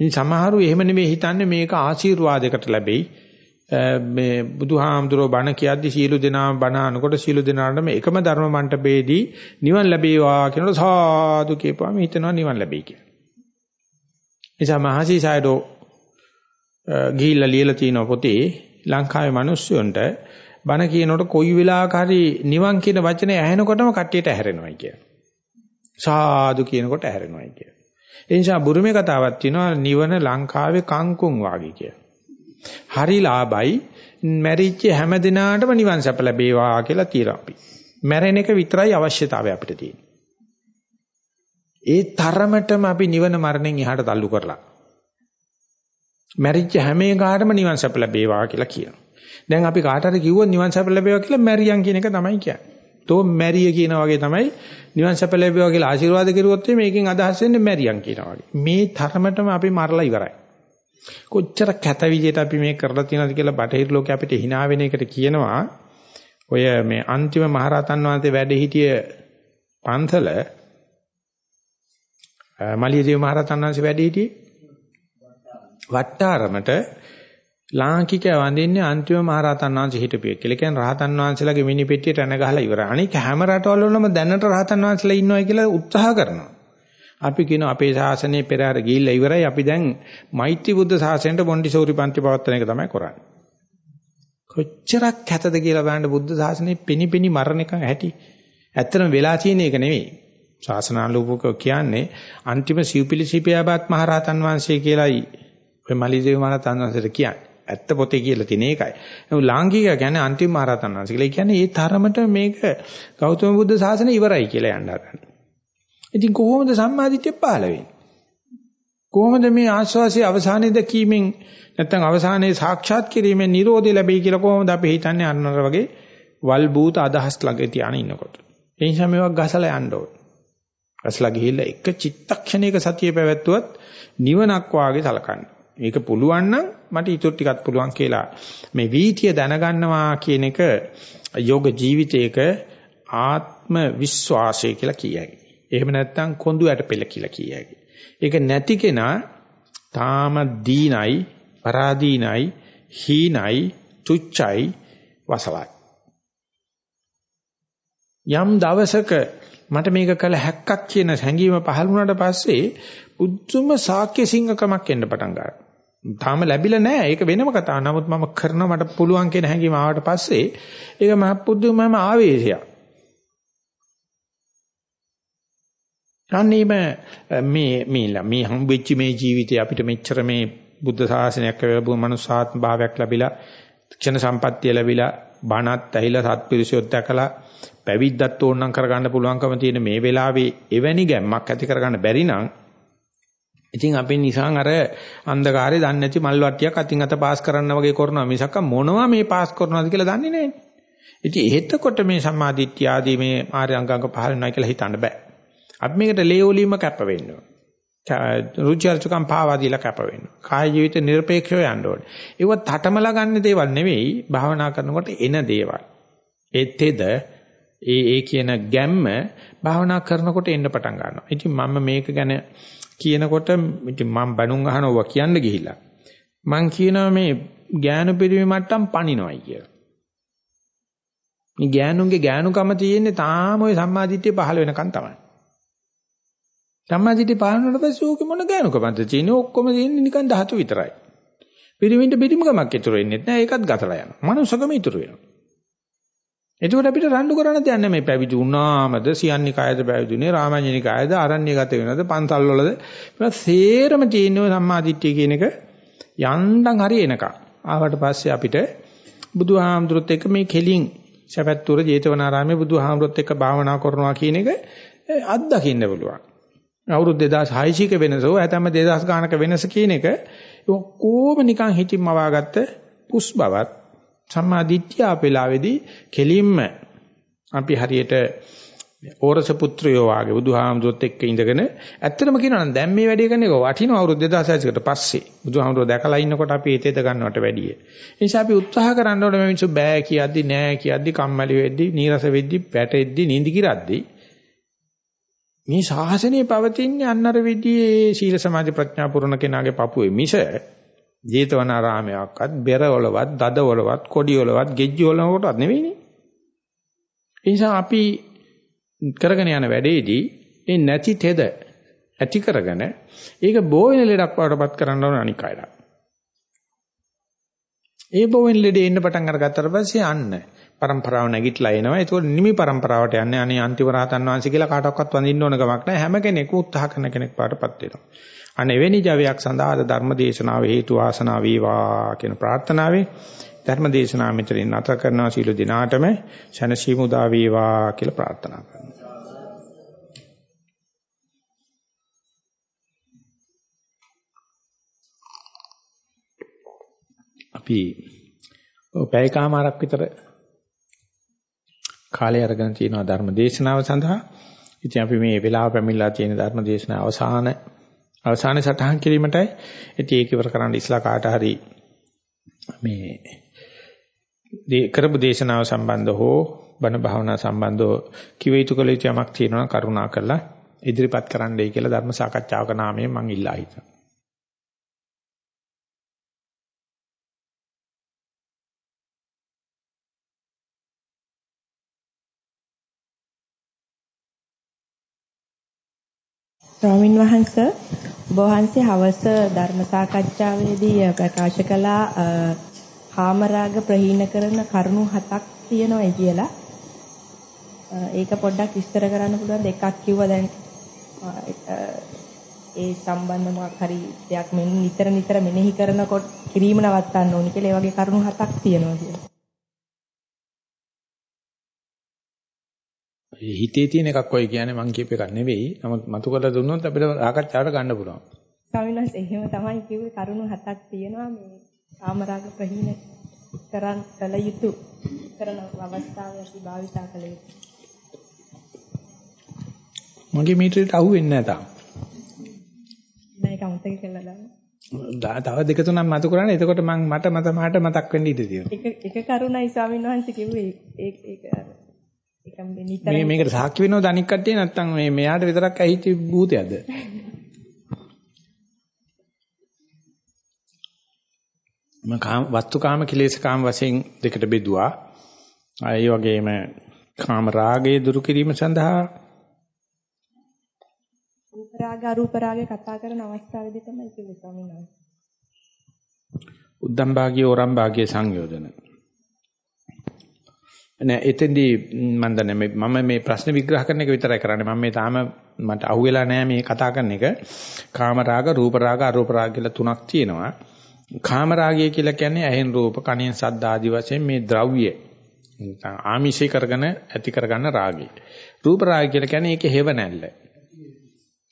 ඉතින් සමහරු එහෙම නෙවෙයි හිතන්නේ මේක ආශිර්වාදයකට ලැබෙයි. මේ බුදුහාමුදුරෝ බණ කියද්දි සීල දෙනාම බණ අනකොට සීල දෙනාටම එකම ධර්ම මණ්ඩපයේදී නිවන් ලැබේවා කියනකොට සාදු කියපුවාම හිතනවා නිවන් ලැබෙයි කියලා. නිසා මහසි සයඩෝ ගිහිල්ලා ලියලා තියෙන පොතේ ලංකාවේ මිනිස්සුන්ට බණ කියනකොට කොයි වෙලාවක හරි නිවන් කියන වචනේ ඇහෙනකොටම කට්ටියට ඇහැරෙනවයි කියන. සාදු කියනකොට ඇහැරෙනවයි කියන. ඒ නිසා බුරුමේ කතාවක් තියෙනවා නිවන ලංකාවේ කංකුම් වාගේ කියලා. හරි ලාභයි මැරිච්ච හැම දිනාටම නිවන් සැප ලැබේවා කියලා තියලා අපි. මැරෙන එක විතරයි අවශ්‍යතාවය අපිට තියෙන්නේ. ඒ තරමටම අපි නිවන මරණයෙන් එහාට තල්ලු කරලා. මැරිච්ච හැම එකකටම නිවන් සැප ලැබේවා කියලා කියනවා. දැන් අපි කාට හරි කිව්වොත් නිවන් සැප ලැබේවා කියලා මැරියන් කියන එක තමයි කියන්නේ. තෝ මැරිය කියන වගේ තමයි නිවන් සැප ලැබේවා කියලා ආශිර්වාද කරුවොත් මේකෙන් අදහස් වෙන්නේ මැරියන් කියනවා වගේ. මේ තරමටම අපි මරලා ඉවරයි. කොච්චර කැත විදියට අපි මේ කරලා තියෙනවද කියලා බටහිර ලෝකේ අපිට hina වෙන එකට කියනවා ඔය මේ අන්තිම මහරහතන් වහන්සේ වැඩ සිටිය පන්සල මලියදේව මහරහතන් වහන්සේ වැඩ සිටියේ වට්ටාරමට ලාංකික වඳින්නේ අන්තිම මහරහතන් වහන්සේ හිටපිය කියලා. කියන්නේ රහතන් වහන්සේලාගේ මිනි පෙට්ටියට එන ගහලා ඉවරයි. අනික හැම රටවල වලම දැනට රහතන් වහන්සේලා ඉන්නවයි කියලා උත්සාහ කරනවා. අපි කියන අපේ ශාසනයේ පෙරහැර ගිහිල්ලා ඉවරයි. අපි දැන් මෛත්‍රී බුද්ධ ශාසනයට මොන්ටිසෝරි පන්ති පවත්වන එක තමයි කරන්නේ. කොච්චරක් කැතද කියලා බලන්න බුද්ධ ශාසනයේ පිනිපිනි මරණ එක ඇති. ඇත්තටම වෙලා තියෙන එක නෙවෙයි. ශාසනාලෝපක කියන්නේ අන්තිම සිව්පිලිසිපියාබත් මහරහතන් වහන්සේ කියලායි ඔය මලිදේව මහරහතන් වහන්සේට කියන්නේ. ඇත්ත පොතේ කියලා තියෙන එකයි. නමුත් ලාංකික කියන්නේ අන්තිම මහරහතන් වහන්සේ කියලා. ඒ කියන්නේ ඒ තරමට මේක ගෞතම බුද්ධ ශාසනය ඉවරයි කියලා යන්න හදන්නේ. ඉතින් කොහොමද සම්මාදිට්ඨිය පහළ වෙන්නේ? කොහොමද මේ ආස්වාසිය අවසානයේ දැකීමෙන් නැත්නම් අවසානයේ සාක්ෂාත් කිරීමෙන් Nirodha ලැබෙයි කියලා කොහොමද අපි හිතන්නේ අන්නර වගේ වල් බූත අදහස් ළඟ තියාන ඉන්නකොට. ඒ නිසා මේවා ගසලා යන්න ඕනේ. ගසලා ගිහිල්ලා එක චිත්තක්ෂණයක සතිය පැවැත්වුවත් නිවනක් වාගේ සලකන්න. මේක පුළුවන් නම් මට ඊටු ටිකක් පුළුවන් කියලා මේ වීතිය දැනගන්නවා කියන එක යෝග ජීවිතයක ආත්ම විශ්වාසය කියලා කියයි. එහෙම නැත්නම් කොඳු ඇට පෙළ කියලා කියයි. ඒක නැති කෙනා තාම දීනයි, පරාදීනයි, හීනයි, තුච්චයි, වසලයි. යම් දවසක මට මේක කළ හැක්කක් කියන හැඟීම පහළ වුණාට පස්සේ උද්දුම සාක්‍ය සිංහකමක් එන්න පටන් ගන්නවා. තාම ලැබිලා නැහැ. ඒක වෙනම කතාවක්. නමුත් මම කරනවා මට පුළුවන් කියන හැඟීම ආවට පස්සේ ඒක මහ පුදුමම ආවේශයක්. අන්නේම මේ මේ මේ හම්බෙච්ච මේ ජීවිතේ අපිට මෙච්චර මේ බුද්ධ ශාසනයක් ලැබුව මනුසාත්ම භාවයක් ලැබිලා ක්ෂණ සම්පත්තිය ලැබිලා බණත් ඇහිලා සත්පිරිසියොත් දැකලා පැවිද්දත් ඕනනම් කරගන්න පුළුවන්කම තියෙන මේ වෙලාවේ එවැනි ගැම්මක් ඇති කරගන්න බැරි නම් ඉතින් අපි නිසං අර අන්ධකාරය දන්නේ නැති මල් වට්ටියක් අතින් අත පාස් කරන්න වගේ කරනවා මිසක් මොනවා මේ පාස් කරනවාද කියලා දන්නේ නැහැ. ඉතින් එහෙතකොට මේ සම්මාදිට්ඨිය ආදී මේ ආර්ය අංගංග පහල වෙනවා කියලා හිතන්න බෑ. අපි මේකට ලේවලීම කැප වෙන්නවා. රුචි අරුචිකම් පාවාදීලා කැප වෙනවා. කාය ජීවිත নিরপেক্ষව යන්න ඕනේ. ඒව තටමලා ගන්න දේවල් නෙවෙයි භාවනා කරනකොට එන දේවල්. ඒත් තෙද ඒ ඒ කියන ගැම්ම භාවනා කරනකොට එන්න පටන් ගන්නවා. ඉතින් මම මේක ගැන කියනකොට ඉතින් මම බණුන් අහනවා කියන්න ගිහිල්ලා. මං කියනවා මේ ඥාන පිරිමි මට්ටම් පණිනවයි කියලා. මේ ඥානුන්ගේ ඥානුකම තියෙන්නේ තාම ওই සම්මාදිට්ඨිය පහළ වෙනකන් තමයි. සම්මාදිට්ඨිය පාලනට පස්සේ ඕකේ මොන ගෑනුකමද තියෙන්නේ ඔක්කොම තියෙන්නේ නිකන් ධාතු විතරයි. පිරිමින්ට පිරිමකමක් ඉතුරු වෙන්නේ නැහැ ඒකත් ගතලා යනවා. මනුස්සකම ඉතුරු වෙනවා. එතකොට අපිට රණ්ඩු කරන්න දෙයක් නැහැ. මේ පැවිදි වුණාමද සියන්නිකායද පැවිදිුනේ රාමඤ්ඤනිකායද අරණ්‍යගත වෙනවද පන්සල් වලද? ඒක සේරම තියෙනවා සම්මාදිට්ඨිය කියන එක යන්තම් හරි එනකම්. ආවට පස්සේ අපිට බුදුහාමුදුරුත් එක්ක මේ කෙලින් සපැත්තුර ජේතවනාරාමේ බුදුහාමුදුරුත් එක්ක භාවනා කරනවා කියන එක අත්දකින්න පුළුවන්. අවුරුදු 2600ක වෙනස හෝ ඇතම 2000 ගානක වෙනස කියන එක ඔක්කොම නිකන් හිතින්ම වවාගත්ත පුස් බවත් සම්මා දිට්ඨිය අපේලාවේදී කෙලින්ම අපි හරියට ඕරස පුත්‍රයෝ වාගේ බුදුහාමුදුරුත් එක්ක ඉඳගෙන ඇත්තටම කියනවා නම් දැන් මේ වැඩේ කරන එක වටිනවා අවුරුදු 2600කට පස්සේ බුදුහාමුදුරුවෝ දැකලා ඉන්නකොට අපි ඒතේද ගන්නවට වැඩිය. ඒ නිසා අපි උත්සාහ කරන්න ඕනේ මේ මිනිස්සු බෑ කියද්දි නෑ කියද්දි කම්මැලි වෙද්දි නීරස වෙද්දි පැටෙද්දි නිදි කිරද්දි මේ ශාසනය පවතින්නේ අන්නර විදිහේ සීල සමාධි ප්‍රඥා පුරණ කෙනාගේ පපුවේ මිස ජේතවනාරාමයක්වත් බෙරවලවත් දදවලවත් කොඩිවලවත් ගෙජ්ජවලවටවත් නෙවෙයිනේ. ඒ නිසා අපි කරගෙන යන වැඩේදී මේ නැති තෙද ඇති කරගෙන ඒක බෝවෙන ලෙඩක් වඩපත් කරන්න ඕන අනික් අයට. ඒ බෝවෙන ලෙඩේ එන්න පටන් අරගත්තට පස්සේ අන්න પરම්පරාව නැගිටලා එනවා. ඒක නිමි પરම්පරාවට යන්නේ අනේ අන්තිම රහතන් වහන්සේ කියලා කාටවත් වඳින්න ඕන ගමක් නැහැ. හැම කෙනෙකුම උත්සාහ කරන කෙනෙක් පාටපත් වෙනවා. අනේ එවැනි ජවයක් සඳහා ධර්ම දේශනාව හේතු වාසනා වේවා කියන ප්‍රාර්ථනාවෙන් ධර්ම දේශනාව මෙතනින් නැත කරනවා සීල දිනාටම ශනසීමු උදා වේවා කියලා ප්‍රාර්ථනා කරනවා. අපි පැයකමාරක් විතර කාලය අරගෙන තියෙනවා ධර්ම දේශනාව සඳහා. ඉතින් අපි මේ වෙලාව පැමිණලා තියෙන ධර්ම දේශනාව අවසාන අවසාන සටහන් කිරීමටයි. ඉතින් ඒක ඉවර කරන්න ඉස්ලා කාට හරි මේ කරපු දේශනාව සම්බන්ධ හෝ බණ භාවනා සම්බන්ධව කිව යුතු කළ යුතු යමක් තියෙනවා කරුණා කරලා ඉදිරිපත් කරන්නයි කියලා ධර්ම සාකච්ඡාවක නාමයෙන් මම ඉල්ලා හිටියා. ස්වාමින් වහන්සේ ඔබ වහන්සේ හවස ධර්ම සාකච්ඡාවේදී ප්‍රකාශ කළා කාමරාග ප්‍රහීන කරන කරුණු හතක් තියෙනවායි කියලා. ඒක පොඩ්ඩක් විස්තර කරන්න පුළුවන් දෙකක් කිව්වා දැන් ඒ සම්බන්ධ මොකක් හරි දෙයක් මෙන්න නිතර නිතර මෙනෙහි කරනකොට කිරීම නවත්තන්න ඕනි කියලා ඒ වගේ කරුණු හතක් තියෙනවා කියලා. හිතේ තියෙන එකක් ඔය කියන්නේ මං කියප එකක් නෙවෙයි. නමුත් මතු කරලා දුන්නොත් අපිට සාකච්ඡාවට ගන්න පුළුවන්. ස්වාමීන් වහන්සේ එහෙම තමයි කිව්වේ කරුණු හතක් තියෙනවා මේ කාමරාග ප්‍රහීන කරන් කළ යුතු කරන අවස්ථාවේ අපි භාවිතා කළ යුතු. මගේ මීටරේට අහුවෙන්නේ නැහැ තාම. නෑ අමතක කළා දාන්න. තව දෙක තුනක් මතු කරන්නේ එතකොට මම මට මත මට මතක් වෙන්න ඉඩ තියෙනවා. එක එක කරුණයි ස්වාමීන් වහන්සේ කිව්වේ ඒක ඒක මේ මේකට සාක්ෂි වෙනවද අනික් කට්ටිය නැත්තම් මේ මෙයාට විතරක් ඇහිච්ච භූතයක්ද? මම කාම වස්තුකාම කිලේශකාම වශයෙන් දෙකට බෙදුවා. ඒ වගේම කාම රාගය දුරු කිරීම සඳහා රූප රාග අරූප රාගය කතා කරන අවස්ථාවේදී තමයි කිව්වේ ස්වාමීන් වහන්සේ. උද්දම් භාගිය ඕරම් භාගිය සංයෝජන. නෑ එතෙන්දී මම දන්නේ මම මේ ප්‍රශ්න විග්‍රහ කරන එක විතරයි කරන්නේ. මම මේ තාම මට අහුවෙලා නෑ මේ කතා කරන එක. කාම රාග රූප රාග අරූප රාග කියලා තුනක් තියෙනවා. කාම රාගය කියලා කියන්නේ ඇහෙන් රූප කනෙන් ශබ්ද ආදි වශයෙන් මේ ද්‍රව්‍ය. නැත්නම් ආමිෂය කරගෙන ඇති කරගන්න රාගය. රූප රාගය කියලා කියන්නේ ඒකේ හේව නැල්ල.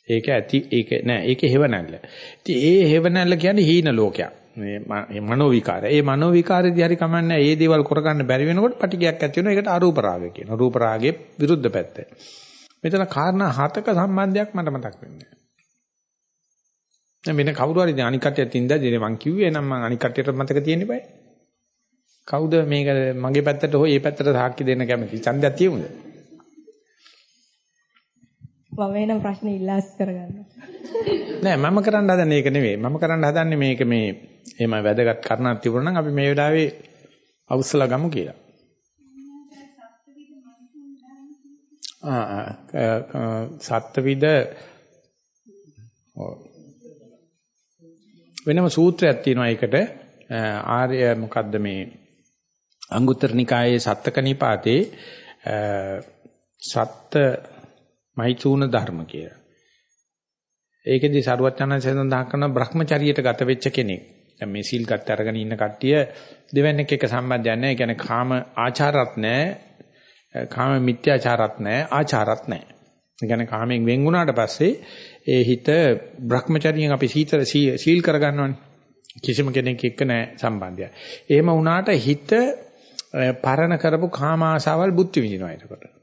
ඒක ඇති ඒක නෑ ඒකේ හේව නැල්ල. ඉතින් ඒ හේව නැල්ල කියන්නේ හීන ලෝකයක්. මේ මනෝ විකාරය. ඒ මනෝ විකාරෙදී හරි කමන්නේ ඒ දේවල් කරගන්න බැරි වෙනකොට පටිගයක් ඇති වෙනවා. ඒකට අරූප රාගය කියනවා. රූප රාගයේ විරුද්ධ පැත්ත. මෙතන කාරණා හතක සම්බන්ධයක් මට මතක් වෙන්නේ නැහැ. වෙන කවුරු හරි අනික් කට්ටියත් ඉඳදී මං කිව්වේ නම් මං අනික් කට්ටියට මතක තියෙන්න බෑ. කවුද මේක මගේ පැත්තට හෝ ඒ පැත්තට සාක්ෂි දෙන්න කැමති? ඡන්දයක් තියමුද? මම වෙන ප්‍රශ්න ඉල්ලාස් කරගන්න. නෑ මම කරන්න හදන්නේ ඒක නෙවෙයි. මම කරන්න හදන්නේ මේක මේ එහෙම වැදගත් කරණක් තිබුණා නම් අපි මේ වෙලාවේ අවුස්සලා ගමු කියලා. ආ සත්ත්වවිද වෙනම සූත්‍රයක් තියෙනවා ඒකට ආර්ය මොකද්ද මේ අංගුත්තර නිකායේ සත්තක නිපාතේ සත්ත මෛතුන ධර්ම කියලා. ඒකෙදි සරුවචනන් සඳහන් කරන Brahmacharyaට ගත වෙච්ච කෙනෙක්. දැන් මේ සීල් ගත් අරගෙන ඉන්න කට්ටිය දෙවන්නේක එක සම්බන්ධයක් නැහැ. ඒ කියන්නේ කාම ආචාරත් නැහැ. කාම මිත්‍යාචාරත් නැහැ. ආචාරත් නැහැ. ඒ කියන්නේ කාමයෙන් වෙන් වුණාට පස්සේ ඒ හිත Brahmacharyaන් අපි සීතල සීල් කරගන්නවනේ. කිසිම කෙනෙක් එක්ක නැහැ සම්බන්ධය. එහෙම වුණාට හිත පරණ කරපු කාම ආසාවල් බුද්ධ විඳිනවා එතකොට.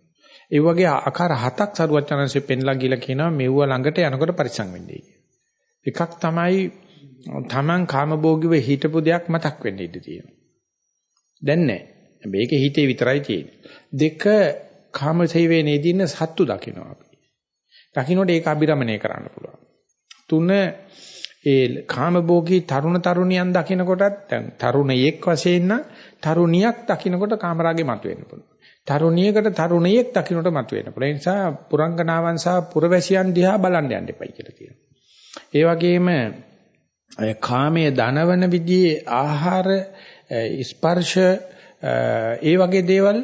ඒ වගේ ආකාර හතක් සරුවචනanse පෙන්ලා ගිලා කියනවා මෙව්ව ළඟට යනකොට පරිසං වෙන්නේ එකක් තමයි Taman කාමභෝගීව හිටපු දෙයක් මතක් වෙන්න ඉඩ තියෙනවා. දැන් නැහැ. මේක හිතේ විතරයි තියෙන්නේ. දෙක කාම සේවේනේදී ඉන්න සත්තු දකින්නවා අපි. දකින්නට ඒක අභිරමණය කරන්න පුළුවන්. තුන ඒ කාමභෝගී තරුණ තරුණියන් දකින්නකොටත් දැන් තරුණයෙක් වශයෙන් නම් තරුණියක් දකින්නකොට කාමරාගේ මතුවෙන්න පුළුවන්. තරුණියකට තරුණියෙක් දකින්නට මතුවෙන්න පුළුවන්. ඒ නිසා පුරංගනාවන් සහ පුරවැසියන් දිහා බලන්න යන්න එපයි කියලා කියනවා. ඒ වගේම කාමයේ දනවන විදිහේ ආහාර ස්පර්ශ ඒ වගේ දේවල්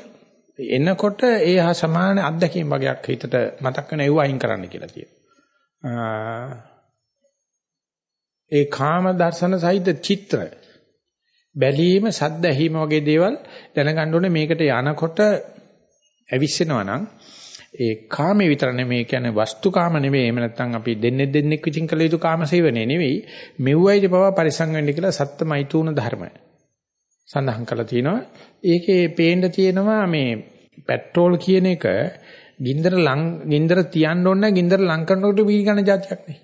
එනකොට ඒ හා සමාන අත්දැකීම් වගේක් හිතට මතක් වෙන ඒව අයින් කරන්න කියලා කියනවා. ඒ කාම දර්ශන සහිත චිත්‍ර බැලීම සද්ද ඇහිම වගේ දේවල් දැනගන්න ඕනේ. මේකට යනකොට ඇවිස්සෙනවා නම් ඒ කාමේ විතර නෙමෙයි කියන්නේ වස්තුකාම නෙමෙයි. එහෙම නැත්නම් අපි දෙන්නේ දෙන්නෙක් විචින් කළ යුතු කාම සේවනයේ නෙවෙයි. මෙව්වයිද පවා පරිසං වෙන්න කියලා සත්‍යමයිතුන ධර්මය සඳහන් කරලා තිනවා ඒකේ පේන්න තියෙනවා මේ පෙට්‍රෝල් කියන එක ගින්දර ලං ගින්දර තියන්න ඕන ගින්දර ලං කරනකොට බීරි ගන්න જાතියක් නෙයි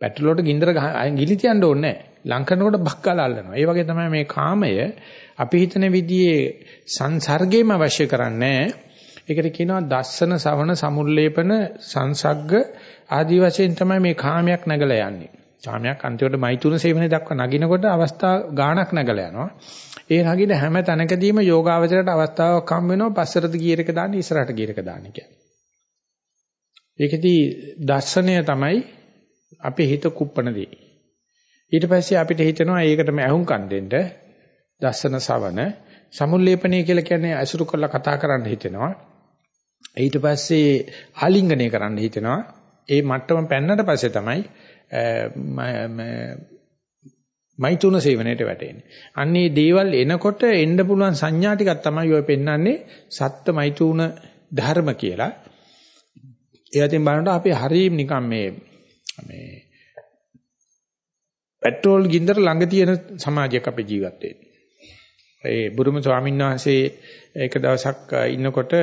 පෙට්‍රෝල් වලට ගින්දර ගිලි තියන්න ඕනේ ලං කරනකොට බක්කාලා අල්ලනවා ඒ වගේ තමයි මේ කාමය අපි හිතන විදිහේ සංසර්ගේම අවශ්‍ය කරන්නේ ඒකට කියනවා දස්සන සවන සමුල්ලේපන සංසග්ග ආදි වශයෙන් තමයි මේ කාමයක් නැගලා යන්නේ. කාමයක් අන්තිමට මෛතුන සේවනයේ දක්වා නගිනකොට අවස්ථා ගාණක් නැගලා යනවා. ඒ නගින හැම තැනකදීම යෝගාවචරයට අවස්ථාවක් හම් වෙනවා පස්සරද ගියර එක දාන්න ඉස්සරහට ගියර එක දාන්න කියන්නේ. ඒකෙදි දර්ශනය තමයි අපේ හිත කුප්පන දේ. ඊට පස්සේ අපිට හිතෙනවා ඒකටම ඇහුම්කන් දෙන්න දර්ශන සවන සමුල්ලේපණය කියලා කියන්නේ අසුරු කරලා කතා කරන්න හිතෙනවා. ඊට පස්සේ ආලිංගනය කරන්න හිතෙනවා. ඒ මට්ටම පැන්නට පස්සේ තමයි මෛතුන සේවනයේට වැටෙන්නේ. අන්නේ දේවල් එනකොට එන්න පුළුවන් සංඥා ටිකක් තමයි ඔය පෙන්වන්නේ සත්ත්‍ය මෛතුන ධර්ම කියලා. ඒකෙන් බලනකොට අපි හරීම නිකන් මේ මේ පෙට්‍රෝල් ගින්දර ළඟ තියෙන සමාජයක අපි ජීවත් වෙන්නේ. ඒ බුරුම ස්වාමීන් වහන්සේ එක දවසක් ඉන්නකොට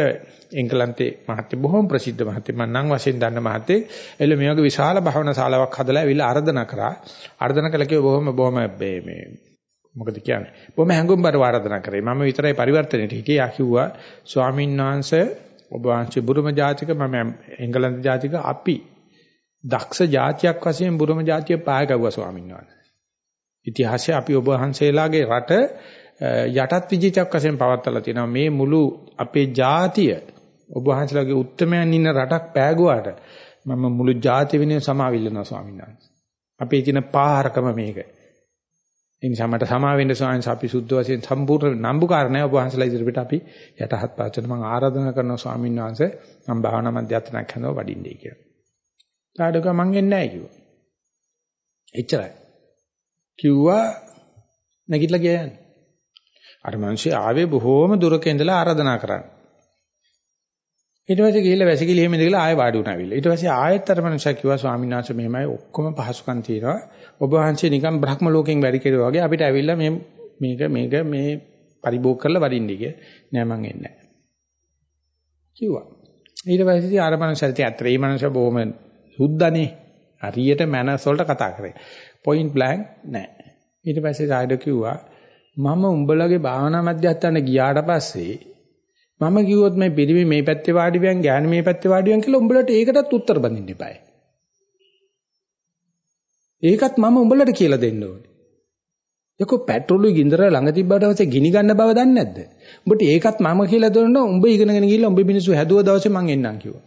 එංගලන්තේ මහත්තය බොහොම ප්‍රසිද්ධ මහත්තය මම නම් වශයෙන් දන්න මහත්තයෙක් එළ මේ වගේ විශාල භවනා ශාලාවක් හදලා ඇවිල්ලා ආර්දනා කරා. ආර්දනා කළා කිව්ව බොහොම බොහොම මේ මොකද කියන්නේ? බොහොම හැඟුම්බරව ආර්දනා කරේ. මම විතරයි පරිවර්තනෙට හිටියේ යා කිව්වා ස්වාමීන් වහන්සේ ඔබ වහන්සේ බුරුම ජාතික මම එංගලන්ත ජාතික අපි දක්ෂ ජාතියක් වශයෙන් බුරුම ජාතිය පාය ගැව්වා ස්වාමීන් වහන්සේ ඉතිහාසයේ අපි ඔබ වහන්සේලාගේ රට යටත් විජිතක් වශයෙන් පවත්ලා තියෙනවා මේ මුළු අපේ ජාතිය ඔබ වහන්සේලාගේ උත්තරමයන් ඉන්න රටක් පෑගුවාට මම මුළු ජාතිය වෙනුවෙන් සමාවිල්ලනවා ස්වාමීන් වහන්සේ. අපේ තියෙන පාහරකම මේක. ඒ නිසා මට සමා වෙන්න ස්වාමීන් අපි සුද්ධ වශයෙන් සම්පූර්ණ නම්බුකාරණය ඔබ වහන්සේලා ඉදිරියට අපි යටහත් පාචන මම ආරාධනා කරනවා ස්වාමීන් වහන්සේ මම භාවනා මධ්‍යස්ථානයක් හදව වඩින්නේ කියලා. තාඩක මං එන්නේ නැහැ කිව්වා. එච්චරයි. කිව්වා නැගිටලා ගියා යන්නේ. අර මිනිස්සු ආවේ බොහෝම දුරක ඉඳලා ආරාධනා කරන්න. ඊට පස්සේ ගිහිල්ලා වැසිකිලි එහෙම ඉඳලා ආයෙ වාඩි වුණාවිල්ලා. ඊට පස්සේ ආයෙත් අර මිනිස්සු කිව්වා ස්වාමීන් වහන්සේ මෙහෙමයි ඔක්කොම පහසුකම් තියෙනවා. ඔබ වහන්සේ නිකන් බ්‍රහ්ම ලෝකෙන් වැඩි කෙරුවා වගේ අපිට ඇවිල්ලා මේ මේක මේක මේ පරිභෝග කරලා වඩින්න කිය. නෑ මං එන්නේ නෑ. කිව්වා. ඊට පස්සේ අර මිනිස්සුත් ඇත්තට මේ මිනිස්සු බොහොම සුද්දනේ. හරියට මනස් වලට කතා කරේ. පොයින්ට් බ්ලැන්ක් නෑ. ඊට පස්සේ සායද කිව්වා මම උඹලගේ භාවනා මධ්‍යස්ථාන ගියාට පස්සේ මම කිව්වොත් මේ පිරිමි මේ පැත්තේ වාඩි වෙන් ගෑනු මේ පැත්තේ වාඩි වෙන් කියලා උඹලට ඒකටත් උත්තර බඳින්න එපායි. ඒකත් මම උඹලට කියලා දෙන්න ඕනේ. යකෝ පෙට්‍රෝල් ගින්දර ළඟ තිබ්බට පස්සේ ගිනි ගන්න බව දන්නේ නැද්ද? උඹට ඒකත් මම කියලා දුන්නා උඹ ඉගෙනගෙන ගිහිල්ලා උඹ මිනිස්සු හැදුව දවසේ මං එන්නම් කිව්වා.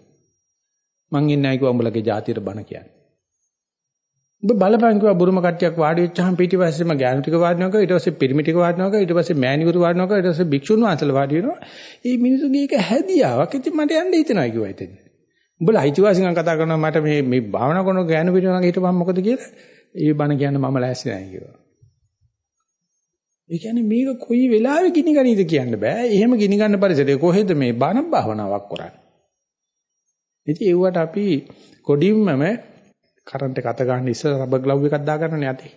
මං එන්නේ නැහැ කිව්වා උඹලගේ ජාතියට බණ කියන්නේ. ඔබ බලපං කිව්වා බුරුම කට්ටියක් වාඩි වෙච්චාම පිටිපස්සෙම ගෑනු ටික වාඩිනවා ඊට පස්සේ පිරිමි ටික වාඩිනවා ඊට පස්සේ මෑණිවරු වාඩිනවා ඊට පස්සේ භික්ෂුන් වහන්සේලා වාඩි වෙනවා. මේ මිනිස්සුගේ එක හැදියාවක්. ඉතින් මට යන්න හිතෙනවා කිව්වා ඉතින්. උඹලා අයිතිවාසිකම් කතා කරනවා මට මේ මේ භාවනා කරන ගෑනු පිටිනවා හිටපම් මොකද කියලා. ඒ බණ කියන්න මම ලෑස්ති නැහැ කිව්වා. ඒ කියන්නේ මේක කොයි වෙලාවෙ ගිනි ගනීද කියන්න බෑ. එහෙම ගිනි ගන්න පරිසරේ කොහෙද මේ බණ භාවනාවක් කරන්නේ. ඉතින් ඒවට අපි කොඩින්මම කරන්ට් එක අත ගන්න ඉස්සර රබර් ග්ලව් එකක් දාගන්නනේ අතේ.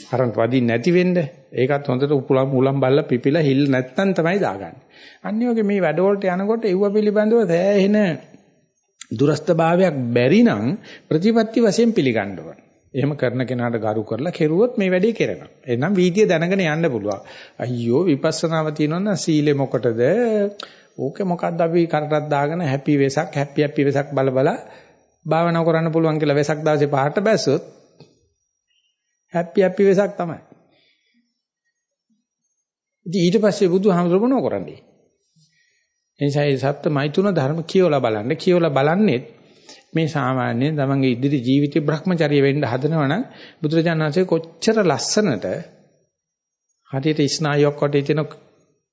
කරන්ට් වදින්න නැති වෙන්න ඒකත් හොඳට උපුලම් උලම් බල්ලා පිපිලා හිල් නැත්තම් තමයි දාගන්නේ. අනිත් වගේ මේ වැඩවලට යනකොට ඒව පිළිබඳව සෑහෙන දුරස්තභාවයක් බැරි නම් ප්‍රතිපත්ති වශයෙන් පිළිගන්න ඕන. එහෙම කරන කෙනාට ගරු කරලා කෙරුවොත් මේ වැඩේ කරනවා. එහෙනම් වීතිය දැනගෙන යන්න පුළුවන්. අයියෝ විපස්සනාව තියෙනවා සීලෙ මොකටද? ඕකේ මොකද්ද අපි කරටක් දාගෙන හැපි වෙසක් හැපි හැපි වෙසක් බල බල භාවනා කරන්න පුළුවන් කියලා වෙසක් දවසේ පහට බැස්සොත් හැපි හැපි වෙසක් තමයි. ඉතින් ඊට පස්සේ බුදුහාමුදුර මොනව කරන්නේ? එනිසා මේ සත්‍ය මෛතුන ධර්ම කියවලා බලන්න කියවලා බලන්නේ මේ සාමාන්‍යයෙන් තමන්ගේ ඉදිරි ජීවිතේ Brahmacharya වෙන්න හදනවනම් බුදුරජාණන්සේ කොච්චර ලස්සනට හදිට ස්නායුවක් වටේ තියෙන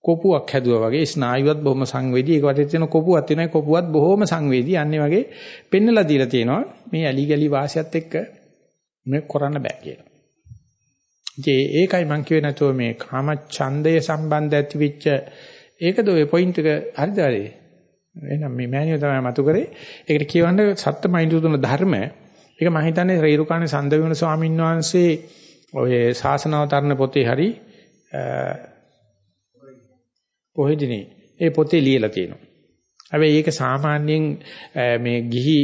කොපුවක් හැදුවා වගේ ස්නායුවත් බොහොම සංවේදී ඒක වටේ තියෙන කොපුවක් තියෙනවා කොපුවත් බොහොම සංවේදී අන්නේ වගේ පෙන්නලා දීලා තියෙනවා මේ ඇලි ගලි වාසියත් එක්ක මේ කරන්න බෑ කියලා. ඉතින් ඒකයි මම කිව්වේ නැතුව මේ කාම ඡන්දය සම්බන්ධ ඇති වෙච්ච ඒකද ඔය පොයින්ට් එක හරිද හරි? එහෙනම් මේ මෑනියෝ තමයි මතු කරේ. ඒකට කියවන්න සත්‍යමයින්දු තුන ධර්ම. ඒක මම හිතන්නේ රේරුකාණේ සඳවිවන ස්වාමීන් වහන්සේ ඔය ශාසනාවතරණ පොතේ හරි කොහෙදිනේ ඒ පොතේ ලියලා තියෙනවා. හැබැයි ඒක සාමාන්‍යයෙන් මේ ගිහි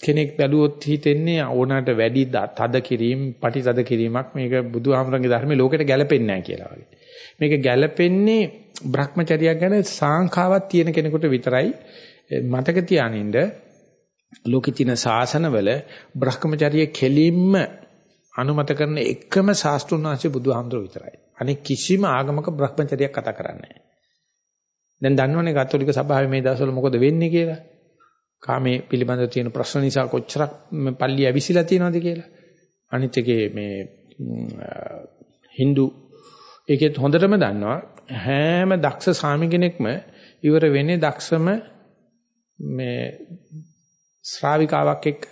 කෙනෙක් බැලුවොත් හිතෙන්නේ ඕනකට වැඩි තද කිරීම, පටි තද කිරීමක් මේක බුදුහාමරගේ ධර්මයේ ලෝකෙට ගැලපෙන්නේ නැහැ කියලා වගේ. මේක ගැලපෙන්නේ Brahmacharya ගැන සාංඛාවක් තියෙන කෙනෙකුට විතරයි මතක තියානින්න ලෝකෙ තියෙන ශාසනවල Brahmacharya කෙලින්ම අනුමත කරන එකම ශාස්ත්‍රුන් වහන්සේ බුදුහාමුදුරුවෝ විතරයි. අනෙක් කිසිම ආගමක Brahmacharya කතා කරන්නේ නැහැ. දැන් දන්නවනේ කතෝලික සභාවේ මේ දවස්වල මොකද වෙන්නේ කියලා. කාමයේ පිළිබඳව තියෙන ප්‍රශ්න නිසා කොච්චරක් පල්ලි ඇවිසිලා තියෙනවද කියලා. අනිත් එකේ මේ Hindu ඒකෙත් හොඳටම දන්නවා හැම දක්ෂ සාමි කෙනෙක්ම ඉවර වෙන්නේ දක්ෂම මේ ශ්‍රාවිකාවක් එක්ක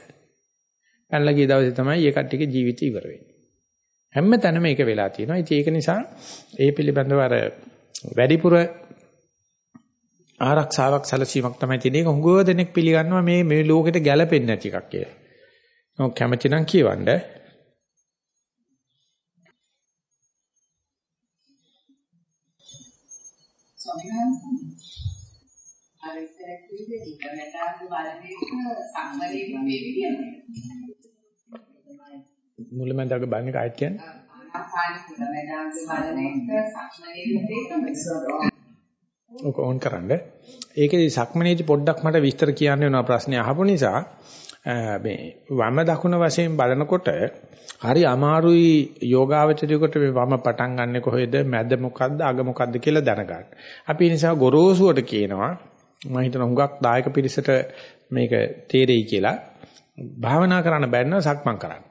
පැනලා ගිය දවසේ තමයි ඒ කට්ටියගේ ජීවිතය ඉවර වෙන්නේ. හැම තැනම ඒක වෙලා තියෙනවා. ඉතින් ඒක නිසා ඒ පිළිබඳව අර වැඩිපුර ආරක්ෂාවක් සැලසීමක් තමයි තියෙන්නේ. ඒක හුඟව දෙනෙක් පිළිගන්නවා මේ මේ ලෝකෙට ගැළපෙන්නේ නැති එකක් කියලා. මම කැමති නම් කියවන්න. මුලමඳාක බලන්නේ කායිත් කියන්නේ ආනාපාන කුලමෙටාද බලන්නේක සක්මනේ දෙකම ඔක ඕන් කරන්න. ඒකේදී සක්මනේදී පොඩ්ඩක් මට විස්තර කියන්න වෙනවා ප්‍රශ්නේ අහපු නිසා මේ වම දකුණ වශයෙන් බලනකොට හරි අමාරුයි යෝගාවචරයකට මේ වම පටන් ගන්නෙ කොහෙද මැද මොකද්ද අග මොකද්ද කියලා දැනගන්න. අපි ඒ නිසා ගොරෝසුවට කියනවා මම හිතන හුඟක් දායක පිරිසට මේක තේරෙයි කියලා භාවනා කරන්න බැන්න සක්මන් කරන්න.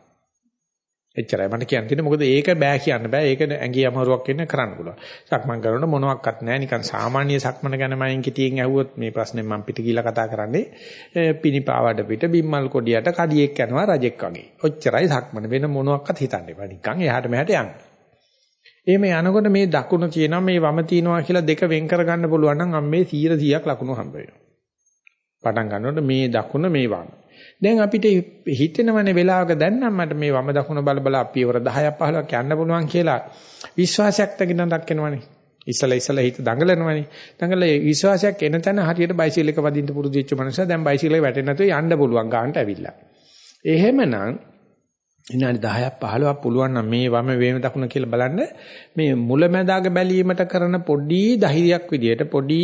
එච්චරයි. මට කියන්න තියෙන්නේ මොකද ඒක බෑ කියන්න බෑ. ඒක ඇඟේ අමාරුවක් වෙන්න කරන්න පුළුවන්. සක්මන් කරනකොට මොනවත් නැහැ. නිකන් සාමාන්‍ය සක්මන ගැන මයින් කිටියෙන් ඇහුවොත් මේ ප්‍රශ්නේ මම පිට ගිහිලා කතා කරන්නේ පිනිපාවඩ පිට බිම්මල් කොඩියට කඩියෙක් යනවා රජෙක් වගේ. ඔච්චරයි සක්මන වෙන මොනවත් හිතන්න එපා. නිකන් එහාට මෙහාට යන්න. එහෙම යනකොට මේ දකුණ තියෙනවා මේ වම තියෙනවා කියලා දෙක වෙන් කරගන්න පුළුවන් නම් අම්මේ 100ක් ලකුණු හම්බ වෙනවා. පටන් ගන්නකොට මේ දකුණ මේ වම. දැන් අපිට හිතෙනවනේ වෙලාවක දැන් නම් මට මේ වම දකුණ බල බල අපිවර 10ක් 15ක් යන්න පුළුවන් කියලා විශ්වාසයක් තකින්න දක්කනවනේ. ඉස්සලා ඉස්සලා හිත දඟලනවනේ. දඟල විශ්වාසයක් එන තැන හරියට බයිසිකල් එක වදින්න පුරුදු වෙච්ච මනුස්සයා දැන් බයිසිකල් එක වැටෙන්නේ නැතුව යන්න පුළුවන් ගන්නට ඇවිල්ලා. එහෙමනම් විනාඩි 10ක් 15ක් පුළුවන් නම් මේ වම වේම දකුණ කියලා බලන්න මේ මුලැමැදාග බැලීමට කරන පොඩි ධෛර්යයක් විදියට පොඩි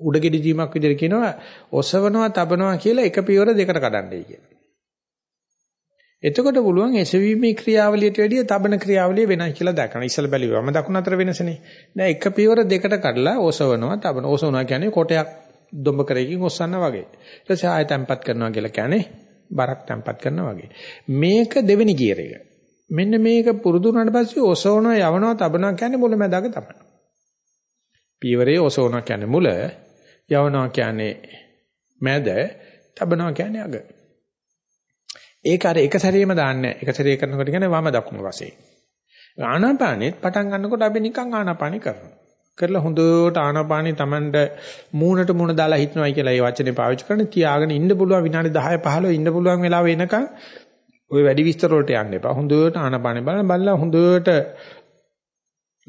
උඩගෙඩි දීමක් විදිහට කියනවා ඔසවනවා තබනවා කියලා එක පියවර දෙකට කඩන්නයි කියලා. එතකොට පුළුවන් එසවීමේ ක්‍රියාවලියට වැඩිය තබන ක්‍රියාවලිය වෙනයි කියලා දැකන. ඉස්සල බැලුවම දකුණ අතර වෙනසනේ. දැන් එක පියවර දෙකට කඩලා ඔසවනවා තබන. ඔසවනවා කියන්නේ කොටයක් දොඹ කරේකින් ඔස්සන්න වගේ. ඊට පස්සේ ආය තැම්පත් කරනවා කියලා කියන්නේ බරක් තැම්පත් කරනවා වගේ. මේක දෙවෙනි ගියර එක. මෙන්න මේක පුරුදු වුණාට පස්සේ ඔසවනවා යවනවා තබනවා කියන්නේ මුල මැදක තමයි. පීවරේ ඔසවනවා කියන්නේ මුල, යවනවා කියන්නේ මැද, තබනවා කියන්නේ අග. ඒක අර එක සැරේම දාන්නේ එක සැරේ කරනකොට කියන්නේ වම දකුණු වශයෙන්. ආනාපානෙත් පටන් ගන්නකොට අපි නිකන් ආනාපානෙ කරනවා. කරලා හොඳට ආනාපානෙ Tamanට මූණට මූණ දාලා හිටනවායි කියලා ඒ වචනේ පාවිච්චි කරන තියාගෙන ඉන්න පුළුවන් විනාඩි 10 15 ඉන්න පුළුවන් වෙලාව එනකන් ওই වැඩි විස්තර වලට යන්න එපා. හොඳට ආනාපානෙ බලන්න බලලා හොඳට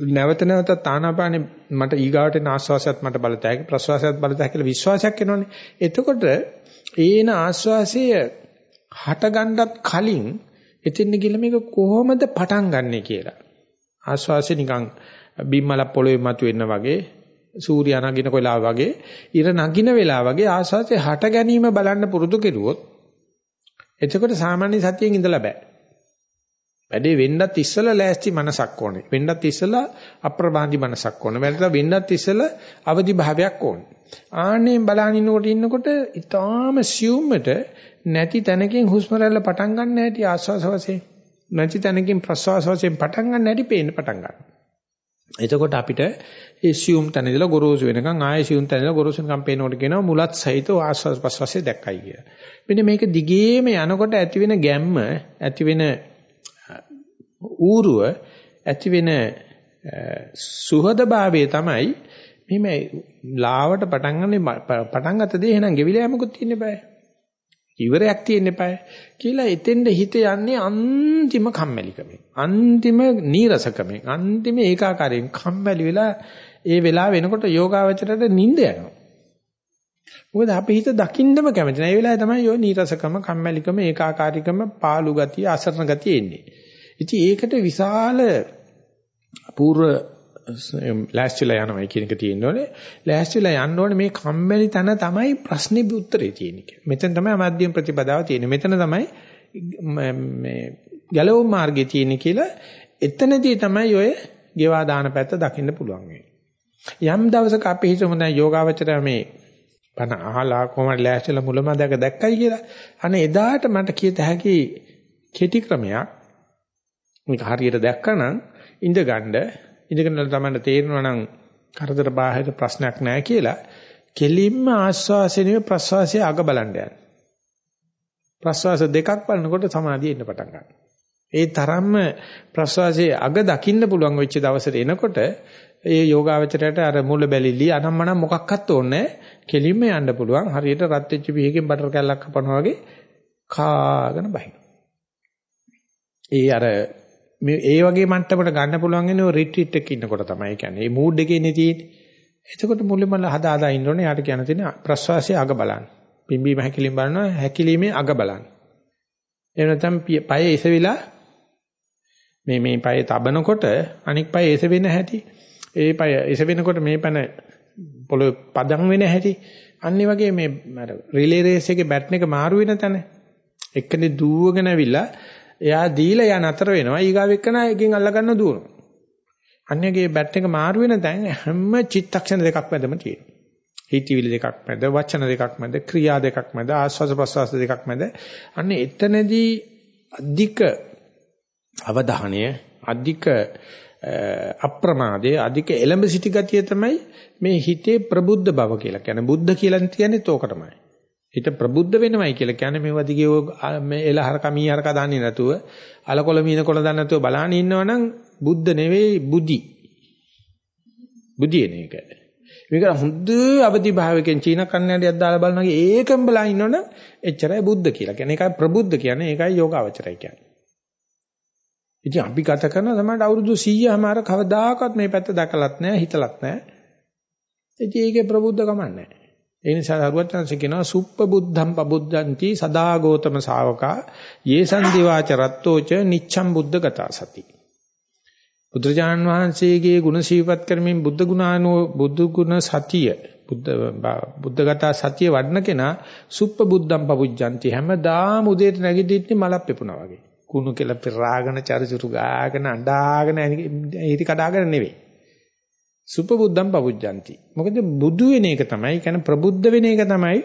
නැවත නැවතත් ආනාපානෙ මට ඊගාවට එන ආස්වාසයත් මට බලතැයි ප්‍රස්වාසයත් බලතැයි කියලා විශ්වාසයක් එනවනේ. එතකොට ඒන ආස්වාසය හටගන්නත් කලින් එතින් ගිල මේක කොහොමද පටන් ගන්නෙ කියලා. ආස්වාසය නිකන් බිම්මල පොළොවේ මතුවෙන්න වගේ සූර්යා නගින කොලාව වගේ ඉර නගින වෙලාව වගේ ආස්වාසය හට ගැනීම බලන්න පුරුදු කෙරුවොත් එතකොට සාමාන්‍ය සතියෙන් ඉඳලා බෑ. වැඩේ වෙන්නත් ඉස්සලා ලෑස්ති මනසක් ඕනේ. වෙන්නත් ඉස්සලා අප්‍රබාන්දි මනසක් ඕනේ. වැඩට වෙන්නත් ඉස්සලා අවදි භාවයක් ඕනේ. ආන්නේ බලන් ඉන්නකොට ඉන්නකොට ඊටාම සියුම්මට නැති තැනකින් හුස්ම රැල්ල පටන් ගන්න හැටි ආස්වාස වශයෙන් නැති තැනකින් ප්‍රස්වාස වශයෙන් පටන් ගන්න හැටි පේන්න පටන් ගන්නවා. එතකොට අපිට ඒ සියුම් තැන ඉඳලා ගොරෝසු වෙනකන් ආයෙ සියුම් තැන ඉඳලා ගොරෝසු වෙනකන් පේනකොට කියනවා මුලත් සහිතව ආස්වාස් ප්‍රස්වාසයේ දැක්කයි කියලා. මෙන්න මේක දිගේම යනකොට ඇති වෙන ගැම්ම ඇති වෙන ඌරුව ඇති වෙන සුහදභාවය තමයි මෙහෙම ලාවට පටන් ගන්න පටන් ගත දේ එහෙනම් ගෙවිලා යමුකුත් තියෙන්න බෑ. ඉවරයක් තියෙන්න එපායි කියලා එතෙන්ද හිත යන්නේ අන්තිම කම්මැලිකමෙන් අන්තිම නීරසකමෙන් අන්තිම ඒකාකාරයෙන් කම්මැලි වෙලා ඒ වෙලාව වෙනකොට යෝගාවචරයට නිින්ද යනවා. මොකද අපේ හිත දකින්නම කැමති නැහැ ඒ වෙලාවේ තමයි ඔය නීරසකම කම්මැලිකම ඒකාකාරීකම පාළු ගතිය අසරණ ගතිය එන්නේ. ඉතින් ඒකට විශාල පූර්ව ලෑස්තිලා යනවා කියන එක තියෙනෝනේ. ලෑස්තිලා යන්න ඕනේ මේ කම්මැලි තන තමයි ප්‍රශ්නේ උත්තරේ තියෙන්නේ. මෙතන තමයි මධ්‍යම ප්‍රතිපදාව තියෙන්නේ. මෙතන තමයි මේ ගැලවුම් මාර්ගය තියෙන්නේ කියලා එතනදී තමයි ඔය ගෙවා දාන පැත්ත දකින්න පුළුවන් යම් දවසක අපි හිතමු දැන් යෝගාවචරය මේ බණ අහලා කොහමද ලෑස්තිලා මුලමඳක දැක්කයි කියලා. අනේ එදාට මට කියත හැකි කෙටි ක්‍රමයක් මේක හරියට දැක්කනම් ඉඳ ගන්න ඉඳගෙන තමයි තේරෙනවා නම් කරදර බාහිර ප්‍රශ්නයක් නැහැ කියලා කෙලින්ම ආස්වාසනේ ප්‍රස්වාසයේ අග බලන්න යනවා. ප්‍රස්වාස දෙකක් බලනකොට සමාධිය එන්න පටන් ගන්නවා. ඒ තරම්ම ප්‍රස්වාසයේ අග දකින්න පුළුවන් වෙච්ච දවසට එනකොට ඒ යෝගාවචරයට අර මුල බැලිලි අනම්මනම් මොකක්වත් ඕනේ කෙලින්ම යන්න පුළුවන් හරියට රත් වෙච්ච පිහකින් බටර් කැල්ලක් කපනවා වගේ කාගෙන බහින. ඒ අර මේ ඒ වගේ මට්ටමකට ගන්න පුළුවන් වෙන්නේ ඔය රිට්‍රීට් එකක ඉන්නකොට තමයි. ඒ කියන්නේ මේ මූඩ් එකේ ඉන්නේ තියෙන්නේ. එතකොට මුලින්ම හදා හදා ඉන්න ඕනේ. යාට කියන තියෙන ප්‍රස්වාසයේ අග බලන්න. පිම්බීම හැකිලිම බලනවා හැකිලිමේ අග බලන්න. එහෙම නැත්නම් පය එසවිලා මේ මේ පය තබනකොට අනික් පය එසවෙන හැටි ඒ පය එසවෙනකොට මේ පැන පොළොවේ පදම් වෙන හැටි අනිත් වගේ මේ අර රිලේ රේස් එකේ බැට් එක මාරු වෙන තැන එක්කනේ දුවගෙන ඇවිල්ලා එයා දීලා යන අතර වෙනවා ඊගාව එක්කන එකකින් අල්ල ගන්න දුවනවා. අන්‍යගේ බැට් එක මාරු වෙන තැන් හැම චිත්තක්ෂණ දෙකක් මැදම තියෙනවා. හිතවිලි දෙකක් මැද වචන දෙකක් මැද ක්‍රියා දෙකක් මැද ආස්වාද ප්‍රසවාස දෙකක් මැද අන්න එතනදී අධික අවධානය අධික අප්‍රමාදයේ අධික එලඹ සිටි ගතිය තමයි මේ හිතේ ප්‍රබුද්ධ බව කියලා කියන්නේ බුද්ධ කියලා කියන්නේ තෝකටමයි හිත ප්‍රබුද්ධ වෙනවයි කියලා කියන්නේ මේ වදිගේ මේ එලහරක මීහරක දාන්නේ නැතුව අලකොල මීනකොල දාන්නේ නැතුව බලාන ඉන්නවනම් බුද්ධ නෙවෙයි බුදි. බුදියන එක. මේක හොඳ අවදි භාවයෙන් චීන කන්නඩියක් දාලා බලනවාගේ ඒකම බලා ඉන්නවනම් එච්චරයි බුද්ධ කියලා. කියන්නේ ඒකයි ප්‍රබුද්ධ කියන්නේ ඒකයි යෝගාවචරයි කියන්නේ. ඉතින් අපි ගත කරන තමයි අවුරුදු 100මාර කවදාකවත් මේ පැත්ත දැකලත් නැහැ හිතලත් නැහැ. ඉතින් ඒකේ ප්‍රබුද්ධ කමක් නැහැ. ඒ නිසා සරුවත්‍යංශ කියනවා සුප්ප බුද්ධම් පබුද්ධಂತಿ සදා ගෝතම ශාවකා යේසන් දිවාච රත්තෝච නිච්ඡම් බුද්ධගතා සති. බුදුරජාණන් වහන්සේගේ ගුණ සීපත් කරමින් බුද්ධ ගුණානෝ බුදු ගුණ සතිය බුද්ධ බුද්ධගතා සතිය වඩන කෙනා සුප්ප බුද්ධම් පබුද්ධಂತಿ හැමදාම උදේට නැගිටින්නේ මලක් පෙපුණා වගේ. කුණු කියලා පෙරාගෙන චරිචුරු ගාගෙන අඬාගෙන හිටි කඩාගෙන නෙවෙයි. සුපබුද්ධම් පවුජ්ජಂತಿ. මොකද බුදු වෙන එක තමයි, කියන්නේ ප්‍රබුද්ධ වෙන එක තමයි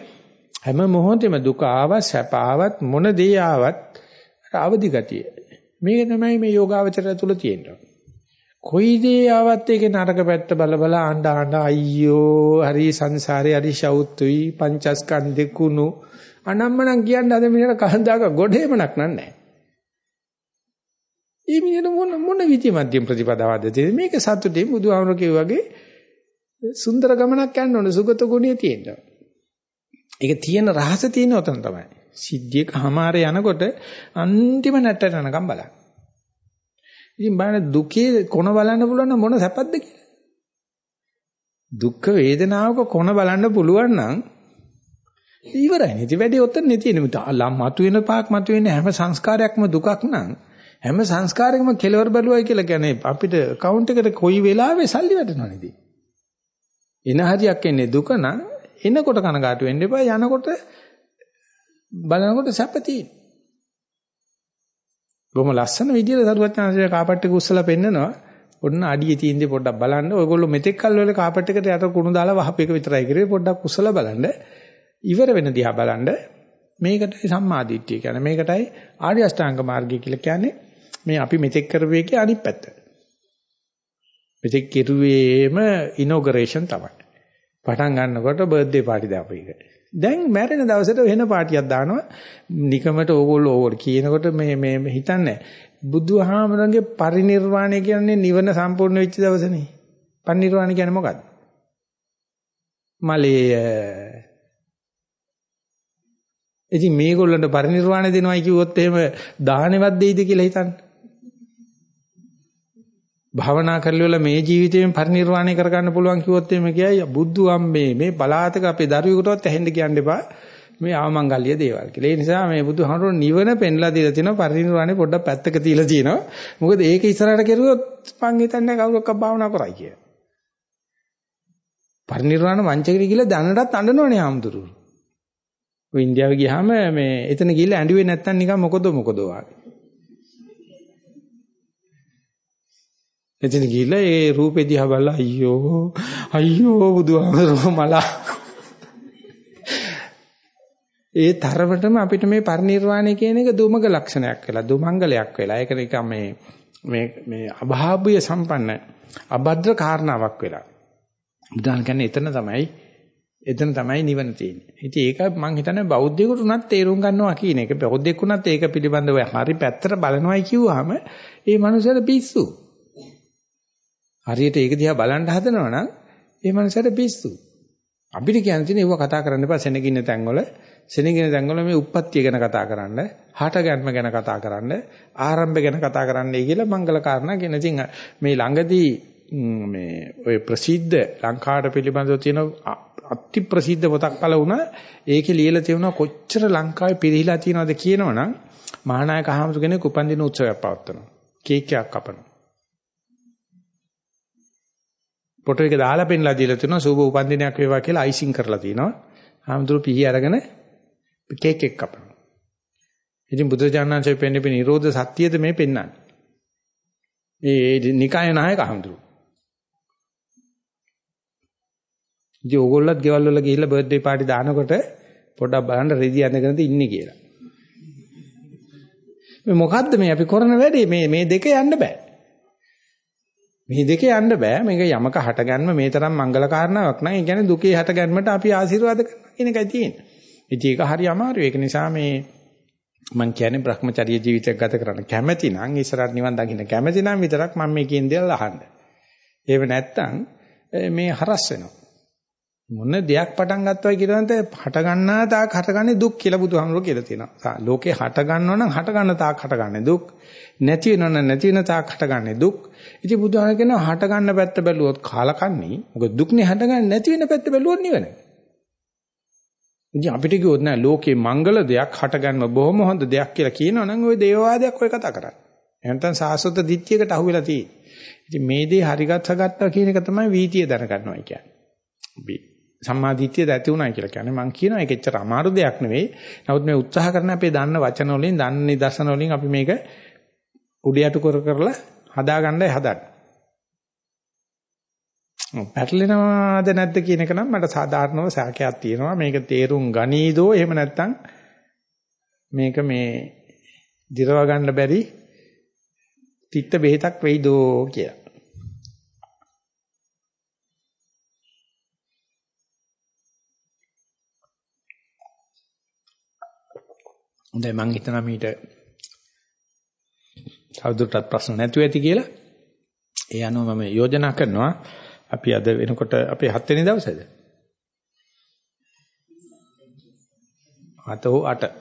හැම මොහොතෙම දුක ආවත් සැප ආවත් මොන දේ ආවත් අවදි ගතිය. මේක තමයි මේ යෝගාවචරය තුල තියෙන්නේ. කොයි දේ ආවත් ඒකේ නරක පැත්ත බල බල ආණ්ඩ ආණ්ඩ අයියෝ හරි සංසාරේ හරි ශෞත්තුයි පංචස්කන්ධේ කුණු අනම්මනම් කියන්න අද මිනිහට කහන්දාක ගොඩේමනක් නෑ. ඒ මිනිහට මොන මොන විදි මධ්‍යම ප්‍රතිපදාවද තියෙන්නේ මේක සතුටේ බුදුහාමර වගේ සුන්දර ගමනක් යන්න ඕනේ සුගත ගුණිය තියෙනවා. ඒක තියෙන රහස තියෙන උතන තමයි. සිද්ධියක හමාරේ යනකොට අන්තිම නැටට යනකම් බලන්න. ඉතින් බලන්න දුකේ කොන බලන්න පුළුවන් නම් මොන සැපද කියලා. දුක් වේදනාවක කොන බලන්න පුළුවන් නම් ඉවරයි. ඉතින් වැඩි ඔතන තියෙන්නේ. ලම් මතුවෙන පාක් මතුවෙන හැම සංස්කාරයක්ම දුකක් නම් හැම සංස්කාරයකම කෙලවර බැලුවයි කියලා කියන්නේ අපිට account එකට කොයි වෙලාවෙ සල්ලි වැටෙනවද ඉතින්. එන හරියක් එන්නේ දුක නම් එනකොට කනගාටු වෙන්න එපා යනකොට බලනකොට සැප තියෙන. බොහොම ලස්සන විදියට සරුවචනාංශය කාපට් එක උස්සලා පෙන්නනවා. ඔන්න අඩියේ තියෙන දේ පොඩ්ඩක් බලන්න. ඔයගොල්ලෝ මෙතෙක් කල් වල කාපට් එකට යට කුණු දාලා වහප එක විතරයි කරේ. පොඩ්ඩක් උස්සලා බලන්න. ඉවර වෙන දිහා බලන්න. මේකටයි සම්මාදිට්ඨිය කියන්නේ. මේකටයි ආර්ය අෂ්ටාංග මාර්ගය කියලා කියන්නේ. මේ අපි මෙතෙක් කරපු එකේ අනිත් පැත්ත. මෙතෙක් කෙරුවේම ඉනෝගරේෂන් තමයි. පටන් ගන්නකොට බර්ත්ඩේ පාටි දාපු එක. දැන් මැරෙන දවසට වෙන පාටියක් දානවා. නිකමට ඕගොල්ලෝ ඕගොල්ලෝ කියනකොට මේ මේ හිතන්නේ බුදුහාමරගේ පරිණිරවාණය කියන්නේ නිවන සම්පූර්ණ වෙච්ච දවසනේ. පරිණිරවාණය කියන්නේ මොකක්ද? මලේ ඉතින් මේගොල්ලන්ට පරිණිරවාණය දෙනවයි කිව්වොත් එහෙම දාහනෙවත් දෙයිද කියලා හිතන්නේ. භාවනා කරලා මේ ජීවිතයෙන් පරිණිරවාණය කරගන්න පුළුවන් කිව්වොත් එimhe කියයි බුද්ධ අම්මේ මේ බලාතක අපේ දරුවෙකුටවත් ඇහෙන්න කියන්න එපා මේ ආමංගල්‍ය දේවල් කියලා. ඒ නිසා මේ බුදුහාමුදුරු නිවන පෙන්ලා දීලා තිනවා පරිණිරවාණය පොඩ්ඩක් පැත්තක තියලා තිනවා. මොකද ඒක ඉස්සරහට කෙරුවොත් මං හිතන්නේ කවුරක්වත් භාවනා කරයි කියලා. පරිණිරවාණ වංචකරි කියලා දැනටත් අඬනවනේ ආමුදුරු. ඔය ඉන්දියාවේ ගියාම මේ එතන ගිහිල්ලා ඇඬුවේ නැත්තම් නිකන් මොකද මොකද වාගේ. එතන ගිහිල්ලා ඒ රූපෙ දිහා බලලා අයියෝ අයියෝ බුදුහාමරෝ මලා ඒ තරමටම අපිට මේ පරිණිරවාණය කියන එක දුමග ලක්ෂණයක් වෙලා දුමංගලයක් වෙලා ඒක නිකන් මේ මේ මේ අභාව්‍ය සම්පන්න අබද්ද්‍ර කාරණාවක් වෙලා බුදුහාම කියන්නේ එතන තමයි එතන තමයි නිවන තියෙන්නේ. ඉතින් ඒක මම හිතන්නේ බෞද්ධයෙකුට උනත් තේරුම් ගන්නවා කියන එක. බෞද්ධයෙකුට ඒක පිළිබඳව හරි පැත්තට බලනවායි කිව්වහම ඒ මනුස්සයාට පිස්සු. හරියට ඒක දිහා බලන්න හදනවා නම් ඒ මනසට පිස්සු. අපිට කියන්න තියෙන ඒව කතා කරන්න එපා සෙනගින්න තැන්වල සෙනගින්න තැන්වල මේ උප්පත්තිය ගැන කතා කරන්න, හට ගැනීම ගැන කතා කරන්න, ආරම්භය ගැන කතා කරන්නයි කියලා මංගල කාරණා කියන. ඉතින් මේ ළඟදී මේ ඔය ප්‍රසිද්ධ ලංකාවට පිළිබඳව තියෙන අති ප්‍රසිද්ධ පොතක් පළ වුණා. ඒකේ ලියලා තියෙනවා කොච්චර ලංකාවේ පිරිහිලා තියෙනවද කියනවනම් මහානායක හාමුදුර කෙනෙක් උපන්දින උත්සවයක් පවත්වනවා. කේක් එකක් කපනවා. ෆොටෝ එක දාලා පෙන්ලා දීලා තිනවා සුබ උපන්දිනයක් වේවා කියලා අයිසිං කරලා තිනවා. ආම්දුරු පිහි අරගෙන කේක් එක කපනවා. ඉතින් බුදුජානනාංශය පෙන්නේ පෙන්නේ නිරෝධ සත්‍යයද මේ පෙන්වන්නේ. ඒ නිකාය නායක ආම්දුරු. ඉතින් ඕගොල්ලොත් ගෙවල් වල ගිහිල්ලා බර්ත්ඩේ පාටි දානකොට පොඩ්ඩක් බලන්න රෙදි අඳගෙනද ඉන්නේ කියලා. මේ මොකද්ද මේ අපි කරන වැඩේ මේ මේ දෙක යන්න බෑ. මේ දෙකේ යන්න බෑ. මේක යමක හටගන්ම මේ තරම් මංගල කාරණාවක් නෑ. ඒ කියන්නේ දුකේ හටගන්මට අපි ආශිර්වාද කරනවා කියන එකයි තියෙන්නේ. ඉතින් ඒක හරි අමාරුයි. ඒක නිසා මේ මම කියන්නේ Brahmacharya ජීවිතයක් ගත කරන්න කැමැති නම් ඉස්සරහට නිවන් දකින්න කැමැති නම් විතරක් මම මේ කියන දේවල් අහන්න. ඒව නැත්තම් මේ හරස් වෙනවා. මොන දෙයක් පටන් ගත්තා කියලාන්ට හට ගන්නා තාක් හටගන්නේ දුක් කියලා බුදුහාමුදුරුවෝ කියලා තියෙනවා. ලෝකේ හට ගන්නව නම් හට ගන්න තාක් හටගන්නේ දුක්. නැති වෙනව නම් නැති වෙන තාක් හටගන්නේ දුක්. ඉතින් බුදුහාම කියනවා හට ගන්න පැත්ත බැලුවොත් කාලකන්ණි. මොකද දුක්නේ හටගන්නේ නැති වෙන පැත්ත බැලුවොත් නිවන. ඉතින් අපිට කිව්වොත් නෑ ලෝකේ මංගල දෙයක් හටගන්න බොහොම හොඳ දෙයක් කියලා කියනවනම් ওই දේවවාදයක් ඔය කතා කරන්නේ. එහෙනම් සාස්වත දිට්ඨියකට අහු වෙලා තියෙන්නේ. ඉතින් මේ දේ හරිගත්ත ගත්තා කියන එක තමයි වීතිය දැනගන්නවා කියන්නේ. සම්මාදිට්ඨිය දැති උනායි කියලා කියන්නේ මම කියනවා ඒක එච්චර අමාරු දෙයක් නෙවෙයි. නමුත් මේ උත්සාහ කරන අපේ දන්න වචන වලින් දන්න නිදර්ශන වලින් අපි මේක උඩ යටු කර කරලා හදාගන්නයි හදන්නේ. පැටලෙනවාද නැද්ද කියන එක නම් මට සාධාරණව සාකයක් තියෙනවා. මේක තේරුම් ගනීදෝ එහෙම නැත්නම් මේක මේ දිරව ගන්න බැරි තිත්ත බෙහෙතක් වෙයිදෝ කියලා. හොඳයි මම හිතනවා මීට තවදුරටත් ප්‍රශ්න නැතුව ඇති කියලා. ඒ අනුව මම යෝජනා කරනවා අපි අද වෙනකොට අපේ 7 වෙනි දවසේද? 7 8.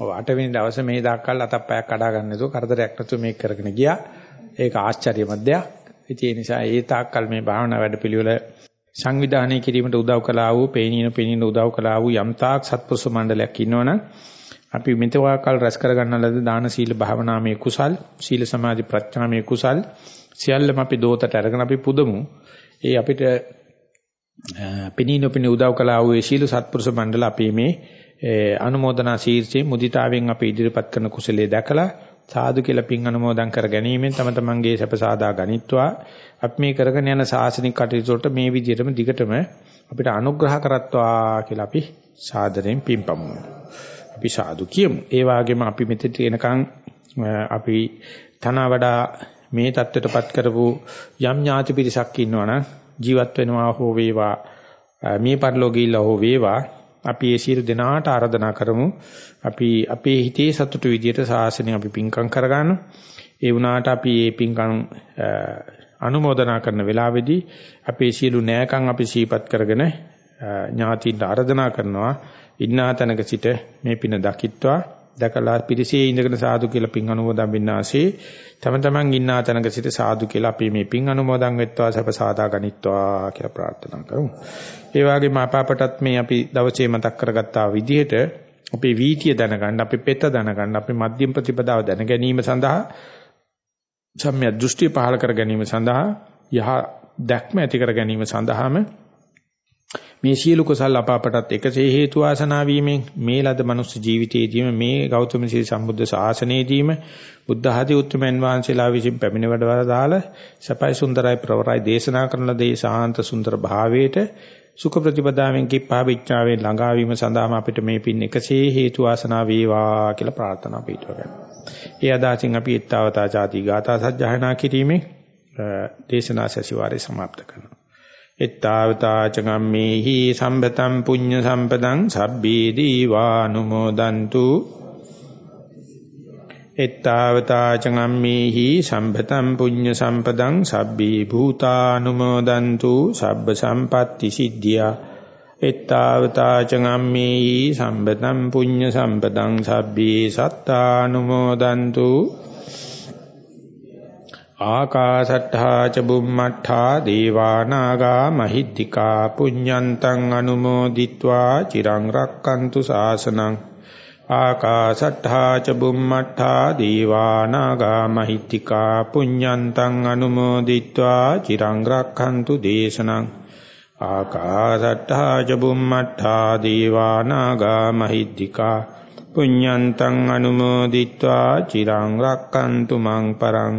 ඔව් 8 වෙනි දවසේ මේ දාකල් අතප්පයක් කඩා ගන්න නැතුව කරදරයක් නැතුව මේක කරගෙන ගියා. ඒක ආශ්චර්යමත් දෙයක්. ඒ නිසා ඒ තාක්කල් මේ භාවනා වැඩපිළිවෙල සංවිධානය කිරීමට උදව් කළා වූ, පේනින පේනින උදව් කළා වූ යම් තාක් සත්පුරුෂ මණ්ඩලයක් ඉන්නවනම් අපි මෙතවාකල් රැස් කරගන්න ලද දාන සීල භාවනාමය කුසල්, සීල සමාධි ප්‍රඥාමය කුසල් සියල්ලම අපි දෝතට අරගෙන අපි පුදමු. ඒ අපිට පිනිනොපින උදව් කළා වූ සීල සත්පුරුෂ මණ්ඩල අපි මේ අනුමೋದනා ශීර්ෂයේ මුදිතාවෙන් අපි ඉදිරිපත් කරන කුසලයේ දැකලා සාදු කියලා පින් අනුමෝදන් කර ගැනීමෙන් තම තමන්ගේ සැප සාදා ගනිත්වා අපි මේ කරගෙන යන සාසනික කටයුතු වලට මේ විදිහටම දිගටම අපිට අනුග්‍රහ කරත්වා කියලා අපි සාදරයෙන් පින්පමු. අපි සාදු කියමු. ඒ වගේම අපි මෙතෙට එනකන් අපි තන වඩා මේ தත්ත්වයටපත් කරපු යම් ඥාති පිරිසක් ඉන්නවනම් ජීවත් වෙනවා හෝ වේවා මේ පරිලෝකීලා හෝ වේවා අපි ඒ සියලු දෙනාට ආරාධනා කරමු. අපි අපේ හිතේ සතුටු විදියට සාසනය අපි පින්කම් කරගන්න. ඒ වුණාට අපි මේ පින්කම් අනුමೋದනා කරන වෙලාවේදී අපේ සියලු නෑකම් අපි සීපත් කරගෙන ඥාතින්ට ආරාධනා කරනවා. ඉන්නා තැනක සිට මේ පින දකිත්වා. දැකලා පිරිසේ ඉඳගෙන සාදු කියලා පින් අනුමෝදන් වෙන්නාසේ තම තමන් ඉන්නා තැනක සිට සාදු කියලා අපි මේ පින් අනුමෝදන් වෙත්වා සප සාදා ගනිත්වා කියලා ප්‍රාර්ථනා කරමු. ඒ වගේම අපාපටත් මේ අපි දවසේ මතක් කරගත්තා විදිහට අපේ වීතිය දැනගන්න, අපේ පෙත දැනගන්න, අපේ මධ්‍යම ප්‍රතිපදාව දැන ගැනීම සඳහා සම්‍යක් දෘෂ්ටි පහල කර ගැනීම සඳහා යහ දැක්ම ඇති කර ගැනීම සඳහාම මේ සියලු කුසල් අප අපටත් එකසේ හේතු ආසනා වීමෙන් මේ ලද මනුස්ස ජීවිතයේදීම මේ ගෞතම සී සම්බුද්ධ ශාසනයේදීම බුද්ධ ආදී උතුම්යන් වහන්සේලා විසින් පැමිණ වැඩවලා දාලා සපයි සුන්දරයි ප්‍රවරයි දේශනා කරන ලදී සාන්ත සුන්දර භාවයට සුඛ ප්‍රතිපදාවෙන් කිප්පා විච්ඡාවේ ළඟා වීම සඳහාම අපිට මේ පින් එකසේ හේතු ආසනා වේවා කියලා ප්‍රාර්ථනා පිටව ගන්න. ඒ අදාසින් අපි ඊත්තාවතා ചാති ගාථා සජ්ජායනා කිරීමේ දේශනා සැසිවාරය સમાપ્ત කරනවා. එත්තාවතා චගම්මේහි සම්බතම් පුඤ්ඤ සම්පදං සබ්බේ දීවානුමෝදන්තු. එත්තාවතා චගම්මේහි සම්බතම් පුඤ්ඤ සම්පදං සබ්බේ භූතානුමෝදන්තු. සබ්බ සම්පatti සිද්ධියා. එත්තාවතා චගම්මේහි සම්බතම් පුඤ්ඤ සම්පදං සබ්බේ සත්තානුමෝදන්තු. ආකාශට්ඨා ච බුම්මට්ඨා දේවානාගා මහිද්దికා පුඤ්ඤන්තං අනුමෝදිත්වා චිරං රක්칸තු ශාසනං ආකාශට්ඨා ච බුම්මට්ඨා දීවානාගා මහිත්‍තිකා පුඤ්ඤන්තං අනුමෝදිත්වා චිරං රක්ඛන්තු දේශනං ආකාශට්ඨා ච බුම්මට්ඨා දීවානාගා මහිත්‍තිකා පුඤ්ඤන්තං අනුමෝදිත්වා චිරං රක්ඛන්තු මං පරං